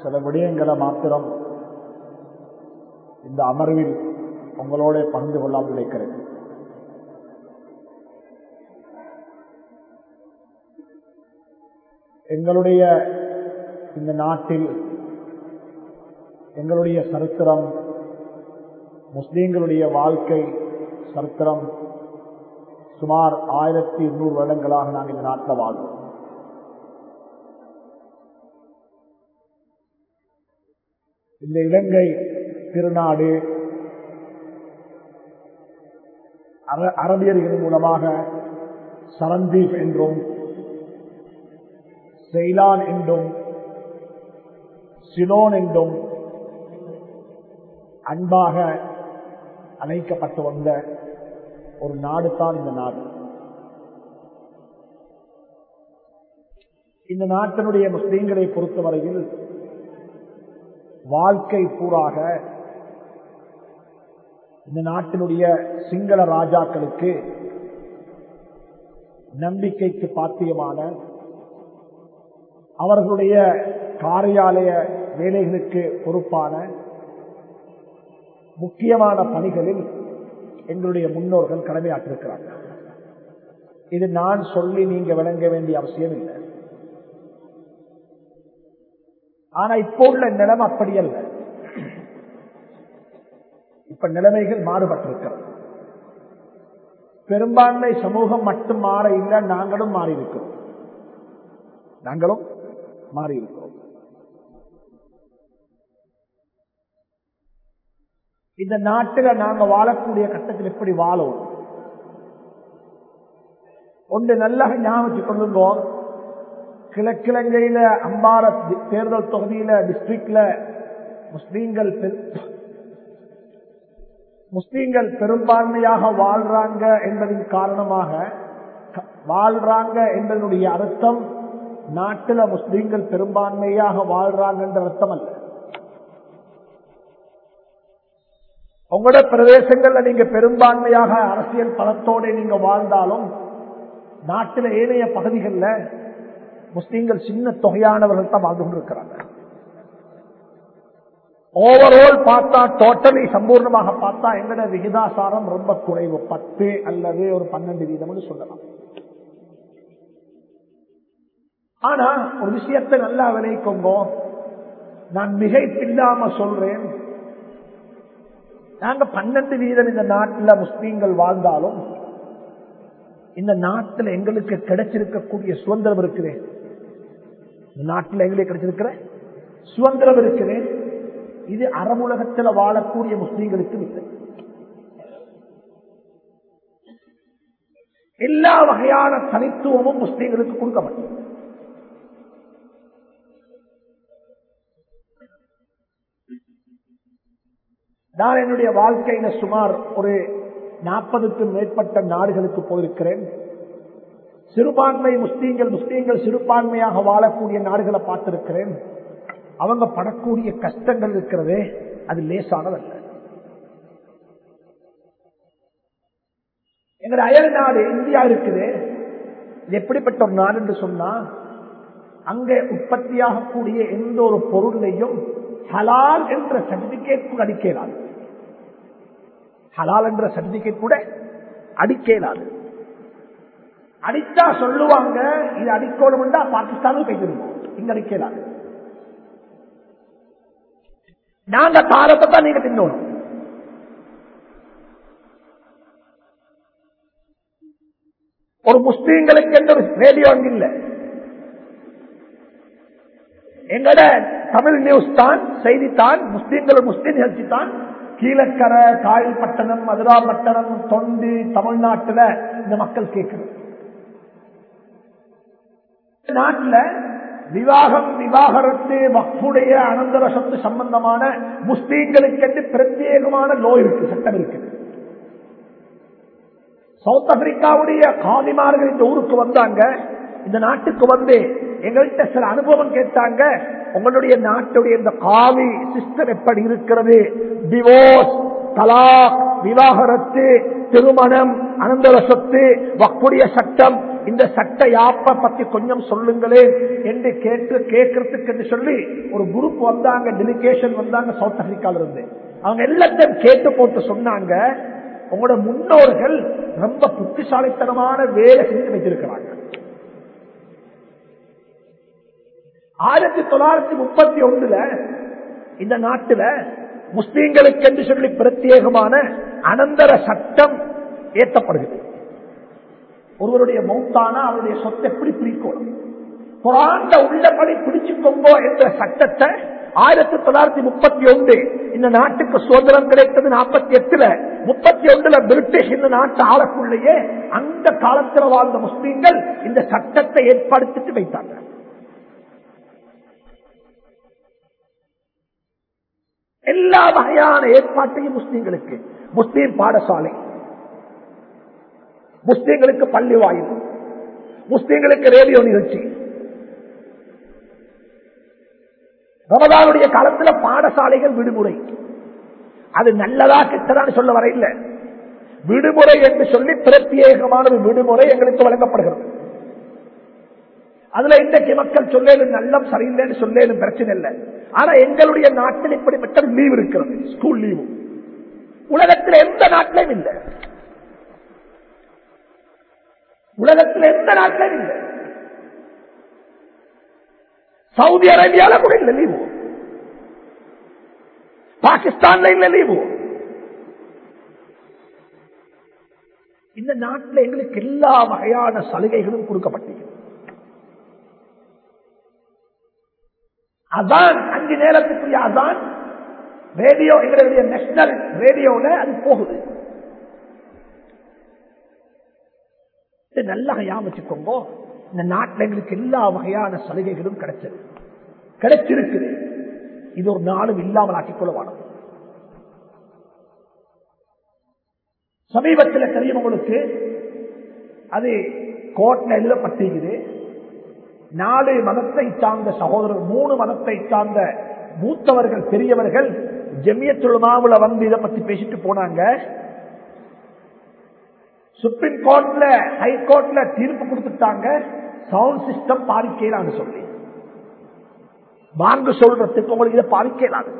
சில விடயங்களை மாத்திரம் இந்த அமர்வில் உங்களோட பகிர்ந்து கொள்ளாமல் இருக்கிறேன் எங்களுடைய இந்த நாட்டில் எங்களுடைய சரித்திரம் முஸ்லீம்களுடைய வாழ்க்கை சரித்திரம் சுமார் ஆயிரத்தி இருநூறு வருடங்களாக நாங்கள் இந்த நாட்டில் வாழ்வோம். இந்த இலங்கை திருநாடு அர- அரபியர்கள் மூலமாக சரந்தீப் என்றும் செய்லான் என்றும் சிலோன் என்றும் அன்பாக அழைக்கப்பட்டு வந்த ஒரு நாடு தான் இந்த நாடு. இந்த நாட்டினுடைய முஸ்லீம்களை பொறுத்தவரையில் வாழ்க்கை பூராக இந்த நாட்டினுடைய சிங்கள ராஜாக்களுக்கு நம்பிக்கைக்கு பாத்தியமான அவர்களுடைய காரியாலய வேலைகளுக்கு பொறுப்பான முக்கியமான பணிகளில் எங்களுடைய முன்னோர்கள் கடமையாற்றிருக்கிறார்கள் இது நான் சொல்லி நீங்க விளங்க வேண்டிய அவசியம் இல்லை. ஆனா இப்போ உள்ள நிலைமை அப்படி அல்ல. இப்ப நிலைமைகள் மாறுபட்டிருக்கிறது. பெரும்பான்மை சமூகம் மட்டும் மாற இல்லை நாங்களும் மாறி இருக்கிறோம் நாங்களும் மாறியிருக்கிறோம் இந்த நாட்டில நாங்க வாழக்கூடிய கட்டத்தில் எப்படி வாழும்? ஒன்று நல்லா ஞாபகம் கொள்ளுங்க கிழக்கிழங்கையில அம்பார தேர்தல் தொகுதியில டிஸ்ட்ரிக்ட்ல முஸ்லீம்கள் முஸ்லீம்கள் பெரும்பான்மையாக வாழ்றாங்க என்பதின் காரணமாக வாழ்றாங்க என்பதனுடைய அர்த்தம் நாட்டில முஸ்லீம்கள் பெரும்பான்மையாக வாழ்றாங்க என்ற அர்த்தம் அல்ல உங்களோட பிரதேசங்கள்ல நீங்க பெரும்பான்மையாக அரசியல் பலத்தோட நீங்க வாழ்ந்தாலும் நாட்டில ஏனைய பகுதிகளில் முஸ்லீம்கள் சின்ன தொகையானவர்கள் தான் வாழ்ந்து கொண்டிருக்கிறாங்க. ஓவரால் பார்த்தா டோட்டலி சம்பூர்ணமாக பார்த்தா எங்கட விகிதாசாரம் ரொம்ப குறைவு. பத்து அல்லது ஒரு பன்னெண்டு வீதம்னு சொல்லலாம். ஆனா ஒரு விஷயத்தை நல்லா விளைவிக்கோங்க நான் மிகைப்பில்லாம சொல்றேன். நாங்க பன்னெண்டு வீதம் இந்த நாட்டில் முஸ்லீம்கள் வாழ்ந்தாலும் இந்த நாட்டில் எங்களுக்கு கிடைச்சிருக்கக்கூடிய சுதந்திரம் இருக்கிறேன் இந்த நாட்டில் எங்களுக்கு கிடைச்சிருக்கிற சுதந்திரம் இருக்கிறேன் இது அறமுலகத்தில் வாழக்கூடிய முஸ்லீம்களுக்கு இல்லை. எல்லா வகையான தனித்துவமும் முஸ்லீம்களுக்கு கொடுக்கப்பட்டது. நான் என்னுடைய வாழ்க்கையில சுமார் ஒரு நாற்பதுக்கும் மேற்பட்ட நாடுகளுக்கு போயிருக்கிறேன். சிறுபான்மை முஸ்லீம்கள் முஸ்லீம்கள் சிறுபான்மையாக வாழக்கூடிய நாடுகளை பார்த்திருக்கிறேன். அவங்க படக்கூடிய கஷ்டங்கள் இருக்கிறதே அது லேசானதல்ல. எங்களுடைய அயல் நாடு இந்தியா இருக்குது. இது எப்படிப்பட்ட ஒரு நாடு என்று சொன்னா அங்கே உற்பத்தியாகக்கூடிய எந்த ஒரு பொருளையும் ஹலால் என்ற சர்டிபிகேட் கூட அடிக்கலாது. ஹலால் என்ற சர்டிபிகேட் கூட அடிக்கலாது. அடித்தா சொல்லுவாங்க இது அடிக்கணும்டா பாகிஸ்தானும் போய்க்கிருவோம் இங்க அடிக்கலாது. நாங்க தாரத்தை தான் நீங்க தின்னோம் ஒரு முஸ்லீம்களுக்கு எந்த ஒரு ரேடியோ அங்க இல்ல. எங்கட தமிழ் நியூஸ் தான் செய்தித்தான் முஸ்லீம்கள் முஸ்லீம் நிகழ்ச்சி தான். கீழக்கரை காயல்பட்டணம் மதுராப்பட்டணம் தொண்டு தமிழ்நாட்டுல இந்த மக்கள் கேட்கிறது நாட்டில் விவாகம் விவாகரத்து வக்ஃபுடைய அனந்தர சொத்து சம்பந்தமான முஸ்லீம்களுக்கு பிரத்யேகமான லோ இருக்கு சட்டம் இருக்கு. சவுத் ஆப்பிரிக்காவுடைய காதிமார்கள் இந்த ஊருக்கு வந்தாங்க. இந்த நாட்டுக்கு வந்து எங்கள்கிட்ட சில அனுபவம் கேட்டாங்க. உங்களுடைய நாட்டுடைய இந்த காவி சிஸ்டம் எப்படி இருக்கிறது? டிவோர்ஸ் தலாக் விவாகரத்து திருமணம் அனந்தர சொத்து வக்குடைய சட்டம். இந்த சட்ட யாப்ப பத்தி கொஞ்சம் சொல்லுங்களேன் என்று கேட்டு கேட்கறதுக்கு என்று சொல்லி ஒரு குரூப் வந்தாங்க டெலிகேஷன் வந்தாங்க சவுத் ஆப்பிரிக்கால இருந்து அவங்க எல்லாத்தையும் கேட்டு போட்டு சொன்னாங்க. உங்களோட முன்னோர்கள் ரொம்ப புத்திசாலித்தனமான வேலை செஞ்சு வைத்திருக்கிறாங்க. ஆயிரத்தி தொள்ளாயிரத்தி முப்பத்தி ஒண்ணுல இந்த நாட்டுல முஸ்லீம்களுக்கு என்று சொல்லி பிரத்யேகமான அனந்தர சட்டம் ஏற்றப்படுகிறது. ஒருவருடைய மௌத்தானா அவருடைய சொத்தை எப்படி பிரிக்கணும்? குரான்ல உள்ளபடி பிடிச்சுக்கொங்கோ என்ற சட்டத்தை ஆயிரத்தி தொள்ளாயிரத்தி முப்பத்தி ஒன்று இந்த நாட்டுக்கு சுதந்திரம் கிடைத்தது நாற்பத்தி எட்டுல. முப்பத்தி ஒன்றுல பிரிட்டிஷ் இந்த நாட்டு ஆளக்குள்ளேயே அந்த காலத்தில் வாழ்ந்த முஸ்லீம்கள் இந்த சட்டத்தை ஏற்படுத்திட்டு வைத்தாங்க எல்லா வகையான ஏற்பாட்டையும் முஸ்லீம்களுக்கு. முஸ்லீம் பாடசாலை. முஸ்லீம்களுக்கு பள்ளி வாய்ப்பு முஸ்லீம்களுக்கு ரேடியோ நிகழ்ச்சி. ரமதானுடைய காலத்தில் பாடசாலைகள் விடுமுறை. அது நல்லதா கெட்டதான்னு சொல்ல வர இல்லை விடுமுறை என்று சொல்லி பிரத்யேகமான ஒரு விடுமுறை எங்களுக்கு வழங்கப்படுகிறது. அதுல இன்றைக்கு மக்கள் சொல்லேலும் நல்லம் சரியில்லைன்னு சொல்லேலும் பிரச்சனை இல்லை. ஆனா எங்களுடைய நாட்டில் இப்படிப்பட்ட லீவ் இருக்கிறது. ஸ்கூல் லீவு உலகத்தில் எந்த நாட்டிலும் இல்லை. உலகத்தில் எந்த நாட்டிலும் இல்லை. சவுதி அரேபியால கூட இல்லை லீவு பாகிஸ்தான்ல இல்லை லீவு இந்த நாட்டில் எங்களுக்கு எல்லா வகையான சலுகைகளும் கொடுக்கப்பட்டது அதான் அஞ்சு நேரத்துக்குரிய அதான். ரேடியோ எங்களுடைய நேஷனல் ரேடியோல அது போகுது. நல்லா யாமிச்சுக்கோங்க இந்த நாட்டில் எங்களுக்கு எல்லா வகையான சலுகைகளும் கிடைச்சது. கிடைச்சிருக்குது இது ஒரு நாளும் இல்லாமல் ஆக்கிக் கொள்ளவானது. சமீபத்தில் தெரியும் உங்களுக்கு. அது கோட்ல எழுதப்பட்டிருக்குது. நாலு மதத்தை சார்ந்த சகோதரர் மூணு மதத்தை சார்ந்த மூத்தவர்கள் பெரியவர்கள் ஜெமியத்துலமாவுல வந்து இதை பத்தி பேசிட்டு போனாங்க. சுப்ரீம் கோர்ட்ல ஹைகோர்ட்ல தீர்ப்பு கொடுத்துட்டாங்க. சவுண்ட் சிஸ்டம் பாதிக்கலான்னு சொல்லி. வாங்க சொல்றதுக்கு உங்களுக்கு இதை பாதிக்கலாது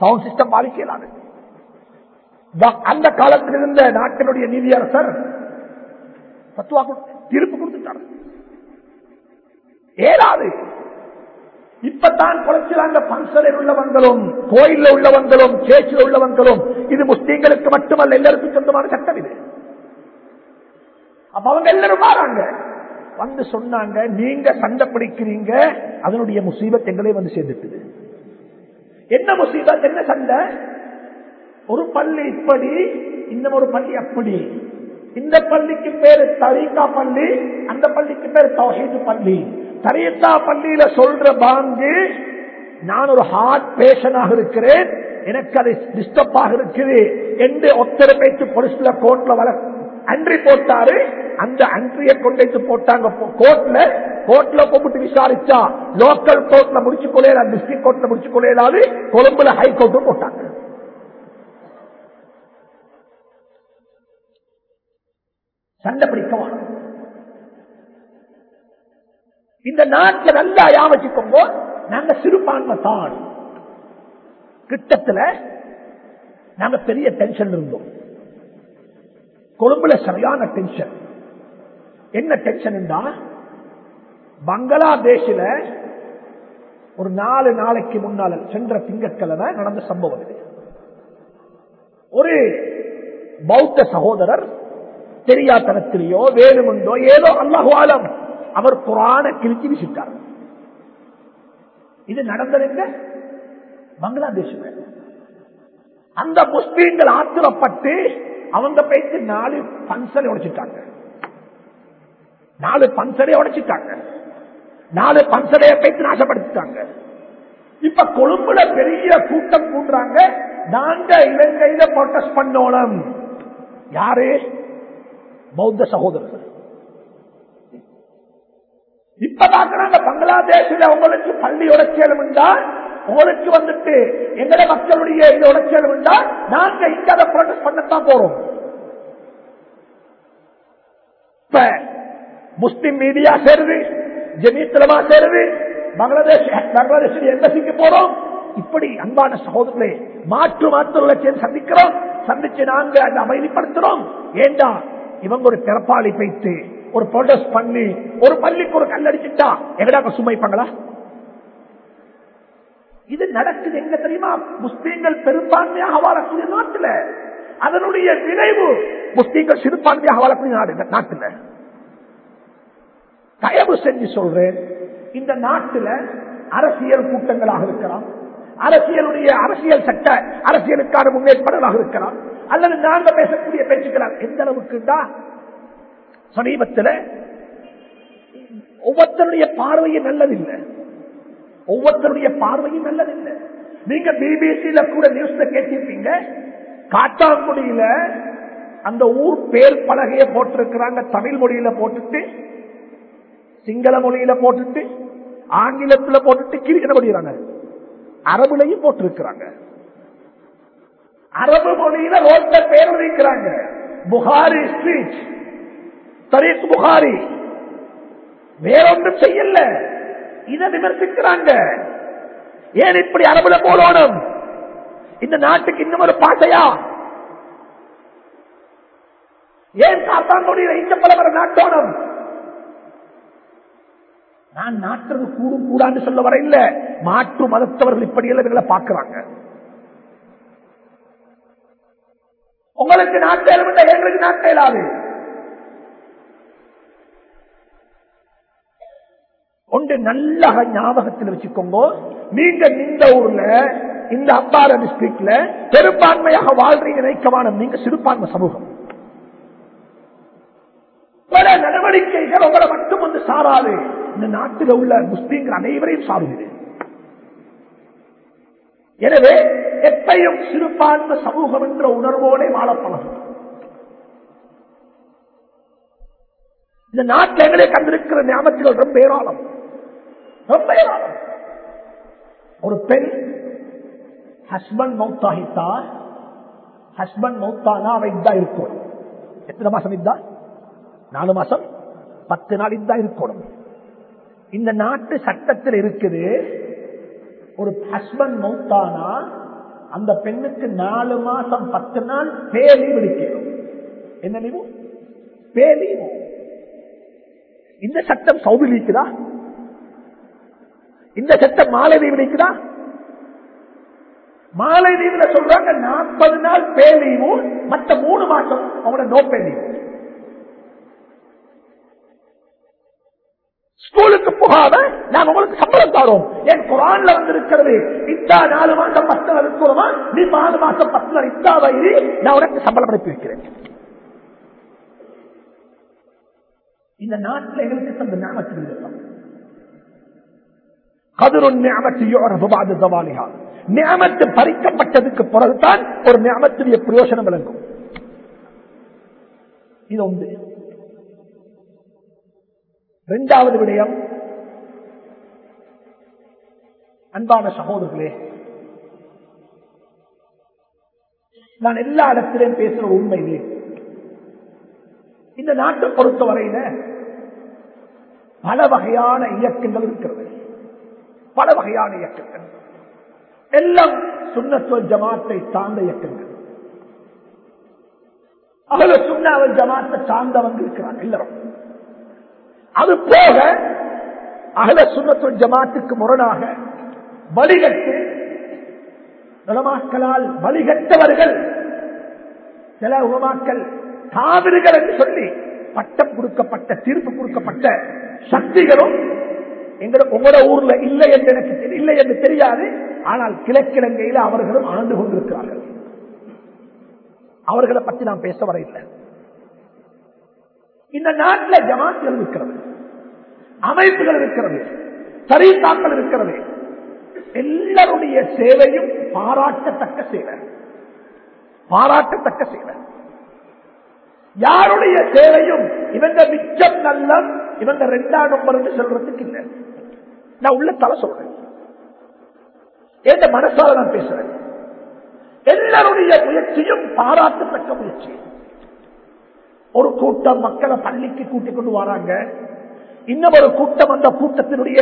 சவுண்ட் சிஸ்டம் பாதிக்கலாது அந்த காலத்தில் இருந்த நாட்டினுடைய நீதியரசர் தத்துவா கொடுத்து ஏறாது. இப்பதான் குளச்சிலாங்க பன்சலில் உள்ளவங்களும் கோயில்ல உள்ளவங்களும் சேச்சில் உள்ளவங்களும் இது முஸ்லீம்களுக்கு மட்டுமல்ல எல்லாருக்கும் சொந்தமான சட்டம் இது. அப்ப அவங்க எல்லாரும் மாறாங்க. வந்து சொன்னாங்க நீங்க சண்டை பிடிக்கிறீங்க அதனுடைய முசீபத் எங்களே வந்து சேர்ந்துட்டுது. என்ன முசீபத்? என்ன சண்டை? ஒரு பள்ளி இப்படி இன்னும் ஒரு பள்ளி அப்படி. இந்த பள்ளிக்கு பேரு தரீகா பள்ளி அந்த பள்ளிக்கு பேர் தௌஹீது பள்ளி. தரையத்தா பள்ளியில சொல்ற பாங்கு நான் ஒரு ஹார்ட் பேஷனாக இருக்கிறேன் எனக்கு அது டிஸ்டர்ப் ஆக இருக்குது என்று ஒத்தரை பேச்சு பொலிஸ்ல கோர்ட்ல வர அன்றி போட்டாரு. அந்த அன்றிய கொண்டு போட்டாங்க. கோர்ட்ல கோர்ட்ல கூப்பிட்டு விசாரிச்சா லோக்கல் கோர்ட்ல முடிச்சு கொள்ளையாது டிஸ்ட்ரிக்ட் கோர்ட்ல முடிச்சு கொள்ளையாது கொழும்புல ஹை கோர்ட்டும் போட்டாங்க. சண்டை பிடிக்கவா இந்த நாட்டில் நல்லா யாவச்சுக்கோங்க நாங்க சிறுபான்மை தான். கிட்டத்துல நாங்க பெரிய டென்ஷன் இருந்தோம். கொழும்புல சரியான டென்ஷன் என்ன டென்ஷன் பங்களாதேஷில ஒரு நாலு நாளைக்கு முன்னால சென்ற திங்கட்கிழமை நடந்த சம்பவம் இது. ஒரு பௌத்த சகோதரர் தெரியாத்தனத்திலேயோ வேணுமுண்டோ ஏதோ அல்லாஹுவாலம் அவர் குரான கிழிச்சு வீசிட்டார். இது நடந்தது பங்களாதேஷ் அந்த முஸ்லீம்கள் ஆத்திரப்பட்டு அவங்க பேச்சு நாலு பன்சலை உடைச்சிட்டாங்க. நாலு பன்சலை உடைச்சிட்டாங்க. நாலு பன்சலையை பேச்சு நாசப்படுத்திட்டாங்க. இப்ப கொழும்புல பெரிய கூட்டம் கூடுறாங்க. நாங்க இலங்கையில ப்ரொட்டஸ்ட் பண்ணோம் யாரு? பௌத்த சகோதரர்கள். இப்ப பாக்குறாங்க பங்களாதேஷில் உங்களுக்கு பள்ளி உடைச்சலும் உண்டா? உங்களுக்கு வந்துட்டு எங்கட மக்களுடைய இது உடைச்சலும் உண்டா? நாங்க இங்க அதை ப்ரொடெஸ்ட் பண்ணத்தான் போறோம். இப்ப முஸ்லிம் மீடியா சேருது ஜமீத்தலமா சேருது பங்களாதேஷ் பங்களாதேஷ் எம்பசிக்கு போறோம். இப்படி அன்பான சகோதரர்களே மாற்று மாற்று சேர்ந்து சந்திக்கிறோம். சந்திச்சு நாங்க அதை அமைதிப்படுத்துறோம். ஏண்டா? இவங்க ஒரு திறப்பாளி பைத்து. ஒரு ப்ரொடெஸ்ட் பண்ணி ஒரு பள்ளிக்கு ஒரு கல்லடிச்சுட்டா எங்கடாக்க சுமைப்பாங்களா இது நடக்குது எங்க தெரியுமா? முஸ்லீம்கள் பெரும்பான்மையாக வாழக்கூடிய நாட்டில். அதனுடைய விளைவு முஸ்லீம்கள் சிறுபான்மையாக வாழக்கூடிய நாடு இந்த நாட்டில். தயவு செஞ்சு சொல்றேன் இந்த நாட்டில் அரசியல் கூட்டங்களாக இருக்கலாம். அரசியலுடைய அரசியல் சட்ட அரசியலுக்கான முன்னேற்பாடுகளாக இருக்கலாம். அல்லது நாங்க பேசக்கூடிய பேச்சுக்களால் எந்த அளவுக்கு சமீபத்தில் ஒவ்வொருத்தருடைய பார்வையும் நல்லதில்லை. ஒவ்வொருத்தருடைய பார்வையும் நல்லதில்லை. நீங்க பிபிசியில கூட நியூஸ்ல கேட்டிருப்பீங்க. காட்டாங்குடியில அந்த ஊர் பேர் பலகைய போட்டிருக்கிறாங்க. தமிழ் மொழியில போட்டுட்டு சிங்கள மொழியில போட்டுட்டு ஆங்கிலத்துல போட்டுட்டு கிரிக்கெட் படிக்கிறாங்க. அரபுலையும் போட்டிருக்கிறாங்க. அரபு மொழியில ரோட்ட பேர் வைக்கிறாங்க புகாரி ஸ்ட்ரீட். தரீக் புகாரி. வேறொன்றும் செய்யல. இதை விமர்சிக்கிறாங்க. ஏன் இப்படி அரபுல போடணும்? இந்த நாட்டுக்கு இன்னும் ஒரு பாட்டையா ஏன் காத்தாங்குடியில் இந்த பலவர நாட்டோணும்? நான் நாட்டுறது கூடும் கூடான்னு சொல்ல வர இல்ல மாற்று மதத்தவர்கள் இப்படி எல்லாம் பார்க்கிறாங்க. உங்களுக்கு நாட்டேலும் எங்களுக்கு நாட்டேலாது. ஒன்று நல்ல ஞாபகத்தில் வச்சுக்கோங்க. நீங்க இந்த ஊர்ல இந்த அப்பார டிஸ்ட்ரிக்ட்ல பெரும்பான்மையாக வாழ்றீங்க நினைக்கமான நீங்க சிறுபான்மை சமூகம். பல நடவடிக்கைகள் உங்களை மட்டும் வந்து சாராது. இந்த நாட்டில் உள்ள முஸ்லீம்கள் அனைவரையும் சாருகிறது. எனவே எப்பையும் சிறுபான்மை சமூகம் என்ற உணர்வோടെ வாழப்பழகும் இந்த நாட்டில் எங்களே கண்டிருக்கிற ஞாபகங்கள் ரொம்ப ஏராளம். ரொம்ப ஏராளம் ஒரு பெண் ஹஸ்பண்ட் மௌத்தாகித்தா ஹஸ்பண்ட் மௌத்தானா அவ இதா இருக்கும் எத்தனை மாசம் இதா நாலு மாசம். பத்து நாள் இதா இருக்கணும். இந்த நாட்டு சட்டத்தில் இருக்குது ஒரு ஹஸ்பண்ட் மௌத்தானா அந்த பெண்ணுக்கு நாலு மாசம் பத்து நாள் பேலி விடுக்கணும் என்ன லீவு பேலீவு இந்த சட்டம் சவுதியில் இந்த சட்டம் மாலதீவில் மாலை மாலதீவுல சொல்றாங்க நாற்பது நாள் பேலீவும் மற்ற மூணு மாசம் அவங்களோட நோ பேலீவு ஸ்கூலுக்கு போகாத நாங்க உங்களுக்கு சம்பளம் தாரோம். என் குரான்ல வந்து இருக்கிறது இத்தா நாலு மாசம் பத்து நாள் இருக்கிறோமா? நீ நாலு மாசம் பத்து நாள் இத்தா வயிறு நான் உனக்கு சம்பளம் அனுப்பி வைக்கிறேன். இந்த நாட்டில் எங்களுக்கு தந்த ஞாபகத்தில் இருக்கலாம் நியமத்து பறிக்கப்பட்டதுக்கு பிறகுதான் ஒரு நியமத்துடைய பிரயோசனம் விளங்கும். இது ஒன்று. இரண்டாவது விடயம் அன்பான சகோதரர்களே நான் எல்லா இடத்திலையும் பேசுற உண்மையிலே இந்த நாட்டை பொறுத்தவரையில பல வகையான இயக்கங்கள் இருக்கிறது. பல வகையான இயக்கங்கள். எல்லாம் சுண்ணத்துவ ஜமாத்தை சார்ந்த இயக்கங்கள். அவள சுண்ணாவல் ஜமாத்தை சார்ந்தவங்க இருக்கிறாங்க எல்லாரும். அது போக அகல சுண்ணத்துவ ஜமாத்துக்கு முரணாக வழிகட்டு உலமாக்களால் வழிகட்டவர்கள் சில உலமாக்கள் தாவிர்கள் என்று சொல்லி பட்டம் கொடுக்கப்பட்ட தீர்ப்பு கொடுக்கப்பட்ட சக்திகளும் எங்களுக்கு உங்களோட ஊர்ல இல்லை என்று எனக்கு இல்லை என்று தெரியாது. ஆனால் கிழக்கிழங்கையில அவர்களும் ஆண்டு கொண்டிருக்கிறார்கள். அவர்களை பற்றி நாம் பேச வர இல்லை இந்த நாட்டில் ஜமாத்துகள் இருக்கிறது. அமைப்புகள் இருக்கிறது. சரிதாக்கள் இருக்கிறது. எல்லாருடைய சேவையும் பாராட்டத்தக்க சேவை. பாராட்டத்தக்க சேவை. யாருடைய சேவையும் இவங்க மிச்சம் நல்லம் இவங்க ரெண்டாம் நம்பர் சொல்றதுக்கு இல்லை. நான் உள்ள தலை சொல்றேன். எந்த மனசால நான் பேசுறேன்? எல்லாருடைய முயற்சியும் பாராட்டத்தக்க முயற்சி. ஒரு கூட்டம் மக்களை பள்ளிக்கு கூட்டிக் கொண்டு வராங்க. இன்னும் ஒரு கூட்டம் அந்த கூட்டத்தினுடைய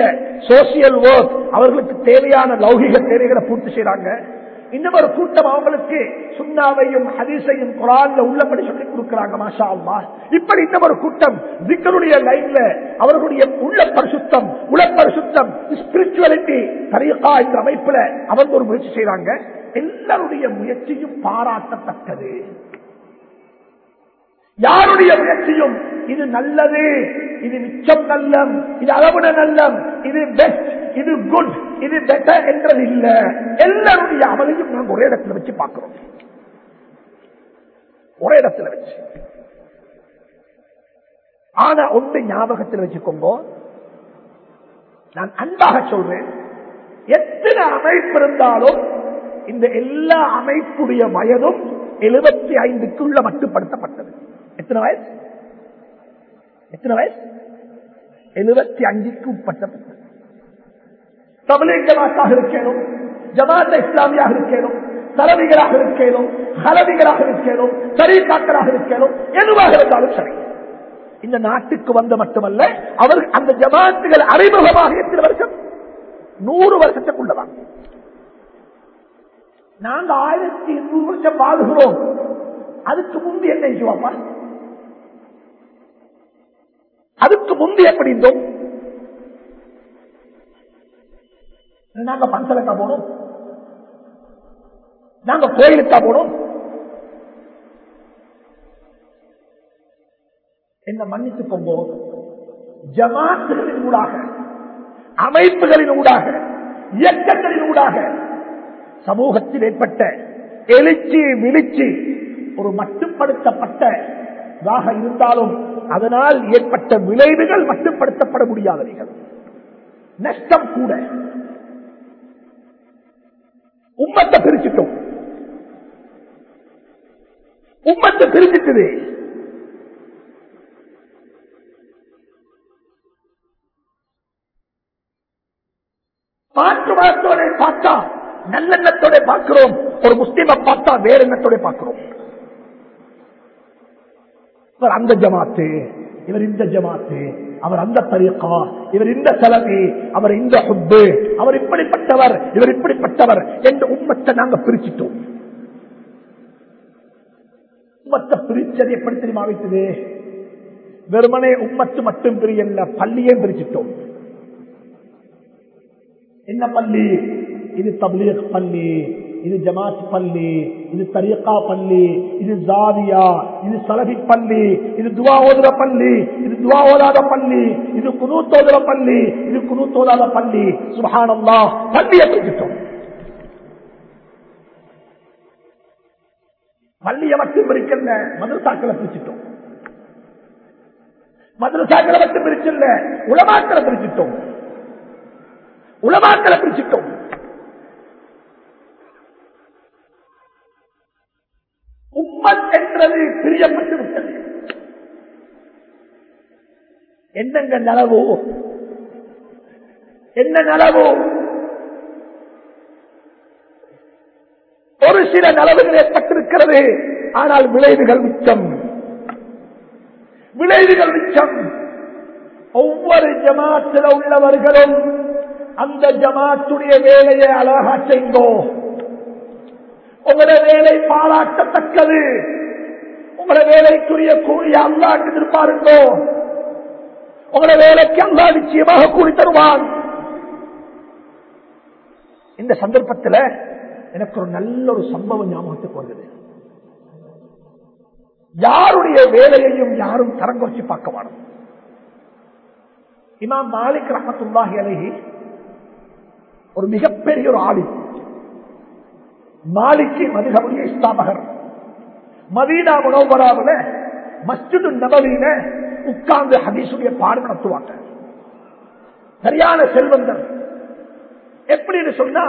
சோசியல் ஒர்க் அவர்களுக்கு தேவையான லௌகிக தேவைகளை பூர்த்தி செய்யறாங்க இன்னும் ஒரு கூட்டம் அவங்களுக்கு சுண்ணாவையும் ஹதீஸையும் குரான்ல உள்ளபடி சொல்லி கொடுக்கிறாங்க மாஷா அம்மா இப்படி இன்னும் ஒரு கூட்டம் திக்கருடைய லைன்ல அவர்களுடைய உள்ள பரிசுத்தம் உல பரிசுத்தம் ஸ்பிரிச்சுவலிட்டி தரியக்கா என்ற அமைப்புல அவங்க ஒரு முயற்சி செய்யறாங்க எல்லாருடைய முயற்சியும் பாராட்டத்தக்கது. யாருடைய முயற்சியும் இது நல்லது இது மிச்சம் நல்லம் இது அளவுட நல்லம் இது பெஸ்ட் இது குட் இது பெட்டர் என்றது இல்ல. எல்லாருடைய அமலையும் நாங்கள் ஒரே இடத்துல வச்சு பார்க்கிறோம். ஒரே இடத்துல வச்சு. ஆனா ஒன்று ஞாபகத்தில் வச்சுக்கோங்க. நான் அன்பாக சொல்றேன். எத்தனை அமைப்பு இருந்தாலும் இந்த எல்லா அமைப்புடைய வயதும் எழுபத்தி ஐந்துக்குள்ள மட்டுப்படுத்தப்பட்டது. எத்தனை வயசு எத்தனை வயசு? எழுபத்தி அஞ்சுக்கு உட்பட்டப்பட்டது தமிழக ஜமாத்தாக இருக்கணும் ஜமாத்த இஸ்லாமியாக இருக்கணும் தலைவிகளாக இருக்கணும் ஹலவிகளாக இருக்கணும் தரீக்காக்களாக இருக்கணும் எதுவாக இருந்தாலும் சரி. இந்த நாட்டுக்கு வந்த மட்டுமல்ல அவர் அந்த ஜமாத்துகள் அறிமுகமாக எத்தனை வருஷம்? நூறு வருஷத்துக்குள்ளதான் நாங்க ஆயிரத்தி எண்ணூறு வருஷம் வாழ்கிறோம். அதுக்கு முன்பு என்ன செய்வாப்பா அதுக்கு முந்தைய எப்படி இருந்தோம்? நாங்க பன்சலக்கா போனோம். நாங்க கோயிலுக்கா போனோம். என்ன மன்னித்துக் கொண்டோ ஜமாத்துகளின் ஊடாக அமைப்புகளின் ஊடாக இயக்கங்களின் ஊடாக சமூகத்தில் ஏற்பட்ட எழுச்சி விழிச்சி ஒரு மட்டுப்படுத்தப்பட்டதாக இருந்தாலும் அதனால் ஏற்பட்ட விளைவுகள் மட்டுப்படுத்தப்பட முடியாதவைகள். நஷ்டம் கூட. உம்மத்தை பிரிச்சுட்டோம். உம்மத்தை பிரிச்சுட்டுது. மாற்று மதத்தோட பார்த்தா நல்லெண்ணத்தோட பார்க்கிறோம். ஒரு முஸ்லீமை பார்த்தா வேற எண்ணத்தோட பார்க்கிறோம். இவர் அந்த ஜமாத்து இவர் இந்த ஜமாத்து அவர் அந்த தரிக்கா இவர் இந்த செலவி அவர் இந்த ஹுப்பு அவர் இப்படிப்பட்டவர் இவர் இப்படிப்பட்டவர் என்ற உண்மத்தை நாங்க பிரிச்சிட்டோம். உம்மத்தை பிரிச்சது எப்படி தெரியுமா வைத்தது? வெறுமனே உம்மத்து மட்டும் பிரியல்ல பள்ளியே பிரிச்சிட்டோம். என்ன பள்ளி? இது தப்லீக் பள்ளி. இது ஜமாத் பள்ளி இது தரியக்கா பள்ளி இது ஜாதியா இது சலபி பள்ளி இது துவா ஓதுற பள்ளி இது துவா ஓதாத பள்ளி இது குனூத்தோதுற பள்ளி இது குனூத்தோதாத பள்ளி. சுபஹானல்லா பள்ளியை பிரிச்சிட்டோம் பள்ளியை மட்டும் பிரிக்கல மதுரசாக்களை பிரிச்சிட்டோம். மதுரசாக்களை மட்டும் பிரிச்சல உளமாக்களை பிரிச்சிட்டோம். உளமாக்களை பிரிச்சிட்டோம். உம்மத் என்றது பிரியப்பட்டு விட்டது. என்னங்க நலவோ? என்ன நலவோ? ஒரு சில நலவுகள் ஏற்பட்டிருக்கிறது ஆனால் விளைவுகள் மிச்சம். விளைவுகள் மிச்சம். ஒவ்வொரு ஜமாத்தில் உள்ளவர்களும் அந்த ஜமாத்துடைய வேலையை அழகா செய்தோம் உங்களோட வேலை பாராட்டத்தக்கது. உங்களோட வேலைக்குரிய கூலி அல்லாட்டு எதிர்பாருங்கோ. உங்களோட வேலைக்கு அல்லா நிச்சயமாக கூலி தருவான். இந்த சந்தர்ப்பத்தில் எனக்கு ஒரு நல்ல ஒரு சம்பவம் ஞாபகத்துக்கு வருகிறது யாருடைய வேலையையும் யாரும் தரங்குறைச்சி பார்க்க மாட்டோம். இமாம் மாலிக் ரஹத்துல்லாஹி அலஹி ஒரு மிகப்பெரிய ஒரு ஆலிம். மாலிக்கு மதுகபுடைய இஸ்லாமகர் மதீனா முனவராவில் மஸ்ஜிது நபவியில உட்கார்ந்து ஹதீசுடைய பாடம் நடத்துவாங்க சரியான செல்வந்தர். எப்படின்னு சொன்னா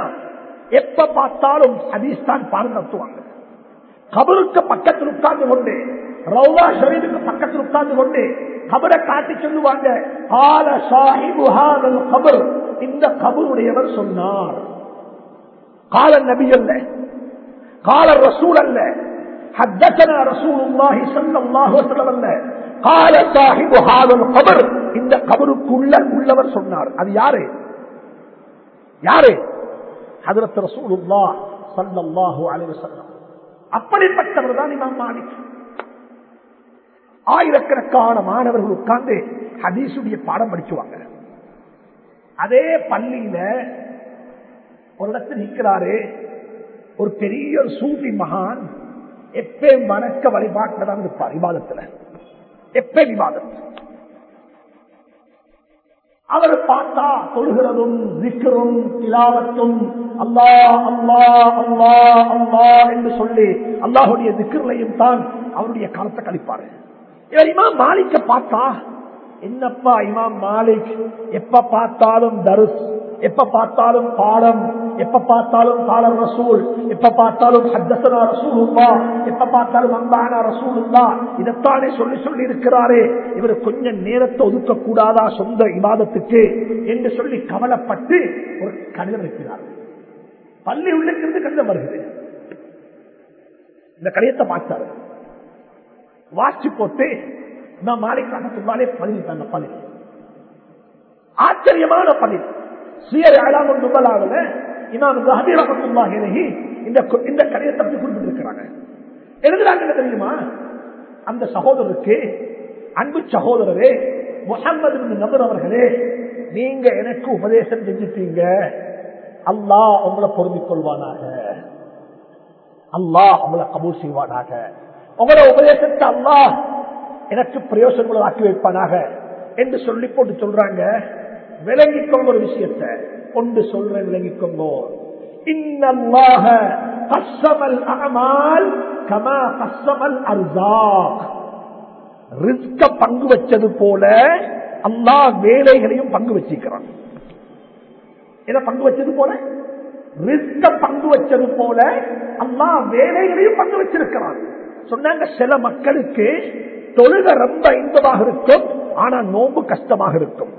எப்ப பார்த்தாலும் ஹதீஸ் தான் பாடம் நடத்துவாங்க கபருக்கு பக்கத்தில் உட்கார்ந்து கொண்டு ரவுலா ஷரீஃபுக்கு பக்கத்தில் உட்கார்ந்து கொண்டு கபரை காட்டி சொல்லுவாங்க ஆல சாஹிபு கபர். இந்த கபருடையவர் சொன்னார். கால நபி அல்ல. கால ரசூல் அல்ல حدثنا رسول الله صلى الله عليه وسلم அல்ல قال صاحب هذا القبر இந்த கபருக்குள்ள உள்ளவர் சொன்னார் அது யாரு யாரு ஹதரத் ரசூலுல்லாஹ் ஸல்லல்லாஹு அலைஹி வஸல்லம் அப்படிப்பட்டவர் தான் இமாம் மாலிக் ஆயிரக்கணக்கான மாணவர்கள் உட்கார்ந்து ஹதீசுடைய பாடம் படிச்சுவாங்க அதே பள்ளியில ஒரு இடத்துல நிற்கிறாரு ஒரு பெரிய ஒரு மகான் எப்பயும் வணக்க வழிபாட்டுதான் இருப்பார் விவாதத்துல எப்ப விவாதம். அவர் பார்த்தா தொழுகிறதும் விக்கரும் திலாவத்தும் அல்லா அல்லா அல்லா அல்லா என்று சொல்லி அல்லாஹுடைய திக்கர்களையும் தான் அவருடைய காலத்தை கழிப்பாரு. இவர் இமாம் மாலிக்க பார்த்தா என்னப்பா இமாம் மாலிக் எப்ப பார்த்தாலும் தருஸ் எப்ப பார்த்தாலும் பாடம் எப்ப பார்த்தாலும் பாலர் ரசூல் எப்ப பார்த்தாலும் ஹத்தசனா ரசூலுல்லா எப்ப பார்த்தாலும் அம்பானா ரசூலுல்லா. இதைத்தானே சொல்லி சொல்லி இருக்கிறாரே இவர் கொஞ்சம் நேரத்தை ஒதுக்க கூடாதா சொந்த விவாதத்துக்கு என்று சொல்லி கவலைப்பட்டு ஒரு கடிதம் இருக்கிறார். பள்ளி உள்ளிருந்து கடிதம் வருகிறது. இந்த கடிதத்தை பார்த்தாரு. வாட்சி போட்டு நான் மாலிக் ரஹத்துல்லாலே பதில் தந்த பதில். ஆச்சரியமான பதில். சுயர் அழாமல் நுபலாவில் இமாம் கஹபி ரஹத்துல்லாஹி அலைஹி இந்த இந்த கடிதத்தை பற்றி குறிப்பிட்டிருக்கிறாங்க. எழுதுறாங்க தெரியுமா? அந்த சகோதரருக்கு அன்பு சகோதரரே முகமது நபர் அவர்களே நீங்க எனக்கு உபதேசம் செஞ்சுட்டீங்க. அல்லாஹ் உங்களை பொருந்திக் கொள்வானாக. அல்லாஹ் உங்களை கபூல் செய்வானாக. உங்களோட உபதேசத்தை அல்லாஹ் எனக்கு பிரயோசனங்களை ஆக்கி வைப்பானாக என்று சொல்லி போட்டு சொல்றாங்க. விளங்கிக்கோங்க ஒரு விஷயத்தை. கொண்டு சொல்றேன் விளங்கிக்கோங்க. இன்னல்லாக கஸ்ஸமல் அமால் கமா கஸ்ஸமல் அர்சாக் ரிஸ்க பங்கு வச்சது போல அல்லா வேலைகளையும் பங்கு வச்சிருக்கிறான் இதை பங்கு வச்சது போல? ரிஸ்க பங்கு வச்சது போல அல்லா வேலைகளையும் பங்கு வச்சிருக்கிறான். சொன்னாங்க சில மக்களுக்கு தொழுக ரொம்ப இன்பமாக இருக்கும் ஆனா நோம்பு கஷ்டமாக இருக்கும்.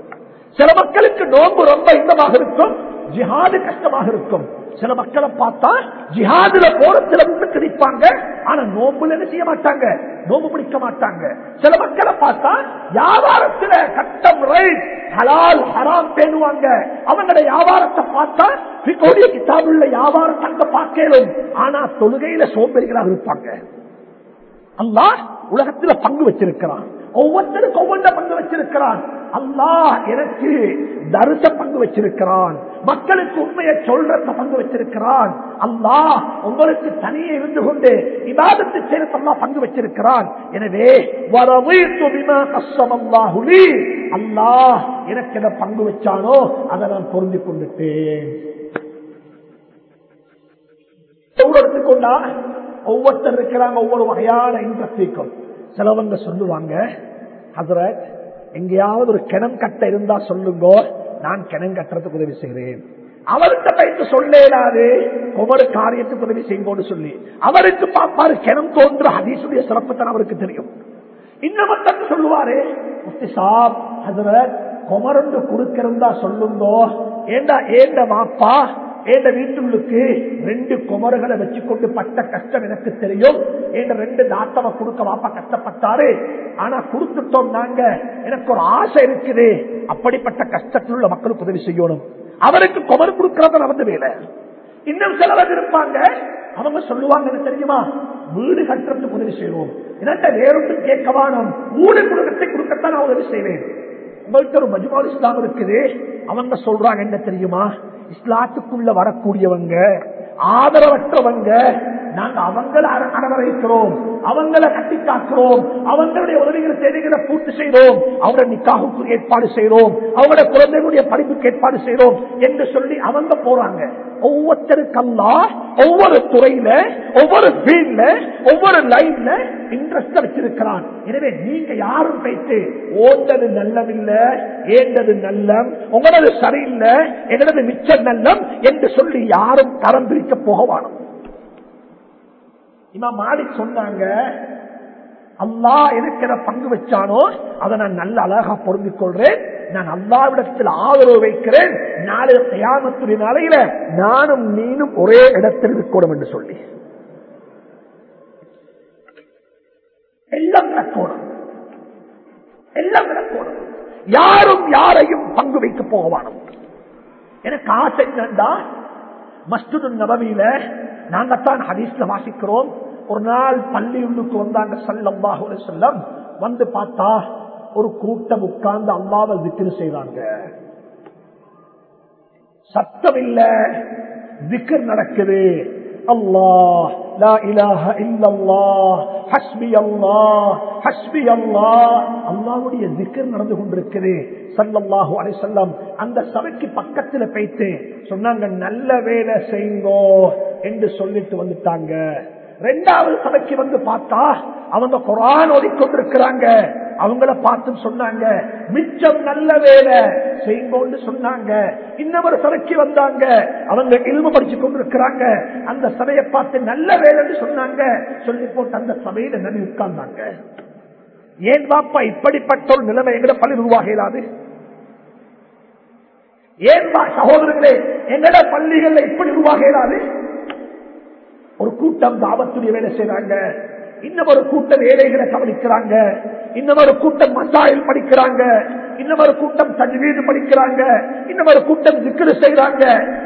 சில மக்களுக்கு நோம்பு ரொம்ப இன்பமாக இருக்கும் ஜிஹாது கஷ்டமாக இருக்கும். சில மக்களை பார்த்தா ஜிஹாதுல போறதுல முன்னுக்கு நிற்பாங்க ஆனா நோம்புல என்ன செய்ய மாட்டாங்க? நோம்பு பிடிக்க மாட்டாங்க. சில மக்களை பார்த்தா வியாபாரத்துல கட்டம் ரைட் ஹலால் ஹராம் பேணுவாங்க. அவங்களோட வியாபாரத்தை பார்த்தா பிகோடிய கிதாபுள்ள வியாபாரம் அங்க பார்க்கலும் ஆனா தொழுகையில சோம்பெறிகளாக இருப்பாங்க. அல்லா உலகத்துல பங்கு வச்சிருக்கிறான். ஒவ்வொருத்தருக்கு ஒவ்வொன்ற பங்கு வச்சிருக்கிறான். அல்லாஹ் எனக்கு தருச பங்கு வச்சிருக்கிறான். மக்களுக்கு உண்மையை சொல்றத பங்கு வச்சிருக்கிறான். அல்லாஹ் உங்களுக்கு தனியே இருந்து கொண்டு இபாதத்து செய்யறதல்லா பங்கு வச்சிருக்கிறான். எனவே அல்லாஹ் எனக்கு எதை பங்கு வச்சானோ அதை நான் பொருந்தி கொண்டுட்டேன். எடுத்துக்கொண்டா ஒவ்வொருத்தர் இருக்கிறாங்க ஒவ்வொரு வகையான இன்ட்ரெஸ்ட் சிலவங்க சொல்லுவாங்க ஹசரத் எங்கேயாவது ஒரு கிணம் கட்ட இருந்தா சொல்லுங்க நான் கிணம் கட்டுறதுக்கு உதவி செய்கிறேன் அவர்கிட்ட பயிற்சி சொல்லேடாது ஒவ்வொரு காரியத்துக்கு உதவி செய்யும்போது சொல்லி. அவருக்கு பாப்பாரு கிணம் தோன்ற ஹதீசுடைய சிறப்பு தான் அவருக்கு தெரியும். இன்னமத்தன் சொல்லுவாரு முஃப்தி சாப் ஹசரத் குமரண்டு குறுக்கிருந்தா சொல்லுங்கோ. ஏண்டா ஏண்ட மாப்பா? என் வீட்டுள்ளுக்கு ரெண்டு குமர்களை வச்சுக்கொண்டு பட்ட கஷ்டம் எனக்கு தெரியும். என் ரெண்டு நாட்டவை கொடுக்க வாப்பா கஷ்டப்பட்டாரு. ஆனா கொடுத்துட்டோம் நாங்க. எனக்கு ஒரு ஆசை இருக்குது. அப்படிப்பட்ட கஷ்டத்தில் உள்ள மக்களுக்கு உதவி செய்யணும். அவருக்கு குமர் கொடுக்கறத நடந்து வேலை. இன்னும் சிலவர் இருப்பாங்க. அவங்க சொல்லுவாங்க தெரியுமா? வீடு கட்டுறதுக்கு உதவி செய்வோம் என்னட்ட வேறொன்று கேட்க வேணும். வீடு குடும்பத்தை கொடுக்கத்தான் நான் உதவி செய்வேன். உங்கள்கிட்ட ஒரு மஜ்மால் இஸ்லாம் இருக்குது. அவங்க சொல்றாங்க என்ன தெரியுமா? இஸ்லாத்துக்குள்ள வரக்கூடியவங்க ஆதரவற்றவங்க நாங்க அவங்கள அர- அவங்களை அவங்கள கட்டி காக்கிறோம் அவங்களுடைய உதவிகளை தேவைகளை பூர்த்தி செய்கிறோம் அவங்களோட நிக்காவுக்கு ஏற்பாடு செய்கிறோம் அவங்களோட குழந்தைகளுடைய படிப்புக்கு ஏற்பாடு செய்கிறோம் என்று சொல்லி அவங்க போறாங்க. ஒவ்வொருத்தருக்கல்லா ஒவ்வொரு துறையில ஒவ்வொரு ஃபீல்ட்ல ஒவ்வொரு லைன்ல இன்ட்ரெஸ்ட் வச்சிருக்கிறான் எனவே நீங்க யாரும் போயிட்டு ஓட்டது நல்லமில்ல ஏண்டது நல்லம் உங்களது சரியில்லை எங்களது மிச்சம் நல்லம் என்று சொல்லி யாரும் தரம் பிரிக்க போக வேணும் இமா மாடி சொன்னாங்க அல்லா எனக்கு பங்கு வச்சானோ அதை நான் நல்ல அழகா பொருந்திக் கொள்றேன். நான் அல்லாவிடத்தில் ஆதரவு வைக்கிறேன். நாளை தயாமத்துடைய நாளையில நானும் நீனும் ஒரே இடத்தில் இருக்கணும் என்று சொல்லி. எல்லாம் நடக்கணும் எல்லாம் நடக்கணும் யாரும் யாரையும் பங்கு வைக்க போகவானும் எனக்கு ஆசை என்னண்டா மஸ்து நபவியில நாங்கத்தான் ஹதீஸ்ல வாசிக்கிறோம். ஒரு நாள் பள்ளி உள்ளுக்கு வந்தாங்க சல்லல்லாஹு செல்லம் வந்து பார்த்தா ஒரு கூட்டம் உட்கார்ந்து அல்லாவை விக்கிரி செய்வாங்க சத்தம் இல்ல விக்கர் நடக்குது. அல்லாஹ் லா இலாஹ இல்லல்லாஹ் ஹஸ்பி அல்லாஹ் ஹஸ்பி அல்லாஹ் அல்லாஹ்வுடைய திக்ர் நடந்து கொண்டிருக்குது. சல்லல்லாஹு அலைஹி வஸல்லம். அந்த சபைக்கு பக்கத்துல போயிட்டு சொன்னாங்க நல்ல வேலை செய்யுங்கோ என்று சொல்லிட்டு வந்துட்டாங்க. ரெண்டாவது சபைக்கு வந்து பார்த்தா அவங்க குரான் ஓதிக்கொண்டிருக்கிறாங்க அவங்கள பார்த்து சொன்னாங்க மிச்சம் நல்ல வேலை செய்யுங்கன்னு சொன்னாங்க. இன்னொரு சபைக்கு வந்தாங்க. அவங்க இல்மு படிச்சு கொண்டிருக்கிறாங்க. அந்த சபையை பார்த்து நல்ல வேலைன்னு சொன்னாங்க. சொல்லி போட்டு அந்த சபையில நடி உட்கார்ந்தாங்க. ஏன் பாப்பா இப்படிப்பட்ட ஒரு நிலைமை எங்களை பள்ளி உருவாகிறாது ஏன் பா சகோதரர்களே எங்கட பள்ளிகள்ல இப்படி உருவாகிறாது ஒரு கூட்டம் தாபத்துடைய வேலை செய்யறாங்க இன்னும் ஒரு கூட்டம் ஏழைகளை கவனிக்கிறாங்க. இன்னும் ஒரு கூட்டம் மசாயில் படிக்கிறாங்க. இன்னொரு கூட்டம் தஜ்வீடு படிக்கிறாங்க இன்னொரு கூட்டம் திக்ரு செய்யறாங்க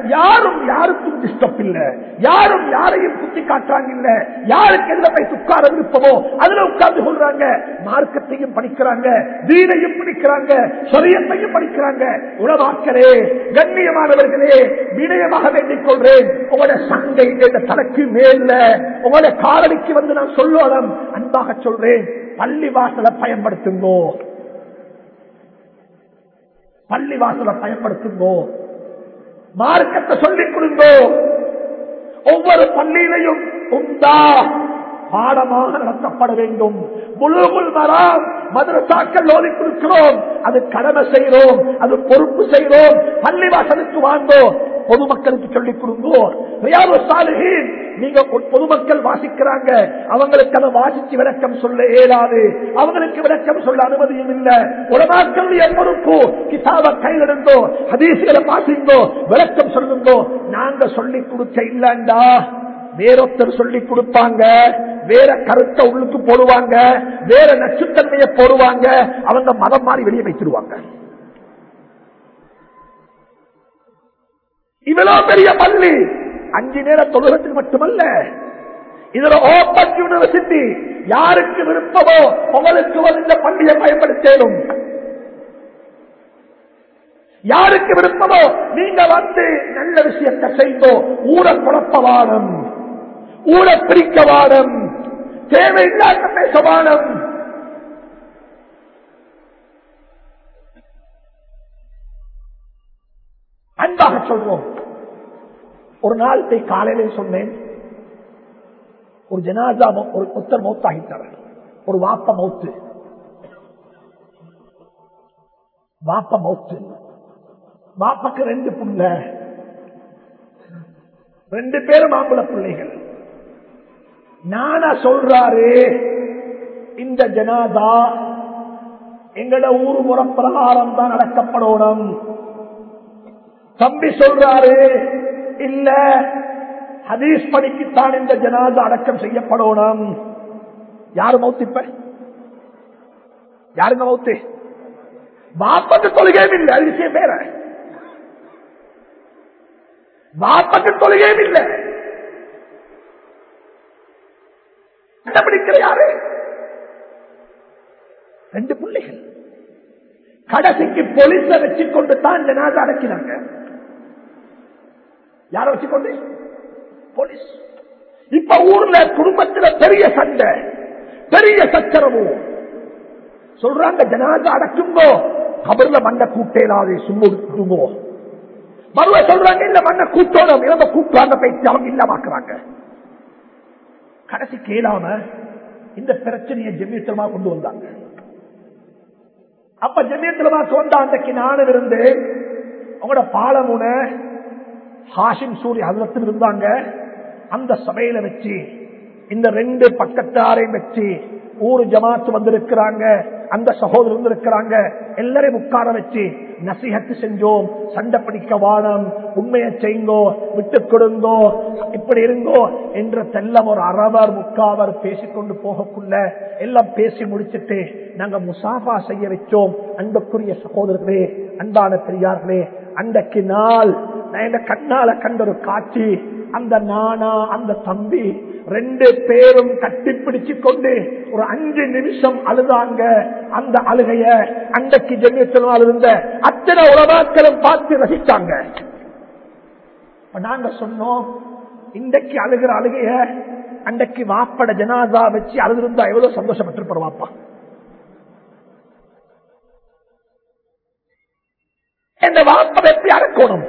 யாரும் யாருக்கும் டிஸ்டர்ப் இல்ல. யாரும் யாரையும் குத்தி காட்டுறாங்க இல்ல. யாருக்கு எந்த போய் உட்கார விருப்பமோ அதுல உட்கார்ந்து கொள்றாங்க. மார்க்கத்தையும் படிக்கிறாங்க தீனையும் படிக்கிறாங்க சொரியத்தையும் படிக்கிறாங்க. உணவாக்கரே கண்ணியமானவர்களே வினயமாக வேண்டிக் கொள்றேன். உங்களோட சங்கை இந்த தலைக்கு மேல உங்களோட காலடிக்கு வந்து நான் சொல்லுவதம் அன்பாக சொல்றேன். பள்ளி வாசலை பயன்படுத்துங்கோ. பள்ளி வாசலை பயன்படுத்துங்கோ. மார்க்கத்தை சொல்லிக் கொடுங்கோ. ஒவ்வொரு பள்ளியிலையும் உண்டா? பாடமாக நடத்தப்பட வேண்டும். முழுகுள் மரம் மதரசாக்கள் ஓதி கொடுக்கிறோம். அது கடமை செய்கிறோம். அது பொறுப்பு செய்கிறோம். பள்ளிவாசலுக்கு வாங்கோ. பொதுமக்களுக்கு சொல்லிக் கொடுங்கோர். நீங்க பொ- பொதுமக்கள் வாசிக்கிறாங்க. அவங்களுக்கு அதை வாசிச்சு விளக்கம் சொல்ல இயலாது. அவங்களுக்கு விளக்கம் சொல்ல அனுமதியும் இல்ல. உலமாக்களுடைய எவருக்கும் கிதாப கையிலிருந்தோ ஹதீசுகளை வாசிந்தோ விளக்கம் சொல்லுங்கோ. நாங்க சொல்லி கொடுத்த இல்லண்டா. வேறொத்தர் சொல்லி கொடுப்பாங்க. வேற கருத்தை உள்ளுக்கு போடுவாங்க. வேற நச்சுத்தன்மையை போடுவாங்க. அவங்க மதம் மாறி வெளியே வைத்திருவாங்க. இவ்வளவு பெரிய பள்ளி. அஞ்சு நேர தொழுகத்துக்கு மட்டுமல்ல. இதுல ஓப்பன் யூனிவர்சிட்டி யாருக்கு விருப்பமோ உங்களுக்கு இந்த பள்ளியை பயன்படுத்தலும் யாருக்கு விருப்பமோ நீங்க வந்து நல்ல விஷயத்தை செய்தோ ஊரை குழப்பவானம் ஊர பிரிக்கவானம் தேவையில்லாத பேசவானம் அன்பாக சொல்வோம். ஒரு நாள் போய் காலையிலே சொன்னேன் ஒரு ஜனாதா ஒரு ஒத்தர் மௌத்தாகிட்டார். ஒரு வாப்ப மௌத்து. வாப்ப மௌத்து. வாப்பக்கு ரெண்டு புள்ள. ரெண்டு பேரும் மாப்பிள்ள பிள்ளைகள். நானா சொல்றாரு இந்த ஜனாதா எங்கட ஊர் முறப்பிரகாரம் தான் நடக்கப்படணும். தம்பி சொல்றாரு இல்ல. ஹதீஸ் படிக்குத்தான் இந்த ஜனாதா அடக்கம் செய்யப்படணும். யாரு மௌத்து இப்ப? யாருங்க மௌத்து பாப்பத்து தொழுகையும் இல்லை அது விஷயம் பேர பாப்பத்து தொழுகையும் இல்லை. கண்டுபிடிக்கிற யாரு? ரெண்டு பிள்ளைகள். கடைசிக்கு போலீஸ வச்சுக்கொண்டு தான் ஜனாதா அடக்கினாங்க. யார வச்சுக்கொண்டு? போலீஸ். இப்ப ஊர்ல குடும்பத்துல பெரிய சண்டை பெரிய சச்சரவும் சொல்றாங்க ஜனாதா அடக்குங்கோ. கபர்ல மண்ணை கூட்டேலாது சும்முடுத்துங்கோ மறுவ சொல்றாங்க இல்ல மண்ணை கூட்டோம் இறந்த கூட்டுவாங்க பேச்சு அவங்க இல்லமாக்குறாங்க. கடைசி கேளாம இந்த பிரச்சனையை ஜெமியத்தலமா கொண்டு வந்தாங்க. அப்ப ஜெமியத்தலமா சொந்த அன்றைக்கு நானும் இருந்து அவங்களோட பாலமுன ஹாஷிம் சூரி அதுலத்தில் இருந்தாங்க. அந்த சபையில வச்சு இந்த ரெண்டு பக்கத்தாரையும் வச்சு ஊர் ஜமாத்து வந்திருக்கிறாங்க அந்த சகோதரர் வந்திருக்கிறாங்க. எல்லாரையும் உட்கார வச்சு நசிஹத்து செஞ்சோம். சண்டை பிடிக்க வானம் உண்மையை செய்யுங்கோ விட்டு கொடுங்கோ இப்படி இருங்கோ என்ற தெல்லம் ஒரு அறவர் முக்காவர் பேசிக்கொண்டு போகக்குள்ள எல்லாம் பேசி முடிச்சிட்டு நாங்க முசாஃபா செய்ய வச்சோம். அன்புக்குரிய சகோதரர்களே அன்பான பெரியார்களே அன்றைக்கு நாள் நான் என் கண்ணால கண்ட ஒரு காட்சி அந்த நானா அந்த தம்பி ரெண்டு பேரும் கட்டிப்பிடிச்சு கொண்டு ஒரு அஞ்சு நிமிஷம் அழுதாங்க. அந்த அழுகைய அன்றைக்கு ஜென்மத்தினால் இருந்த அத்தனை உலகாக்களும் பார்த்து ரசித்தாங்க நாங்க சொன்னோம் இன்றைக்கு அழுகிற அழுகைய அன்றைக்கு வாப்பட ஜனாதா வச்சு அழுதிருந்தா எவ்வளவு சந்தோஷப்பட்டிருப்பார் வாப்பா. இந்த வாப்பை எப்படி அடக்கணும்?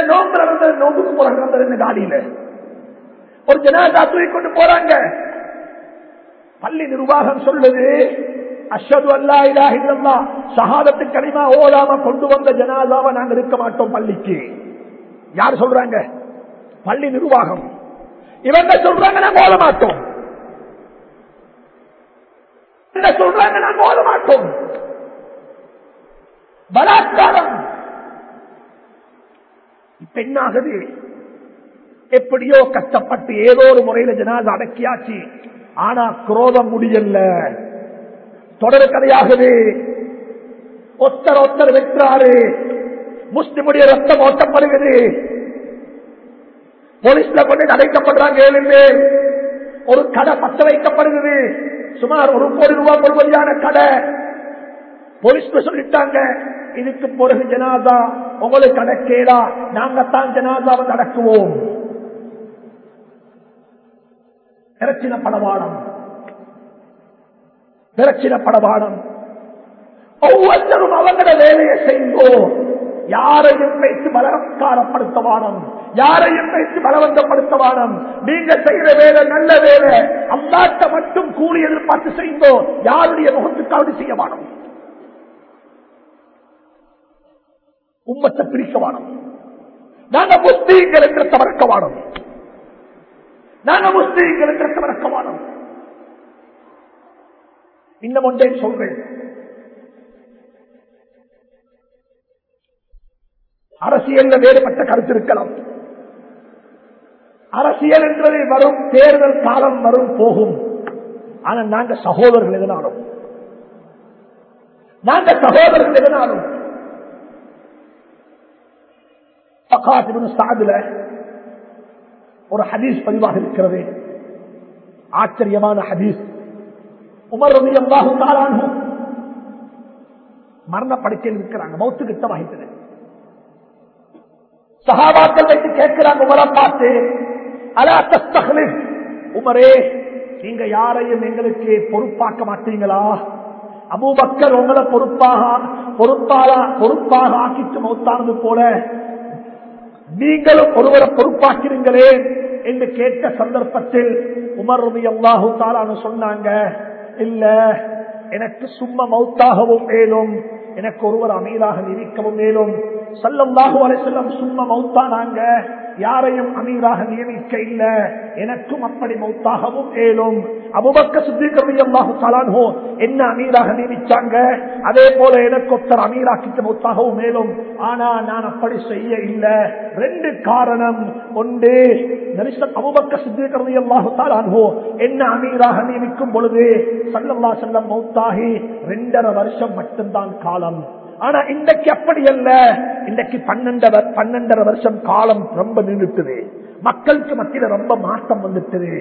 நோம்புல இருந்து நோம்புக்கு போறாங்க அந்த ரெண்டு ஒரு ஜனாதா தூக்கி கொண்டு போறாங்க. பள்ளி நிர்வாகம் சொல்லுது அஷது அல்லா இலா இல்லல்லா சகாதத்து கனிமா ஓடாம கொண்டு வந்த ஜனாதாவை நாங்க இருக்க மாட்டோம் பள்ளிக்கு. யார் சொல்றாங்க? பள்ளி நிர்வாகம். இவங்க சொல்றாங்க நாங்க ஓட மாட்டோம். சொல்றாங்க நாங்க ஓட மாட்டோம். பலாத்காரம். பெண்ணாகுது எப்படியோ கஷ்டப்பட்டு ஏதோ ஒரு முறையில ஜனாத அடக்கியாச்சு. ஆனா குரோதம் முடியல. தொடர் கதையாகுது ஒத்தர் ஒத்தர் வெற்றாரு முஸ்லிமுடைய ரத்தம் ஓட்டப்படுகிறது. போலீஸ்ல கொண்டு அடைக்கப்படுறாங்க ஏழுமே. ஒரு கடை பத்த வைக்கப்படுகிறது. சுமார் ஒரு கோடி ரூபாய் கொள்வதியான கடை. போலீஸ் சொல்லிட்டாங்க இதுக்கு பிறகு ஜனாதா உங்களுக்கு அடக்கேடா நாங்கத்தான் ஜனாதாவை நடக்குவோம் பிரச்சின படவாடம். பிரச்சின படவாடம். ஒவ்வொருத்தரும் அவங்கள வேலையை செய்வோம். யாரையும் வைத்து பலவக்காரப்படுத்தவானம் யாரையும் வைத்து பலவந்தப்படுத்தவானம் நீங்க செய்யற வேலை நல்ல வேலை. அம்மாட்ட மட்டும் கூலி எதிர்பார்த்து செய்தோம் யாருடைய முகத்துக்காவது செய்ய வானம் உம்மத்தை பிரிக்க வானம் நாங்க முஸ்லீம்கள் என்ற தவறக்க வானம் நாங்க முஸ்லீம்கள் என்ற தவறக்க வானம் இன்னும் ஒன்றை சொல்றேன். அரசியல் வேறுபட்ட கருத்து இருக்கலாம். அரசியல் என்றது வரும் தேர்தல் காலம் வரும் போகும். ஆனா நாங்க சகோதரர்கள் எதனாலும்? நாங்க சகோதரர்கள் எதனாலும்? சாதுல ஒரு ஹதீஸ் பதிவாக இருக்கிறது. ஆச்சரியமான ஹதீஸ் உமர் ரவி அல்லாஹும் தாரானும் மரண படுக்கையில் இருக்கிறாங்க மௌத்து கிட்ட வகித்தது சகாபாக்கள் வைத்து கேட்கிறாங்க உமரை பார்த்து அலா உமரே நீங்க யாரையும் எங்களுக்கு பொறுப்பாக்க மாட்டீங்களா? அபூபக்கர் உங்களை பொறுப்பாக பொறுப்பாளா பொறுப்பாக ஆக்கிட்டு மௌத்தானது போல நீங்களும் ஒருவரை பொறுப்பாக்கிறீங்களே என்று கேட்ட சந்தர்ப்பத்தில் உமர் ரவி அல்லாஹு தாலான்னு சொன்னாங்க. இல்ல எனக்கு சும்மா மௌத்தாகவும் மேலும் எனக்கு ஒருவர் அமீராக நிதிக்கவும் மேலும் சல்லல்லாஹு அலைஹிஸ்ஸலாம் சும்மா மௌத்தானாங்க யாரையும் அமீராக நியமிக்க இல்ல. எனக்கும் அப்படி மௌத்தாகவும் ஏலும் அபுபக்க சுத்திகரல்லாஹு தலான்ஹோ என்ன அமீராக நியமிச்சாங்க? அதே போல எனக்கு ஒருத்தர் அமீராக்கிட்ட மௌத்தாகவும் மேலும் ஆனா நான் அப்படி செய்ய இல்ல. ரெண்டு காரணம் ஒன்று நரிசன் அபுபக்க சுத்திகரல்லாஹு தலான்ஹோ என்ன அமீராக நியமிக்கும் பொழுது சல்லல்லா செல்லம் மௌத்தாகி ரெண்டரை வருஷம் மட்டும்தான் காலம். ஆனா இன்றைக்கு அப்படி அல்ல. இன்றைக்கு பன்னெண்டரை பன்னெண்டரை வருஷம் காலம் ரொம்ப நின்றுட்டுது மக்களுக்கு மத்தியில ரொம்ப மாற்றம் வந்துட்டுது.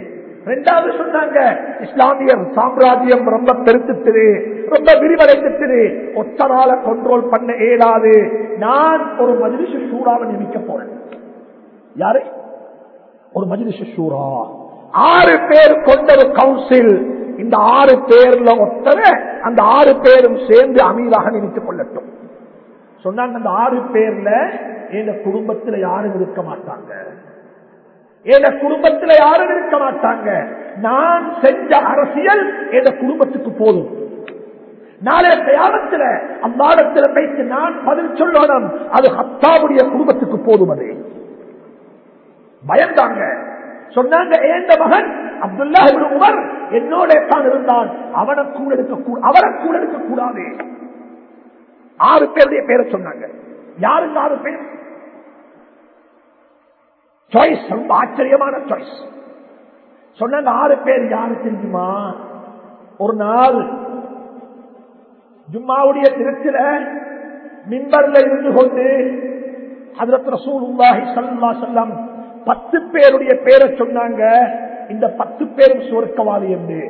ரெண்டாவது சொன்னாங்க இஸ்லாமிய சாம்ராஜ்யம் ரொம்ப பெருத்துட்டு ரொம்ப விரிவடைந்துட்டு ஒத்தரால கண்ட்ரோல் பண்ண இயலாது. நான் ஒரு மஜிலிசு சூறாவை நியமிக்க போறேன். யாரு? ஒரு மஜிலிசு சூறா ஆறு பேர் கொண்ட ஒரு கவுன்சில் இந்த ஆறு பேர்ல ஒத்தனை அந்த ஆறு பேரும் சேர்ந்து அமீராக நினைத்துக் கொள்ளட்டும். சொன்னாங்க அந்த ஆறு பேர்ல எங்க குடும்பத்துல யாரும் இருக்க மாட்டாங்க? எங்க குடும்பத்துல யாரும் இருக்க மாட்டாங்க? நான் செஞ்ச அரசியல் எங்க குடும்பத்துக்கு போதும். நாளைய தயாரத்தில் அம்மாடத்துல வைத்து நான் பதில் சொல்லணும். அது ஹத்தாவுடைய குடும்பத்துக்கு போதும் அது. பயந்தாங்க. சொன்னாங்க ஏந்த மகன்? அப்துல்லா உமர் என்னோட தான் இருந்தான். அவனை கூட இருக்க அவரை கூட இருக்க கூடாது ஆறு பேருடைய பேரை சொன்னாங்க. யாருக்கு ஆறு பேர்? சாய்ஸ் ரொம்ப ஆச்சரியமான சாய்ஸ் சொன்னாங்க ஆறு பேர் யாரு தெரியுமா? ஒரு நாள் ஜும்மாவுடைய திருச்சில மிம்பர்ல இருந்து கொண்டு அதில் ரசூலுல்லாஹி சல்லா செல்லம் பத்து பேருடைய பேரை சொன்னாங்க. இந்த பத்து பேரும் சுவர்க்கவாதி என்று.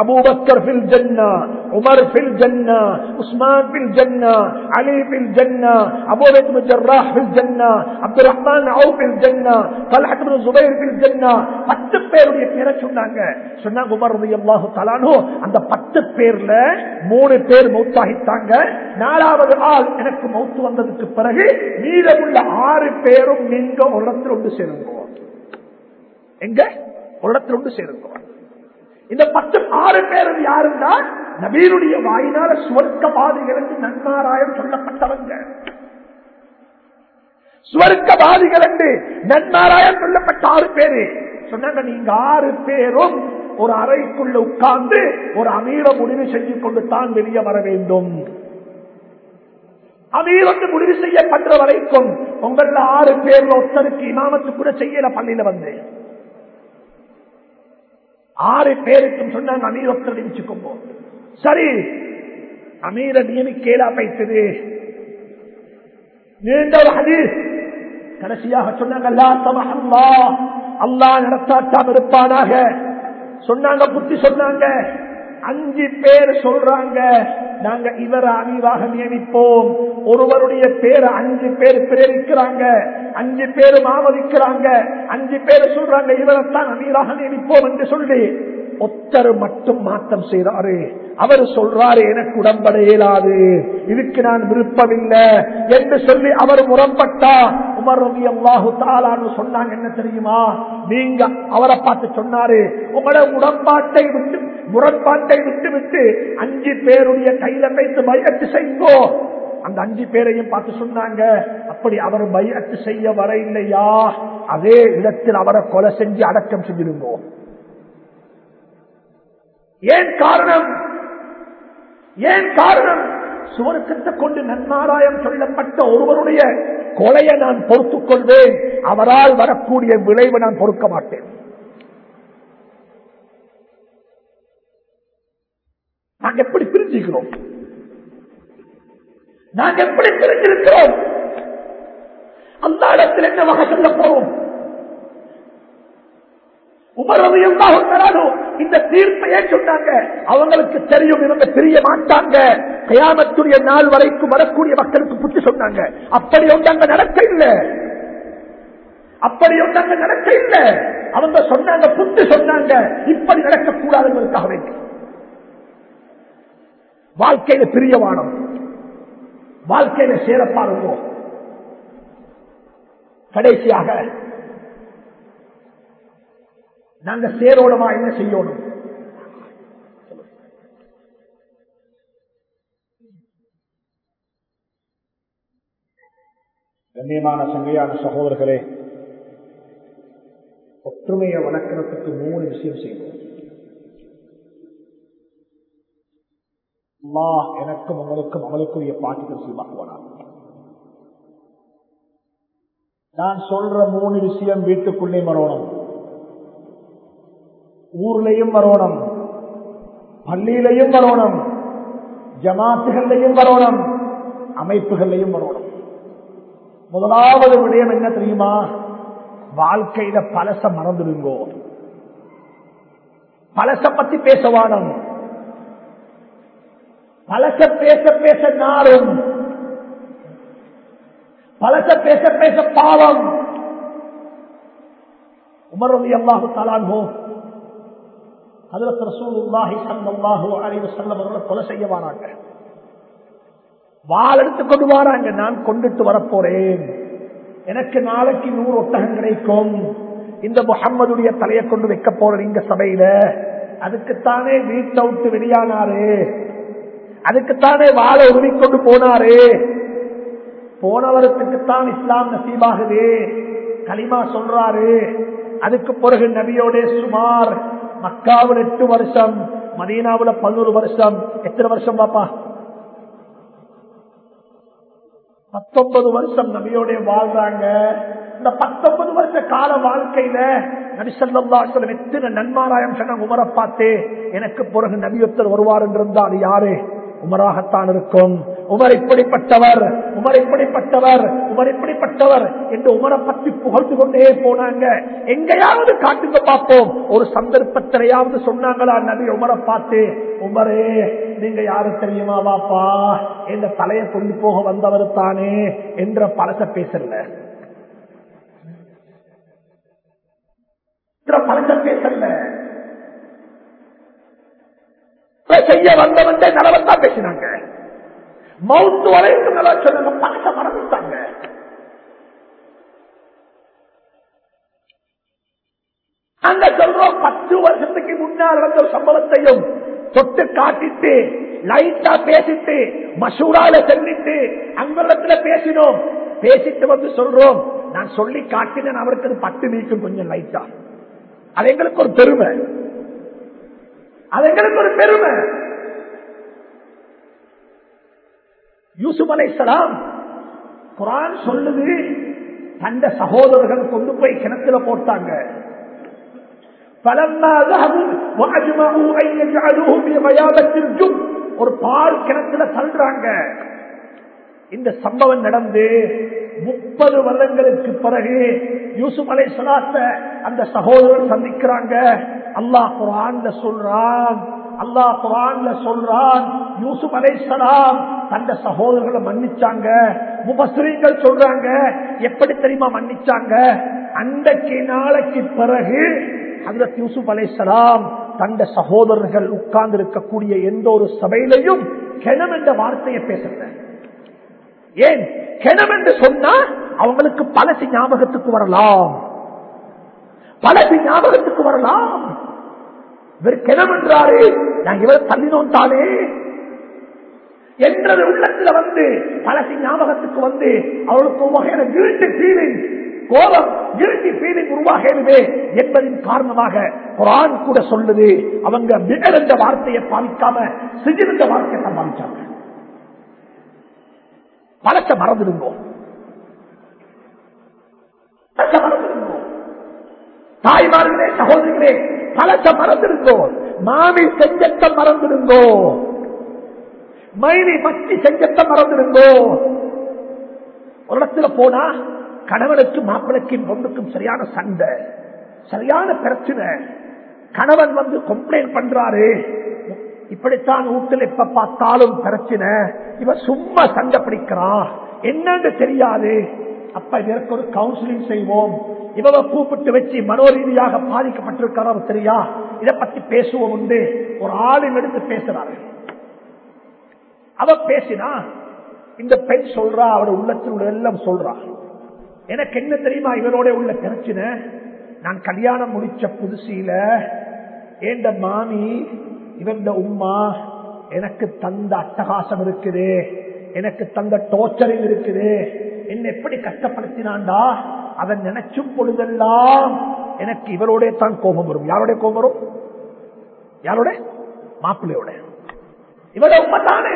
அபூபக்கர் பில் ஜன்னா உமர் பில் ஜன்னா உஸ்மான் பில் ஜன்னா அலி பில் ஜன்னா அபூபக் பின் ஜர்ராஹ் பில் ஜன்னா அப்துல் ரஹ்மான் அவு பில் ஜன்னா தல்ஹத் பின் ஜுபைர் பில் ஜன்னா பத்து பேருடைய பேரை சொன்னாங்க. சொன்னாங்க உமர் ரலியல்லாஹு தஆலானு அந்த பத்து பேர்ல மூணு பேர் மௌத்தாகிட்டாங்க. நாலாவது ஆள் எனக்கு மௌத்து வந்ததுக்கு பிறகு மீதமுள்ள ஆறு பேரும் நீங்க ஒரு இடத்துல ஒன்று சேருங்க. எங்க? ஒரு இடத்துல ஒன்று இந்த பத்து ஆறு பேரும் யாருன்னா நபீனுடைய வாயினால சுவர்க்க பாதைகளுக்கு நன்மாராயம் சொல்லப்பட்டவங்க. சுவர்க்கவாதிகள் என்று நன்மாராயம் சொல்லப்பட்ட ஆறு பேரு. சொன்னாங்க நீங்க ஆறு பேரும் ஒரு அறைக்குள்ள உட்கார்ந்து ஒரு அமீர முடிவு செய்து கொண்டு தான் வெளியே வர வேண்டும். அமீரொன்று முடிவு செய்யப்பட்ட வரைக்கும் உங்கள ஆறு பேர் ஒருத்தருக்கு இமாமத்து கூட செய்யல பள்ளியில வந்து. ஆறு பேருக்கும் சொன்னாங்க அமீர் ஒருத்தர் நியமிச்சுக்கோங்க. சரி அமீர நியமிக்கேலா பைத்தது. நீண்ட ஒரு ஹதீஸ். கடைசியாக சொன்னாங்க அல்லா அல்லா நடத்தாட்டாம் இருப்பானாக. சொன்னாங்க புத்தி சொன்னாங்க. அஞ்சு பேர் சொல்றாங்க நாங்க இவரை அறிவாக நியமிப்போம். ஒருவருடைய பேரை அஞ்சு பேர் பிரேரிக்கிறாங்க அஞ்சு பேரும் ஆமதிக்கிறாங்க அஞ்சு பேர் சொல்றாங்க இவரைத்தான் அமீராக நியமிப்போம் என்று சொல்லி ஒத்தர் மட்டும் மாற்றம் செய்தாரு. அவர் சொல்றாரு எனக்கு உடம்பட இயலாது. இதுக்கு நான் விருப்பமில்லை என்று சொல்லி அவர் முரம்பட்டா உமர் ரவி அல்லாஹு தாலான்னு சொன்னாங்க என்ன தெரியுமா? நீங்க அவரை பார்த்து சொன்னாரு உங்களோட உடம்பாட்டை விட்டு முரண்பாட்டை விட்டு விட்டு அஞ்சு பேருடைய கையில வைத்து பயத்து செய்தோ அந்த அஞ்சு பேரையும் பார்த்து சொன்னாங்க அப்படி அவர் பயத்து செய்ய வர இல்லையா? அதே இடத்தில் அவரை கொலை செஞ்சு அடக்கம் செஞ்சிருந்தோம் ஏன் காரணம்? ஏன் காரணம்? சுவர்க்கத்தை கொண்டு நன்மாராயம் சொல்லப்பட்ட ஒருவருடைய கொலையை நான் பொறுத்துக் கொள்வேன். அவரால் வரக்கூடிய விளைவை நான் பொறுக்க மாட்டேன். நாங்க எப்படி பிரிஞ்சுக்கிறோம்? நாங்க எப்படி பிரிஞ்சிருக்கிறோம்? அந்த இடத்தில் என்ன வகை சொல்ல போறோம்? உமரது எல்லாரும் இந்த தீர்ப்பையே சொன்னாங்க. அவங்களுக்கு தெரியும் இவங்க தெரிய மாட்டாங்க. கயாமத்துடைய நாள் வரைக்கும் வரக்கூடிய மக்களுக்கு புத்தி சொன்னாங்க. அப்படி ஒன்றாங்க நடக்க இல்லை. அப்படி ஒன்றாங்க நடக்க இல்லை. அவங்க சொன்னாங்க புத்தி சொன்னாங்க. இப்படி நடக்கக்கூடாதுங்களுக்காக வேண்டி. வாழ்க்கையில பிரியவானம். வாழ்க்கையில சேரப்பாருவோம் கடைசியாக நாங்க சேரோடமா என்ன செய்யணும்? கண்ணியமான சங்கையான சகோதரர்களே ஒற்றுமையை வளர்க்கிறதுக்கு மூணு விஷயம் செய்வோம். அம்மா எனக்கும் உங்களுக்கும் அவளுக்குரிய பாட்டுகள் செய்வாக்குவானார் நான் சொல்ற மூணு விஷயம் வீட்டுக்குள்ளே வரணும். ஊர்லயும் வரணும் பள்ளியிலையும் வரணும் ஜமாத்துகள்லையும் வரணும் அமைப்புகள்லையும் வரணும் முதலாவது விடயம் என்ன தெரியுமா? வாழ்க்கையில பழச மறந்துடுங்கோ. பழச பத்தி பேசவானம் பழச பேச பேச நாரும் பழச பேச பேச பாவம். உமரவி அல்லாஹு தாலான்ஹோ அதுல ரசூலுல்லாஹி ஸல்லல்லாஹு அலைஹி வஸல்லம் கொலை செய்ய வராங்க. வாள் எடுத்து கொண்டு வராங்க. நான் கொண்டுட்டு வரப்போறேன். எனக்கு நாளைக்கு நூறு ஒட்டகம் கிடைக்கும். இந்த முகம்மதுடைய தலையை கொண்டு வைக்க போற இங்க சபையில. அதுக்குத்தானே வீட்டை விட்டு வெளியானாரு. அதுக்குத்தானே வாழை உருவி கொண்டு போனாரு. போனவருக்குத்தான் இஸ்லாம் நசீபாகுது. களிமா சொல்றாரு. அதுக்கு பிறகு நபியோட சுமார் மக்காவில் எட்டு வருஷம் மதீனாவுல பதினோரு வருஷம். எத்தனை வருஷம் பாப்பா? பத்தொன்பது வருஷம் நபியோட வாழ்றாங்க. இந்த பத்தொன்பது வருஷ கால வாழ்க்கையில நபிசல்லம் எத்தனை நன்மாராயம் சொன்ன உமரை பார்த்து. எனக்கு பிறகு நபியொத்தர் வருவார் என்றிருந்தால் யாரு? உமராகத்தான் இருக்கும். உமர் இப்படிப்பட்டவர் உமர் இப்படிப்பட்டவர் உமர் இப்படிப்பட்டவர் என்று உமரை பற்றி புகழ்ந்து கொண்டே போனாங்க. எங்கேயாவது காட்டுங்க பார்ப்போம். ஒரு சந்தர்ப்பத்திலையாவது சொன்னாங்களா நபி உமரை பார்த்து உமரே நீங்க யாரு தெரியுமா வாப்பா இந்த தலையை கொண்டு போக வந்தவர் தானே என்ற பழச பேசல. பழச பேசல. செய்ய வந்தவன் நலவத்தான் பேசினாங்க. மவுத்து வரைக்கும் நல்லா சொல்லுங்க பழச மறந்துட்டாங்க அங்க சொல்றோம் பத்து வருஷத்துக்கு முன்னால் நடந்த சம்பவத்தையும் தொட்டு காட்டிட்டு லைட்டா பேசிட்டு மசூரால சென்றிட்டு அங்கத்துல பேசினோம். பேசிட்டு வந்து சொல்றோம் நான் சொல்லி காட்டினேன் அவருக்கு அது பட்டு நீக்கும் கொஞ்சம் லைட்டா அது எங்களுக்கு ஒரு பெருமை. அது எங்களுக்கு ஒரு பெருமை. யூசுப் அலைசலாம் குரான் சொல்லுது தந்த சகோதரர்கள் கொண்டு போய் கிணத்துல போட்டாங்க. ஒரு பால் கிணத்துல தள்ளுறாங்க. இந்த சம்பவம் நடந்து முப்பது வருடங்களுக்கு பிறகு யூசுப் அலை சலாத்த அந்த சகோதரர் சந்திக்கிறாங்க. அல்லாஹ் குரான்ல சொல்றான் அல்லாஹ் குரான்ல சொல்றான் யூசுப் அலை சலாம் தந்த சகோதரர்களை மன்னிச்சாங்க. முபஸ்ரீங்கள் சொல்றாங்க எப்படி தெரியுமா மன்னிச்சாங்க? அன்றைக்கு நாளைக்கு பிறகு ஹசரத் யூசுப் அலை தந்த சகோதரர்கள் உட்கார்ந்து இருக்கக்கூடிய எந்த ஒரு சபையிலையும் கிணம் என்ற வார்த்தையை பேசுற ஏன்? கிணம் என்று சொன்னா அவங்களுக்கு பழசி ஞாபகத்துக்கு வரலாம். பழசி ஞாபகத்துக்கு வரலாம். இவர் என்றாரு நான் இவர் தள்ளினோம் தானே. என்றது உள்ளத்துல வந்து பழசி ஞாபகத்துக்கு வந்து அவளுக்கு வகையான வீட்டு ஃபீலிங் கோபம் இறுதி ஃபீலிங் உருவாகிறது என்பதின் காரணமாக குரான் கூட சொல்லுது அவங்க மிகர் என்ற வார்த்தையை பாதிக்காம சிஜிருந்த வார்த்தையை சம்பாதிச்சாங்க பழத்தை மறந்துடுங்கோ. பழத்தை மறந்துடுங்கோ. தாய்மார்களே சகோதரிகளே பழத்தை மறந்துடுங்கோ. மாமி செஞ்சத்தை மறந்துடுங்கோ. மைனி மச்சி செஞ்சத்தை மறந்துடுங்கோ. ஒரு இடத்துல போனா கணவனுக்கும் மாப்பிளைக்கும் பொண்ணுக்கும் சரியான சண்டை சரியான பிரச்சனை. கணவன் வந்து கம்ப்ளைண்ட் பண்றாரு. இப்படித்தான் வீட்டில் எப்ப பார்த்தாலும் பிரச்சனை. இவன் சும்மா சண்டை பிடிக்கிறான். என்னன்னு தெரியாது. அப்ப இதற்கு ஒரு கவுன்சிலிங் செய்வோம். இவவை கூப்பிட்டு வச்சு மனோரீதியாக பாதிக்கப்பட்டிருக்கிறார் தெரியா? இதை பத்தி பேசுவோம் உண்டு. ஒரு ஆளும் எடுத்து பேசுறாரு அவ பேசினா இந்த பெண் சொல்றா அவட உள்ளத்தில் உள்ள எல்லாம் சொல்றா. எனக்கு என்ன தெரியுமா இவரோட உள்ள பிரச்சனை? நான் கல்யாணம் முடிச்ச புதுசில ஏண்ட மாமி இவந்த உம்மா எனக்கு தந்த அட்டகாசம் இருக்குது. எனக்கு தந்த டோர்ச்சரிங் இருக்குது. என்ன எப்படி கஷ்டப்படுத்தினான்டா அதை நினைச்சும் பொழுதெல்லாம் எனக்கு இவரோட தான் கோபம் வரும். யாரோட கோபம் வரும்? யாரோட? மாப்பிள்ளையோட. இவட உண்மை தானே?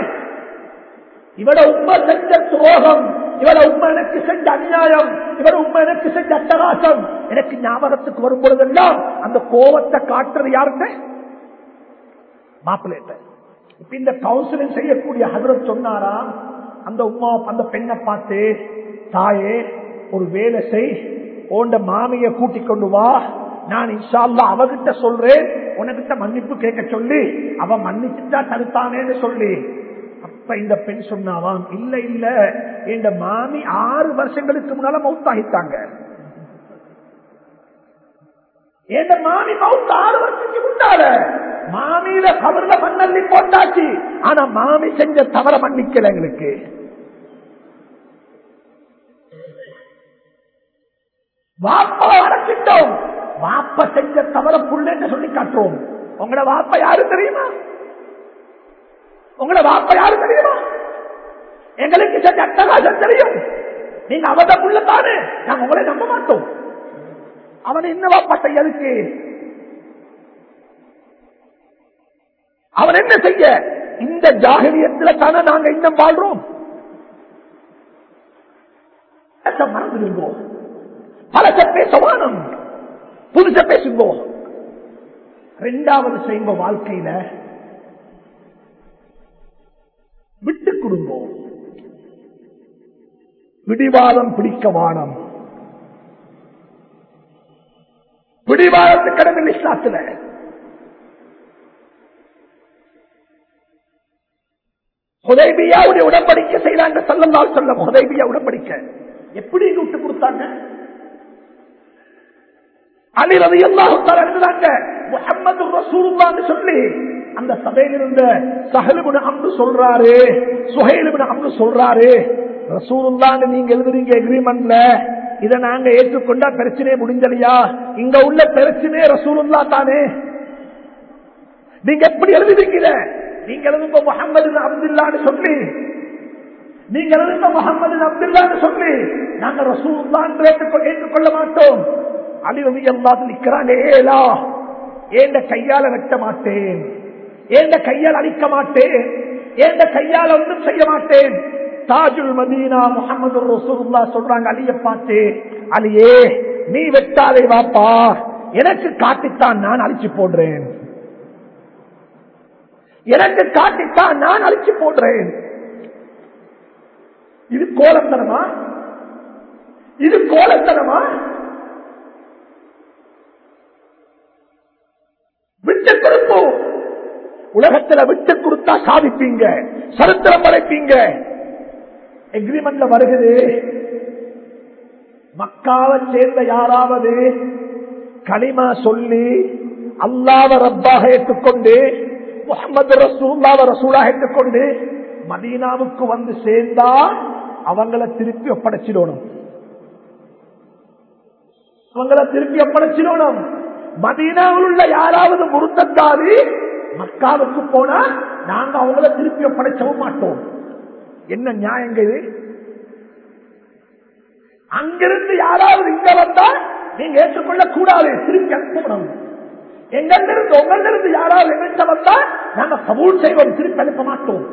இவட உண்மை செஞ்ச துரோகம் இவட உண்மை எனக்கு செஞ்ச அநியாயம் இவட உண்மை எனக்கு செஞ்ச அட்டகாசம் எனக்கு ஞாபகத்துக்கு வரும் பொழுதெல்லாம் அந்த கோபத்தை காட்டுறது யாருங்க மாப்பிள்ளையிட்ட இப்ப இந்த கவுன்சிலிங் செய்யக்கூடிய ஹதரத் சொன்னாரா? அந்த உமா அந்த பெண்ணை பார்த்து தாயே ஒரு வேலை செய் ஓண்ட மாமிய கூட்டிக் கொண்டு வா. நான் இன்ஷால்லா அவகிட்ட சொல்றேன். உனக்கிட்ட மன்னிப்பு கேட்க சொல்லி அவ மன்னிச்சுட்டா தடுத்தானேன்னு சொல்லி. அப்ப இந்த பெண் சொன்னாவாம் இல்ல இல்ல இந்த மாமி ஆறு வருஷங்களுக்கு முன்னால மௌத்தாகித்தாங்க என் மாமி மவுத்து ஆறு வருஷத்துக்கு முன்னால? மாமியில கவர்ல மண்ணல்லி போட்டாச்சு. ஆனா மாமி செஞ்ச தவற மன்னிக்கல எங்களுக்கு. வாப்பா அடைச்சிட்டோம். வாப்ப செஞ்ச தவற புள்ளன்னு சொல்லி காட்டுவோம் உங்களோட வாப்ப யாரு தெரியுமா? உங்களோட வாப்ப யாரு தெரியுமா? எங்களுக்கு செஞ்ச அட்டகாசம் தெரியும். நீங்க அவத புள்ள தானே? நாங்க உங்களை நம்ப மாட்டோம். அவன் என்ன வாப்பா செய்யறதுக்கு அவன் என்ன செய்ய? இந்த ஜாகிரியத்தில் தானே நாங்க இன்னும் வாழ்றோம். மறந்துடுவோம் பழச பேசவானம். புதுச பேசுவோம் ரெண்டாவது செய்வ வாழ்க்கையில விட்டு குடும்பம் பிடிவாதம் பிடிக்க வானம். பிடிவாதத்து கடமை இஸ்லாத்துல. ஹுதைபியாவுடைய உடன்படிக்கை செய்யறாங்க சொல்லலாம் சொல்ல ஹுதைபியா உடன்படிக்கை. எப்படி விட்டு கொடுத்தாங்க? அலி ரவி இருந்தாங்க முகமது ரசூலுல்லான்னு சொல்லி அந்த சபையில் இருந்த சஹலுபுன அம்னு சொல்றாரு. சுஹைலுபுன அம்னு சொல்றாரு. ரசூலுல்லான்னு நீங்க எழுதுறீங்க எக்ரிமெண்ட்ல இதை நாங்க ஏற்றுக்கொண்டா பிரச்சனையே முடிஞ்சலையா? இங்க உள்ள பிரச்சனையே ரசூலுல்லா தானே. நீங்க எப்படி எழுதுவீங்க நீங்க எழுதுங்க முகமது அப்துல்லான்னு சொல்லி. நீங்க எழுதுங்க முகமது அப்துல்லான்னு சொல்லி. நாங்க ரசூலுல்லான் ஏற்றுக்கொள்ள மாட்டோம். அலிரவி எல்லாத்து நிக்கிறாங்க ஏலா ஏண்ட கையால வெட்ட மாட்டேன் ஏண்ட கையால் அழிக்க மாட்டேன் ஏண்ட கையால் ஒன்றும் செய்ய மாட்டேன். தாஜுல் மதீனா முகமது ரசூல்லா சொல்றாங்க அலிய பார்த்து அலியே நீ வெட்டாதே வாப்பா எனக்கு காட்டித்தான் நான் அழிச்சு போடுறேன். எனக்கு காட்டித்தான் நான் அழிச்சு போடுறேன். இது கோலத்தனமா? இது கோலத்தனமா? விட்டு கொடுப்போம் உலகத்துல விட்டு கொடுத்தா சாதிப்பீங்க சரித்திரம் படைப்பீங்க. எக்ரிமெண்ட்ல வருகிறது மக்காவை சேர்ந்த யாராவது களிமா சொல்லி அல்லாவ ரப்பாக ஏற்றுக்கொண்டு முகமது ரசூல்லாவ ரசூலாக ஏற்றுக்கொண்டு மதீனாவுக்கு வந்து சேர்ந்தா அவங்கள திருப்பி ஒப்படைச்சிடணும். அவங்கள திருப்பி ஒப்படைச்சிடணும். மதீனாவில் உள்ள யாராவது முருத்தத்தாரி மக்காவுக்கு போனா நாங்க அவங்கள திருப்பி படைச்சவும் மாட்டோம். என்ன நியாயங்க இது? அங்கிருந்து யாராவது இங்க வந்தா நீங்க ஏற்றுக்கொள்ள கூடாது திருப்பி அனுப்பணும் எங்கிருந்து உங்களிருந்து யாராவது எங்கிட்ட வந்தா நாங்க கபூல் செய்வோம் திருப்பி அனுப்ப மாட்டோம்.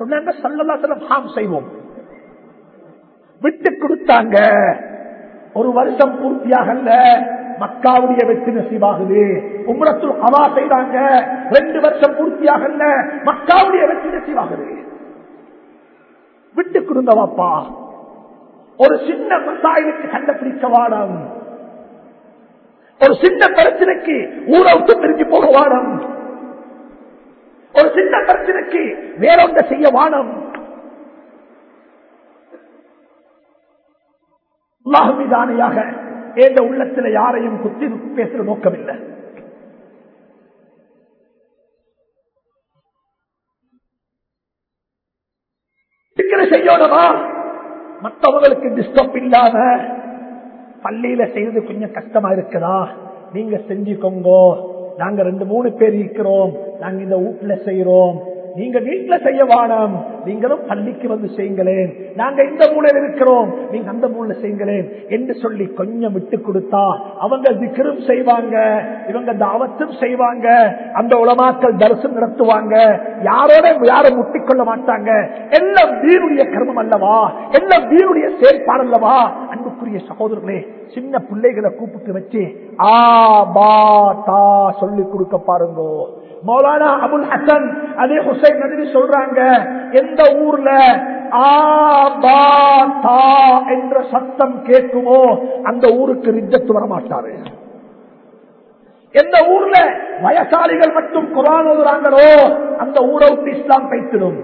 சொன்னாங்க சல்லல்லாசலம் ஹாம் செய்வோம். விட்டு கொடுத்தாங்க. ஒரு வருஷம் பூர்த்தியாக மக்காவுடைய வெற்றி நசீவாகுது உம்ரத்துல் ஹவா செய்தாங்க. ரெண்டு வருஷம் பூர்த்தியாகல மக்காவுடைய வெற்றி நசீவாகுது விட்டு கொடுங்கவாப்பா ஒரு சின்ன மசாயிலுக்கு கண்டுபிடிக்க வாடம். ஒரு சின்ன பிரச்சனைக்கு ஊரை விட்டு பிரிஞ்சு போக வாடம். ஒரு சின்ன பிரச்சனைக்கு வேறொன்ற செய்ய வானம் மீதானையாக எந்த உள்ளத்துல யாரையும் குத்தி பேசுற நோக்கமில்லை. செய்யணுமா மற்றவங்களுக்கு டிஸ்டர்ப் இல்லாம பள்ளியில செய்யறது கொஞ்சம் கஷ்டமா இருக்குதா? நீங்க செஞ்சுக்கோங்க. நாங்க ரெண்டு மூணு பேர் இருக்கிறோம். நாங்க இந்த வீட்டுல செய்யறோம் நீங்க வீட்டுல செய்ய வாடாம் நீங்களும் பள்ளிக்கு வந்து செய்யுங்களேன். நாங்க இந்த மூலையில் இருக்கிறோம். நீங்க அந்த மூலையில செய்யுங்களேன் என்று சொல்லி கொஞ்சம் விட்டு கொடுத்தா அவங்க திக்கரும் செய்வாங்க. இவங்க தாவத்தும் செய்வாங்க. அந்த உலமாக்கள் தரிசனம் நடத்துவாங்க. யாரோட யாரும் முட்டிக்கொள்ள மாட்டாங்க. எல்லாம் வீருடைய கர்மம் அல்லவா? எல்லாம் வீருடைய செயற்பாடு அல்லவா? அன்புக்குரிய சகோதரர்களே சின்ன பிள்ளைகளை கூப்பிட்டு வச்சு ஆ பா தா சொல்லி கொடுக்க பாருங்க. மௌலானா அபுல் ஹசன் அதே ஹுசைன் நதிரி சொல்றாங்க எந்த ஊர்ல ஆ பா தா என்ற சத்தம் கேட்குமோ அந்த ஊருக்கு ரிஜத்து வரமாட்டாரு. எந்த ஊர்ல வயசாளிகள் மட்டும் குரான் ஓதுறாங்களோ அந்த ஊரை விட்டு இஸ்லாம் பைத்திடும்.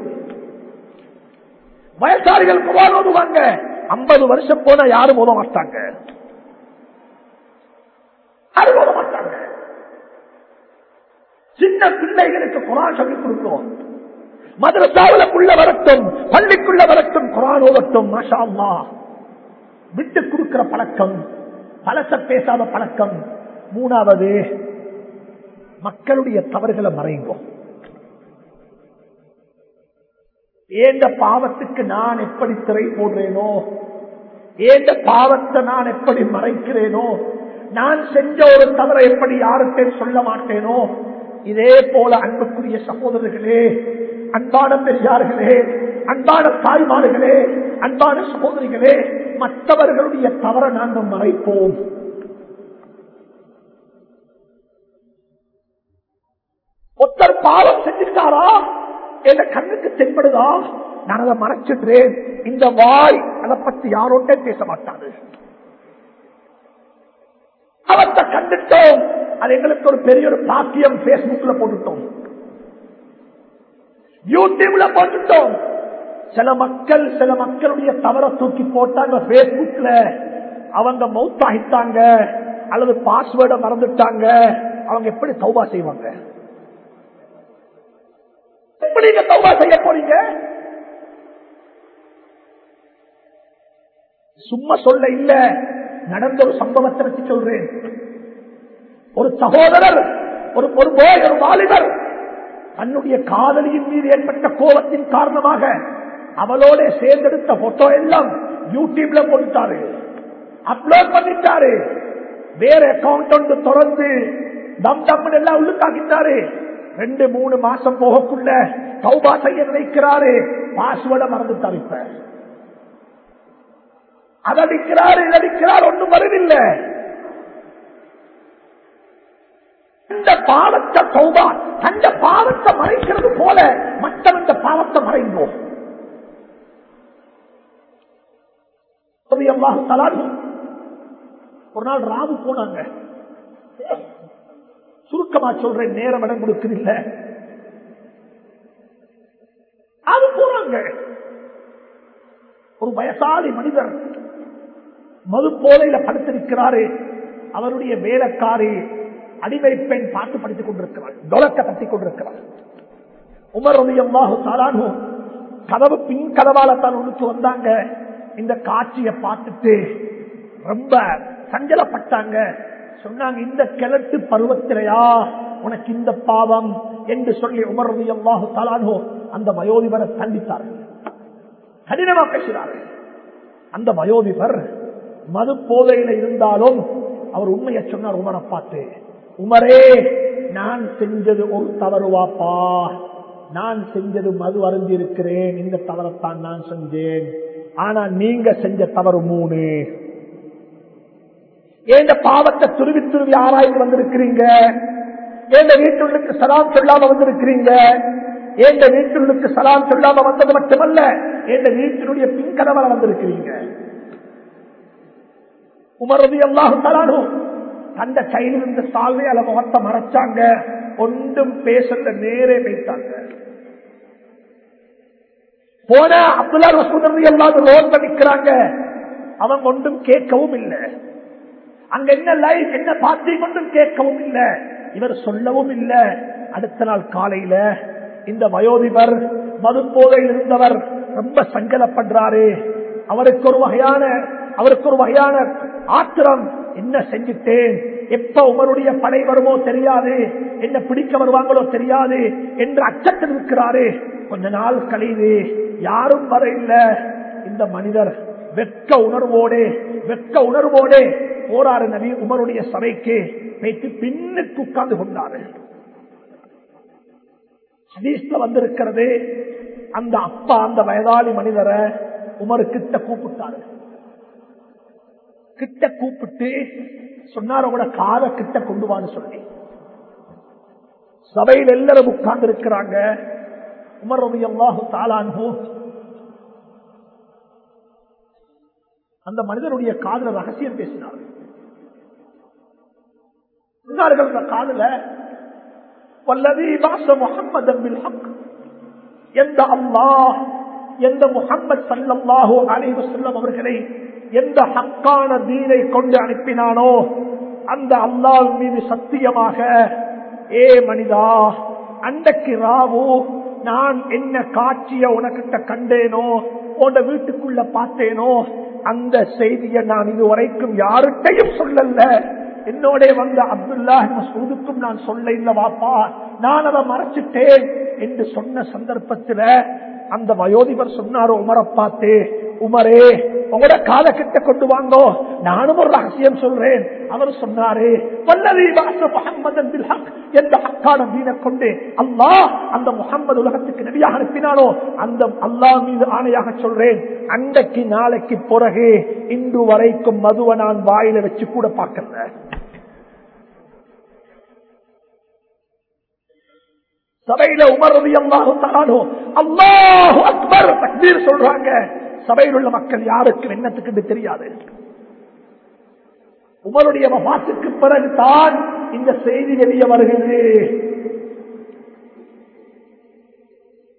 வயசாளிகள் குரான் ஓதுவாங்க ஐம்பது வருஷம் போன யாரும் ஓத மாட்டாங்க. அது ஓத மாட்டாங்க. சின்ன பிள்ளைகளுக்கு குரான் சொல்லிக் கொடுக்கிறோம். மதரசாவில புள்ள வரட்டும் பள்ளிக்குள்ள வரட்டும் குரான் ஓதட்டும் மாஷா விட்டு கொடுக்கிற பழக்கம் பழச பேசாத பழக்கம். மூணாவது மக்களுடைய தவறுகளை மறைந்தோம் ஏந்த பாவத்துக்கு நான் எப்படி திரை போடுறேனோ? ஏந்த பாவத்தை நான் எப்படி மறைக்கிறேனோ? நான் செஞ்ச ஒரு தவறை எப்படி யாருக்கே சொல்ல மாட்டேனோ? இதே போல அன்புக்குரிய சகோதரர்களே அன்பான பெரியார்களே அன்பான தாய்மார்களே அன்பான சகோதரிகளே மற்றவர்களுடைய தவறை நாங்கள் மறைப்போம். ஒருத்தர் பாவம் செஞ்சிருக்காரா? என்ற கண்ணுக்கு தென்படுதா? நான் அதை மறைச்சிடுறேன். இந்த வாய் அதை பத்தி யாரோட்டே பேச மாட்டாரு அவத்தை கண்டுட்டோம். அது எங்களுக்கு ஒரு பெரிய ஒரு பாக்கியம் பேஸ்புக்ல போட்டுட்டோம். யூடியூப்ல போட்டுட்டோம். சில மக்கள் சில மக்களுடைய தவற தூக்கி போட்டாங்க பேஸ்புக்ல அவங்க மௌத்தாகிட்டாங்க. அல்லது பாஸ்வேர்டை மறந்துட்டாங்க. அவங்க எப்படி சௌபா செய்வாங்க? எப்படி நீங்க செய்ய போறீங்க? சும்மா சொல்ல இல்ல. நடந்த ஒரு சம்பவத்தை வச்சு சொல்றேன். ஒரு சகோதரர் ஒரு ஒரு போய் ஒரு வாலிபர் தன்னுடைய காதலியின் மீது ஏற்பட்ட கோபத்தின் காரணமாக அவளோட சேர்ந்தெடுத்த போட்டோ எல்லாம் யூடியூப்ல போட்டுட்டாரு. அப்லோட் பண்ணிட்டாரு. வேற அக்கௌண்ட் ஒன்று தொடர்ந்து தம் தம் எல்லாம் உள்ளுக்காக்கிட்டாரு. ரெண்டு மூணு மாசம் போகக்குள்ள சௌபா செய்ய நினைக்கிறாரு. பாஸ்வேர்டை மறந்துட்டாரு இப்ப. அதடிக்கிறார் இதடிக்கிறார் ஒன்றும் வருதில்லை. இந்த பாவத்தை சௌபா அந்த பாவத்தை மறைக்கிறது போல மற்றவந்த பாவத்தை மறைந்தோம் ஒரு நாள் ராவு போனாங்க. சுருக்கமா சொல்றேன் நேரம் இடம் கொடுக்குதில்ல அது போறாங்க ஒரு வயசாலி மனிதர் மது போதையில படுத்திருக்கிறாரு அவருடைய வேலைக்காரி அடிமை பெண் பார்த்து படித்துக் கொண்டிருக்கிறார் தொலக்க தட்டிக் கொண்டிருக்கிறார் உமர் ரலியல்லாஹு தஆலாஹு கதவு பின் கதவாலத்தான் உள்ளுக்கு வந்தாங்க. இந்த காட்சியை பார்த்துட்டு ரொம்ப சஞ்சலப்பட்டாங்க. சொன்னாங்க இந்த கிழட்டு பருவத்திலையா உனக்கு இந்த பாவம் என்று சொல்லி உமர் ரலியல்லாஹு தஆலாஹு அந்த வயோதிபரை தண்டித்தார்கள். கடினமா பேசுகிறார்கள் அந்த வயோதிபர் மது போதையில இருந்தாலும் அவர் உண்மையை சொன்னார் உமரை பார்த்து உமரே நான் செஞ்சது ஒரு தவறுவாப்பா நான் செஞ்சது மது அருந்தி இருக்கிறேன் இந்த தவறத்தான் நான் செஞ்சேன். ஆனா நீங்க செஞ்ச தவறு மூணு. ஏந்த பாவத்தை துருவி துருவி ஆராய்ந்து வந்திருக்கிறீங்க? ஏந்த வீட்டுள்ளுக்கு சலாம் சொல்லாம வந்திருக்கிறீங்க? ஏந்த வீட்டுள்ளுக்கு சலாம் சொல்லாம வந்தது மட்டுமல்ல ஏந்த வீட்டினுடைய பின்கதவர வந்திருக்கிறீங்க? உமரது எல்லாரும் தரானும் அந்த கையில் இருந்த சால்வை அல்ல முகத்தை மறைச்சாங்க. ஒன்றும் பேசல நேரே வைத்தாங்க போன அப்துல்லா ரசூதர் எல்லாரும் ரோட்ல நிக்கிறாங்க. அவங்க ஒன்றும் கேட்கவும் இல்லை. அங்க என்ன லைஃப் என்ன பார்த்தி கொண்டும் கேட்கவும் இல்லை. இவர் சொல்லவும் இல்லை. அடுத்த நாள் காலையில இந்த வயோதிபர் மதுப்போதையில் இருந்தவர் ரொம்ப சங்கடப்படுறாரு. அவருக்கு ஒரு வகையான அவருக்கு ஒரு வகையான ஆத்திரம். என்ன செஞ்சுட்டேன்? எப்ப உமருடைய படை வருமோ தெரியாது. என்ன பிடிக்க வருவாங்களோ தெரியாது என்று அச்சத்தில் இருக்கிறாரு. கொஞ்ச நாள் கழிவு யாரும் வர இல்ல. இந்த மனிதர் வெட்க உணர்வோடு வெட்க உணர்வோடு போராறு நபி உமருடைய சபைக்கு. வைத்து பின்னுக்கு உட்கார்ந்து கொண்டாரு. ஹதீஸ்ல வந்திருக்கிறது அந்த அப்பா அந்த வயதாளி மனிதரை உமருக்கிட்ட கூப்பிட்டாரு. கிட்ட கூப்பிட்டு சொன்னாரோட உங்களோட காதை கிட்ட கொண்டு வான்னு சொல்லி. சபையில் எல்லாரும் உட்கார்ந்து இருக்கிறாங்க உமர் ரவி அல்லாஹு தாலானு அந்த மனிதனுடைய காதல ரகசியம் பேசினார். சொன்னார்கள் அந்த காதல வல்லதி பாச முகம்மது ஹக். எந்த அல்லாஹ் எந்த முகம்மது சல்லல்லாஹு அலைஹி அவர்களை எந்த ஹக்கான தீனை கொண்டு அனுப்பினானோ அந்த அல்லாஹ் மீது சத்தியமாக ஏ மனிதா அன்றைக்கு ராவு நான் என்ன காட்சிய உனக்கிட்ட கண்டேனோ உன் வீட்டுக்குள்ள பார்த்தேனோ அந்த செய்தியை நான் இதுவரைக்கும் யாருக்கையும் சொல்லல. என்னோட வந்த அப்துல்லா மசூதுக்கும் நான் சொல்ல இல்ல வாப்பா நான் அதை மறைச்சிட்டேன் என்று சொன்ன சந்தர்ப்பத்தில் அந்த வயோதிபர் சொன்னார் உமரை பார்த்து உமரே உங்களோட கால கிட்ட கொண்டு வாங்கோ. நானும் ஒரு ரகசியம் சொல்றேன். அவர் சொன்னாரு வல்லதி வாச முகம்மது எந்த ஹக்கான மீனை கொண்டு அல்லாஹ் அந்த முகம்மது உலகத்துக்கு நபியாக அனுப்பினாலோ அந்த அல்லாஹ் மீது ஆணையாக சொல்றேன். அன்றைக்கு நாளைக்கு பிறகு இன்று வரைக்கும் மதுவை நான் வாயில வச்சு கூட பார்க்கல. சபையில உமரது அல்லாஹு அல்லாஹு அக்பர் சொல்றாங்க. சபையில் உள்ள மக்கள் யாருக்கும் என்னத்துக்கு தெரியாது. உமருடைய பிறகு பிறகுதான் இந்த செய்தி வெளியே வருகிறது.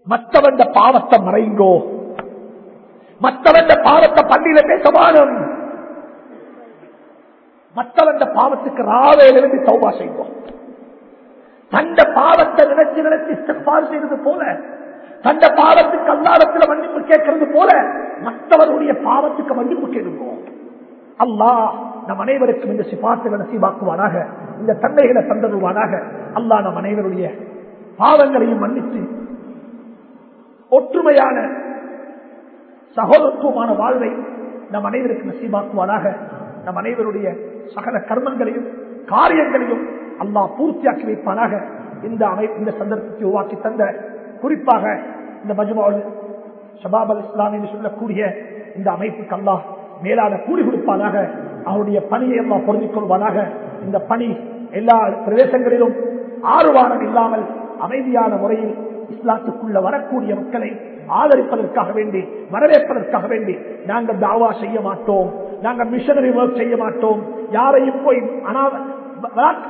மற்றவன் பாவத்தை மறைங்கோ? மற்றவன் பாவத்தை பள்ளியில பேசமானும் மற்றவன் பாவத்துக்கு ராவையிலிருந்து சௌபா செய்வோம். தந்த பாவத்தை நினைச்சு நினைச்சு இஸ்திக்பார் செய்வது போல தந்த பாவத்துக்கு அல்லாடத்தில் மன்னிப்பு கேட்கறது போல மற்றவருடைய பாவத்துக்கு மன்னிப்பு கேட்கும் அல்லாஹ் நம் அனைவருக்கும் இந்த சிபாத்துகளை நசீபாக்குவானாக இந்த தந்தைகளை தந்தருவானாக. அல்லாஹ் நம் அனைவருடைய பாவங்களையும் மன்னித்து ஒற்றுமையான சகோதரத்துவமான வாழ்வை நம் அனைவருக்கு நசீபாக்குவானாக. நம் அனைவருடைய சகல கர்மங்களையும் காரியங்களையும் அல்லாஹ் பூர்த்தியாக்கி வைப்பானாக. இந்த அமைப்பு இந்த சந்தர்ப்பத்தை உருவாக்கி தந்த குறிப்பாக இந்த மஜ்மாவில் ஷபாப் அல் இஸ்லாம் என்று சொல்லக்கூடிய இந்த அமைப்புக்கு அல்லாஹ் மேலான கூறி கொடுப்பானாக. அவருடைய பணியை எல்லாம் பொருந்திக் கொள்வானாக. இந்த பணி எல்லா பிரதேசங்களிலும் ஆறுவாரம் இல்லாமல் அமைதியான முறையில் இஸ்லாத்துக்குள்ள வரக்கூடிய மக்களை ஆதரிப்பதற்காக வேண்டி வரவேற்பதற்காக வேண்டி நாங்கள் தாவா செய்ய மாட்டோம். நாங்கள் மிஷனரி ஒர்க் செய்ய மாட்டோம். யாரையும் போய்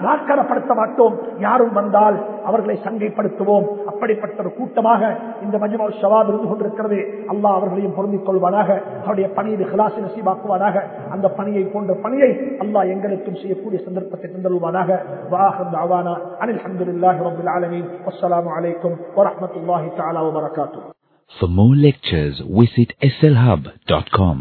நாட்கரப்படுத்த மாட்டோம் யாரும் வந்தால் அவர்களை சங்கைப்படுத்துவோம். அப்படிப்பட்ட ஒரு கூட்டமாக இந்த மஜ்மா ஷவாப் இருந்து கொண்டிருக்கிறது. அல்லாஹ் அவர்களையும் பொருந்திக் கொள்வானாக. அவருடைய பணியை ஹிலாசி நசீபாக்குவானாக. அந்த பணியை போன்ற பணியை அல்லாஹ் எங்களுக்கும் செய்யக்கூடிய சந்தர்ப்பத்தை தந்தருவானாக வாஹம் அனில் அஹமதுல்லாஹி ரபில் ஆலமீன். அஸ்ஸலாமு அலைக்கும் வரஹ்மத்துல்லாஹி For more lectures, visit slhub.com.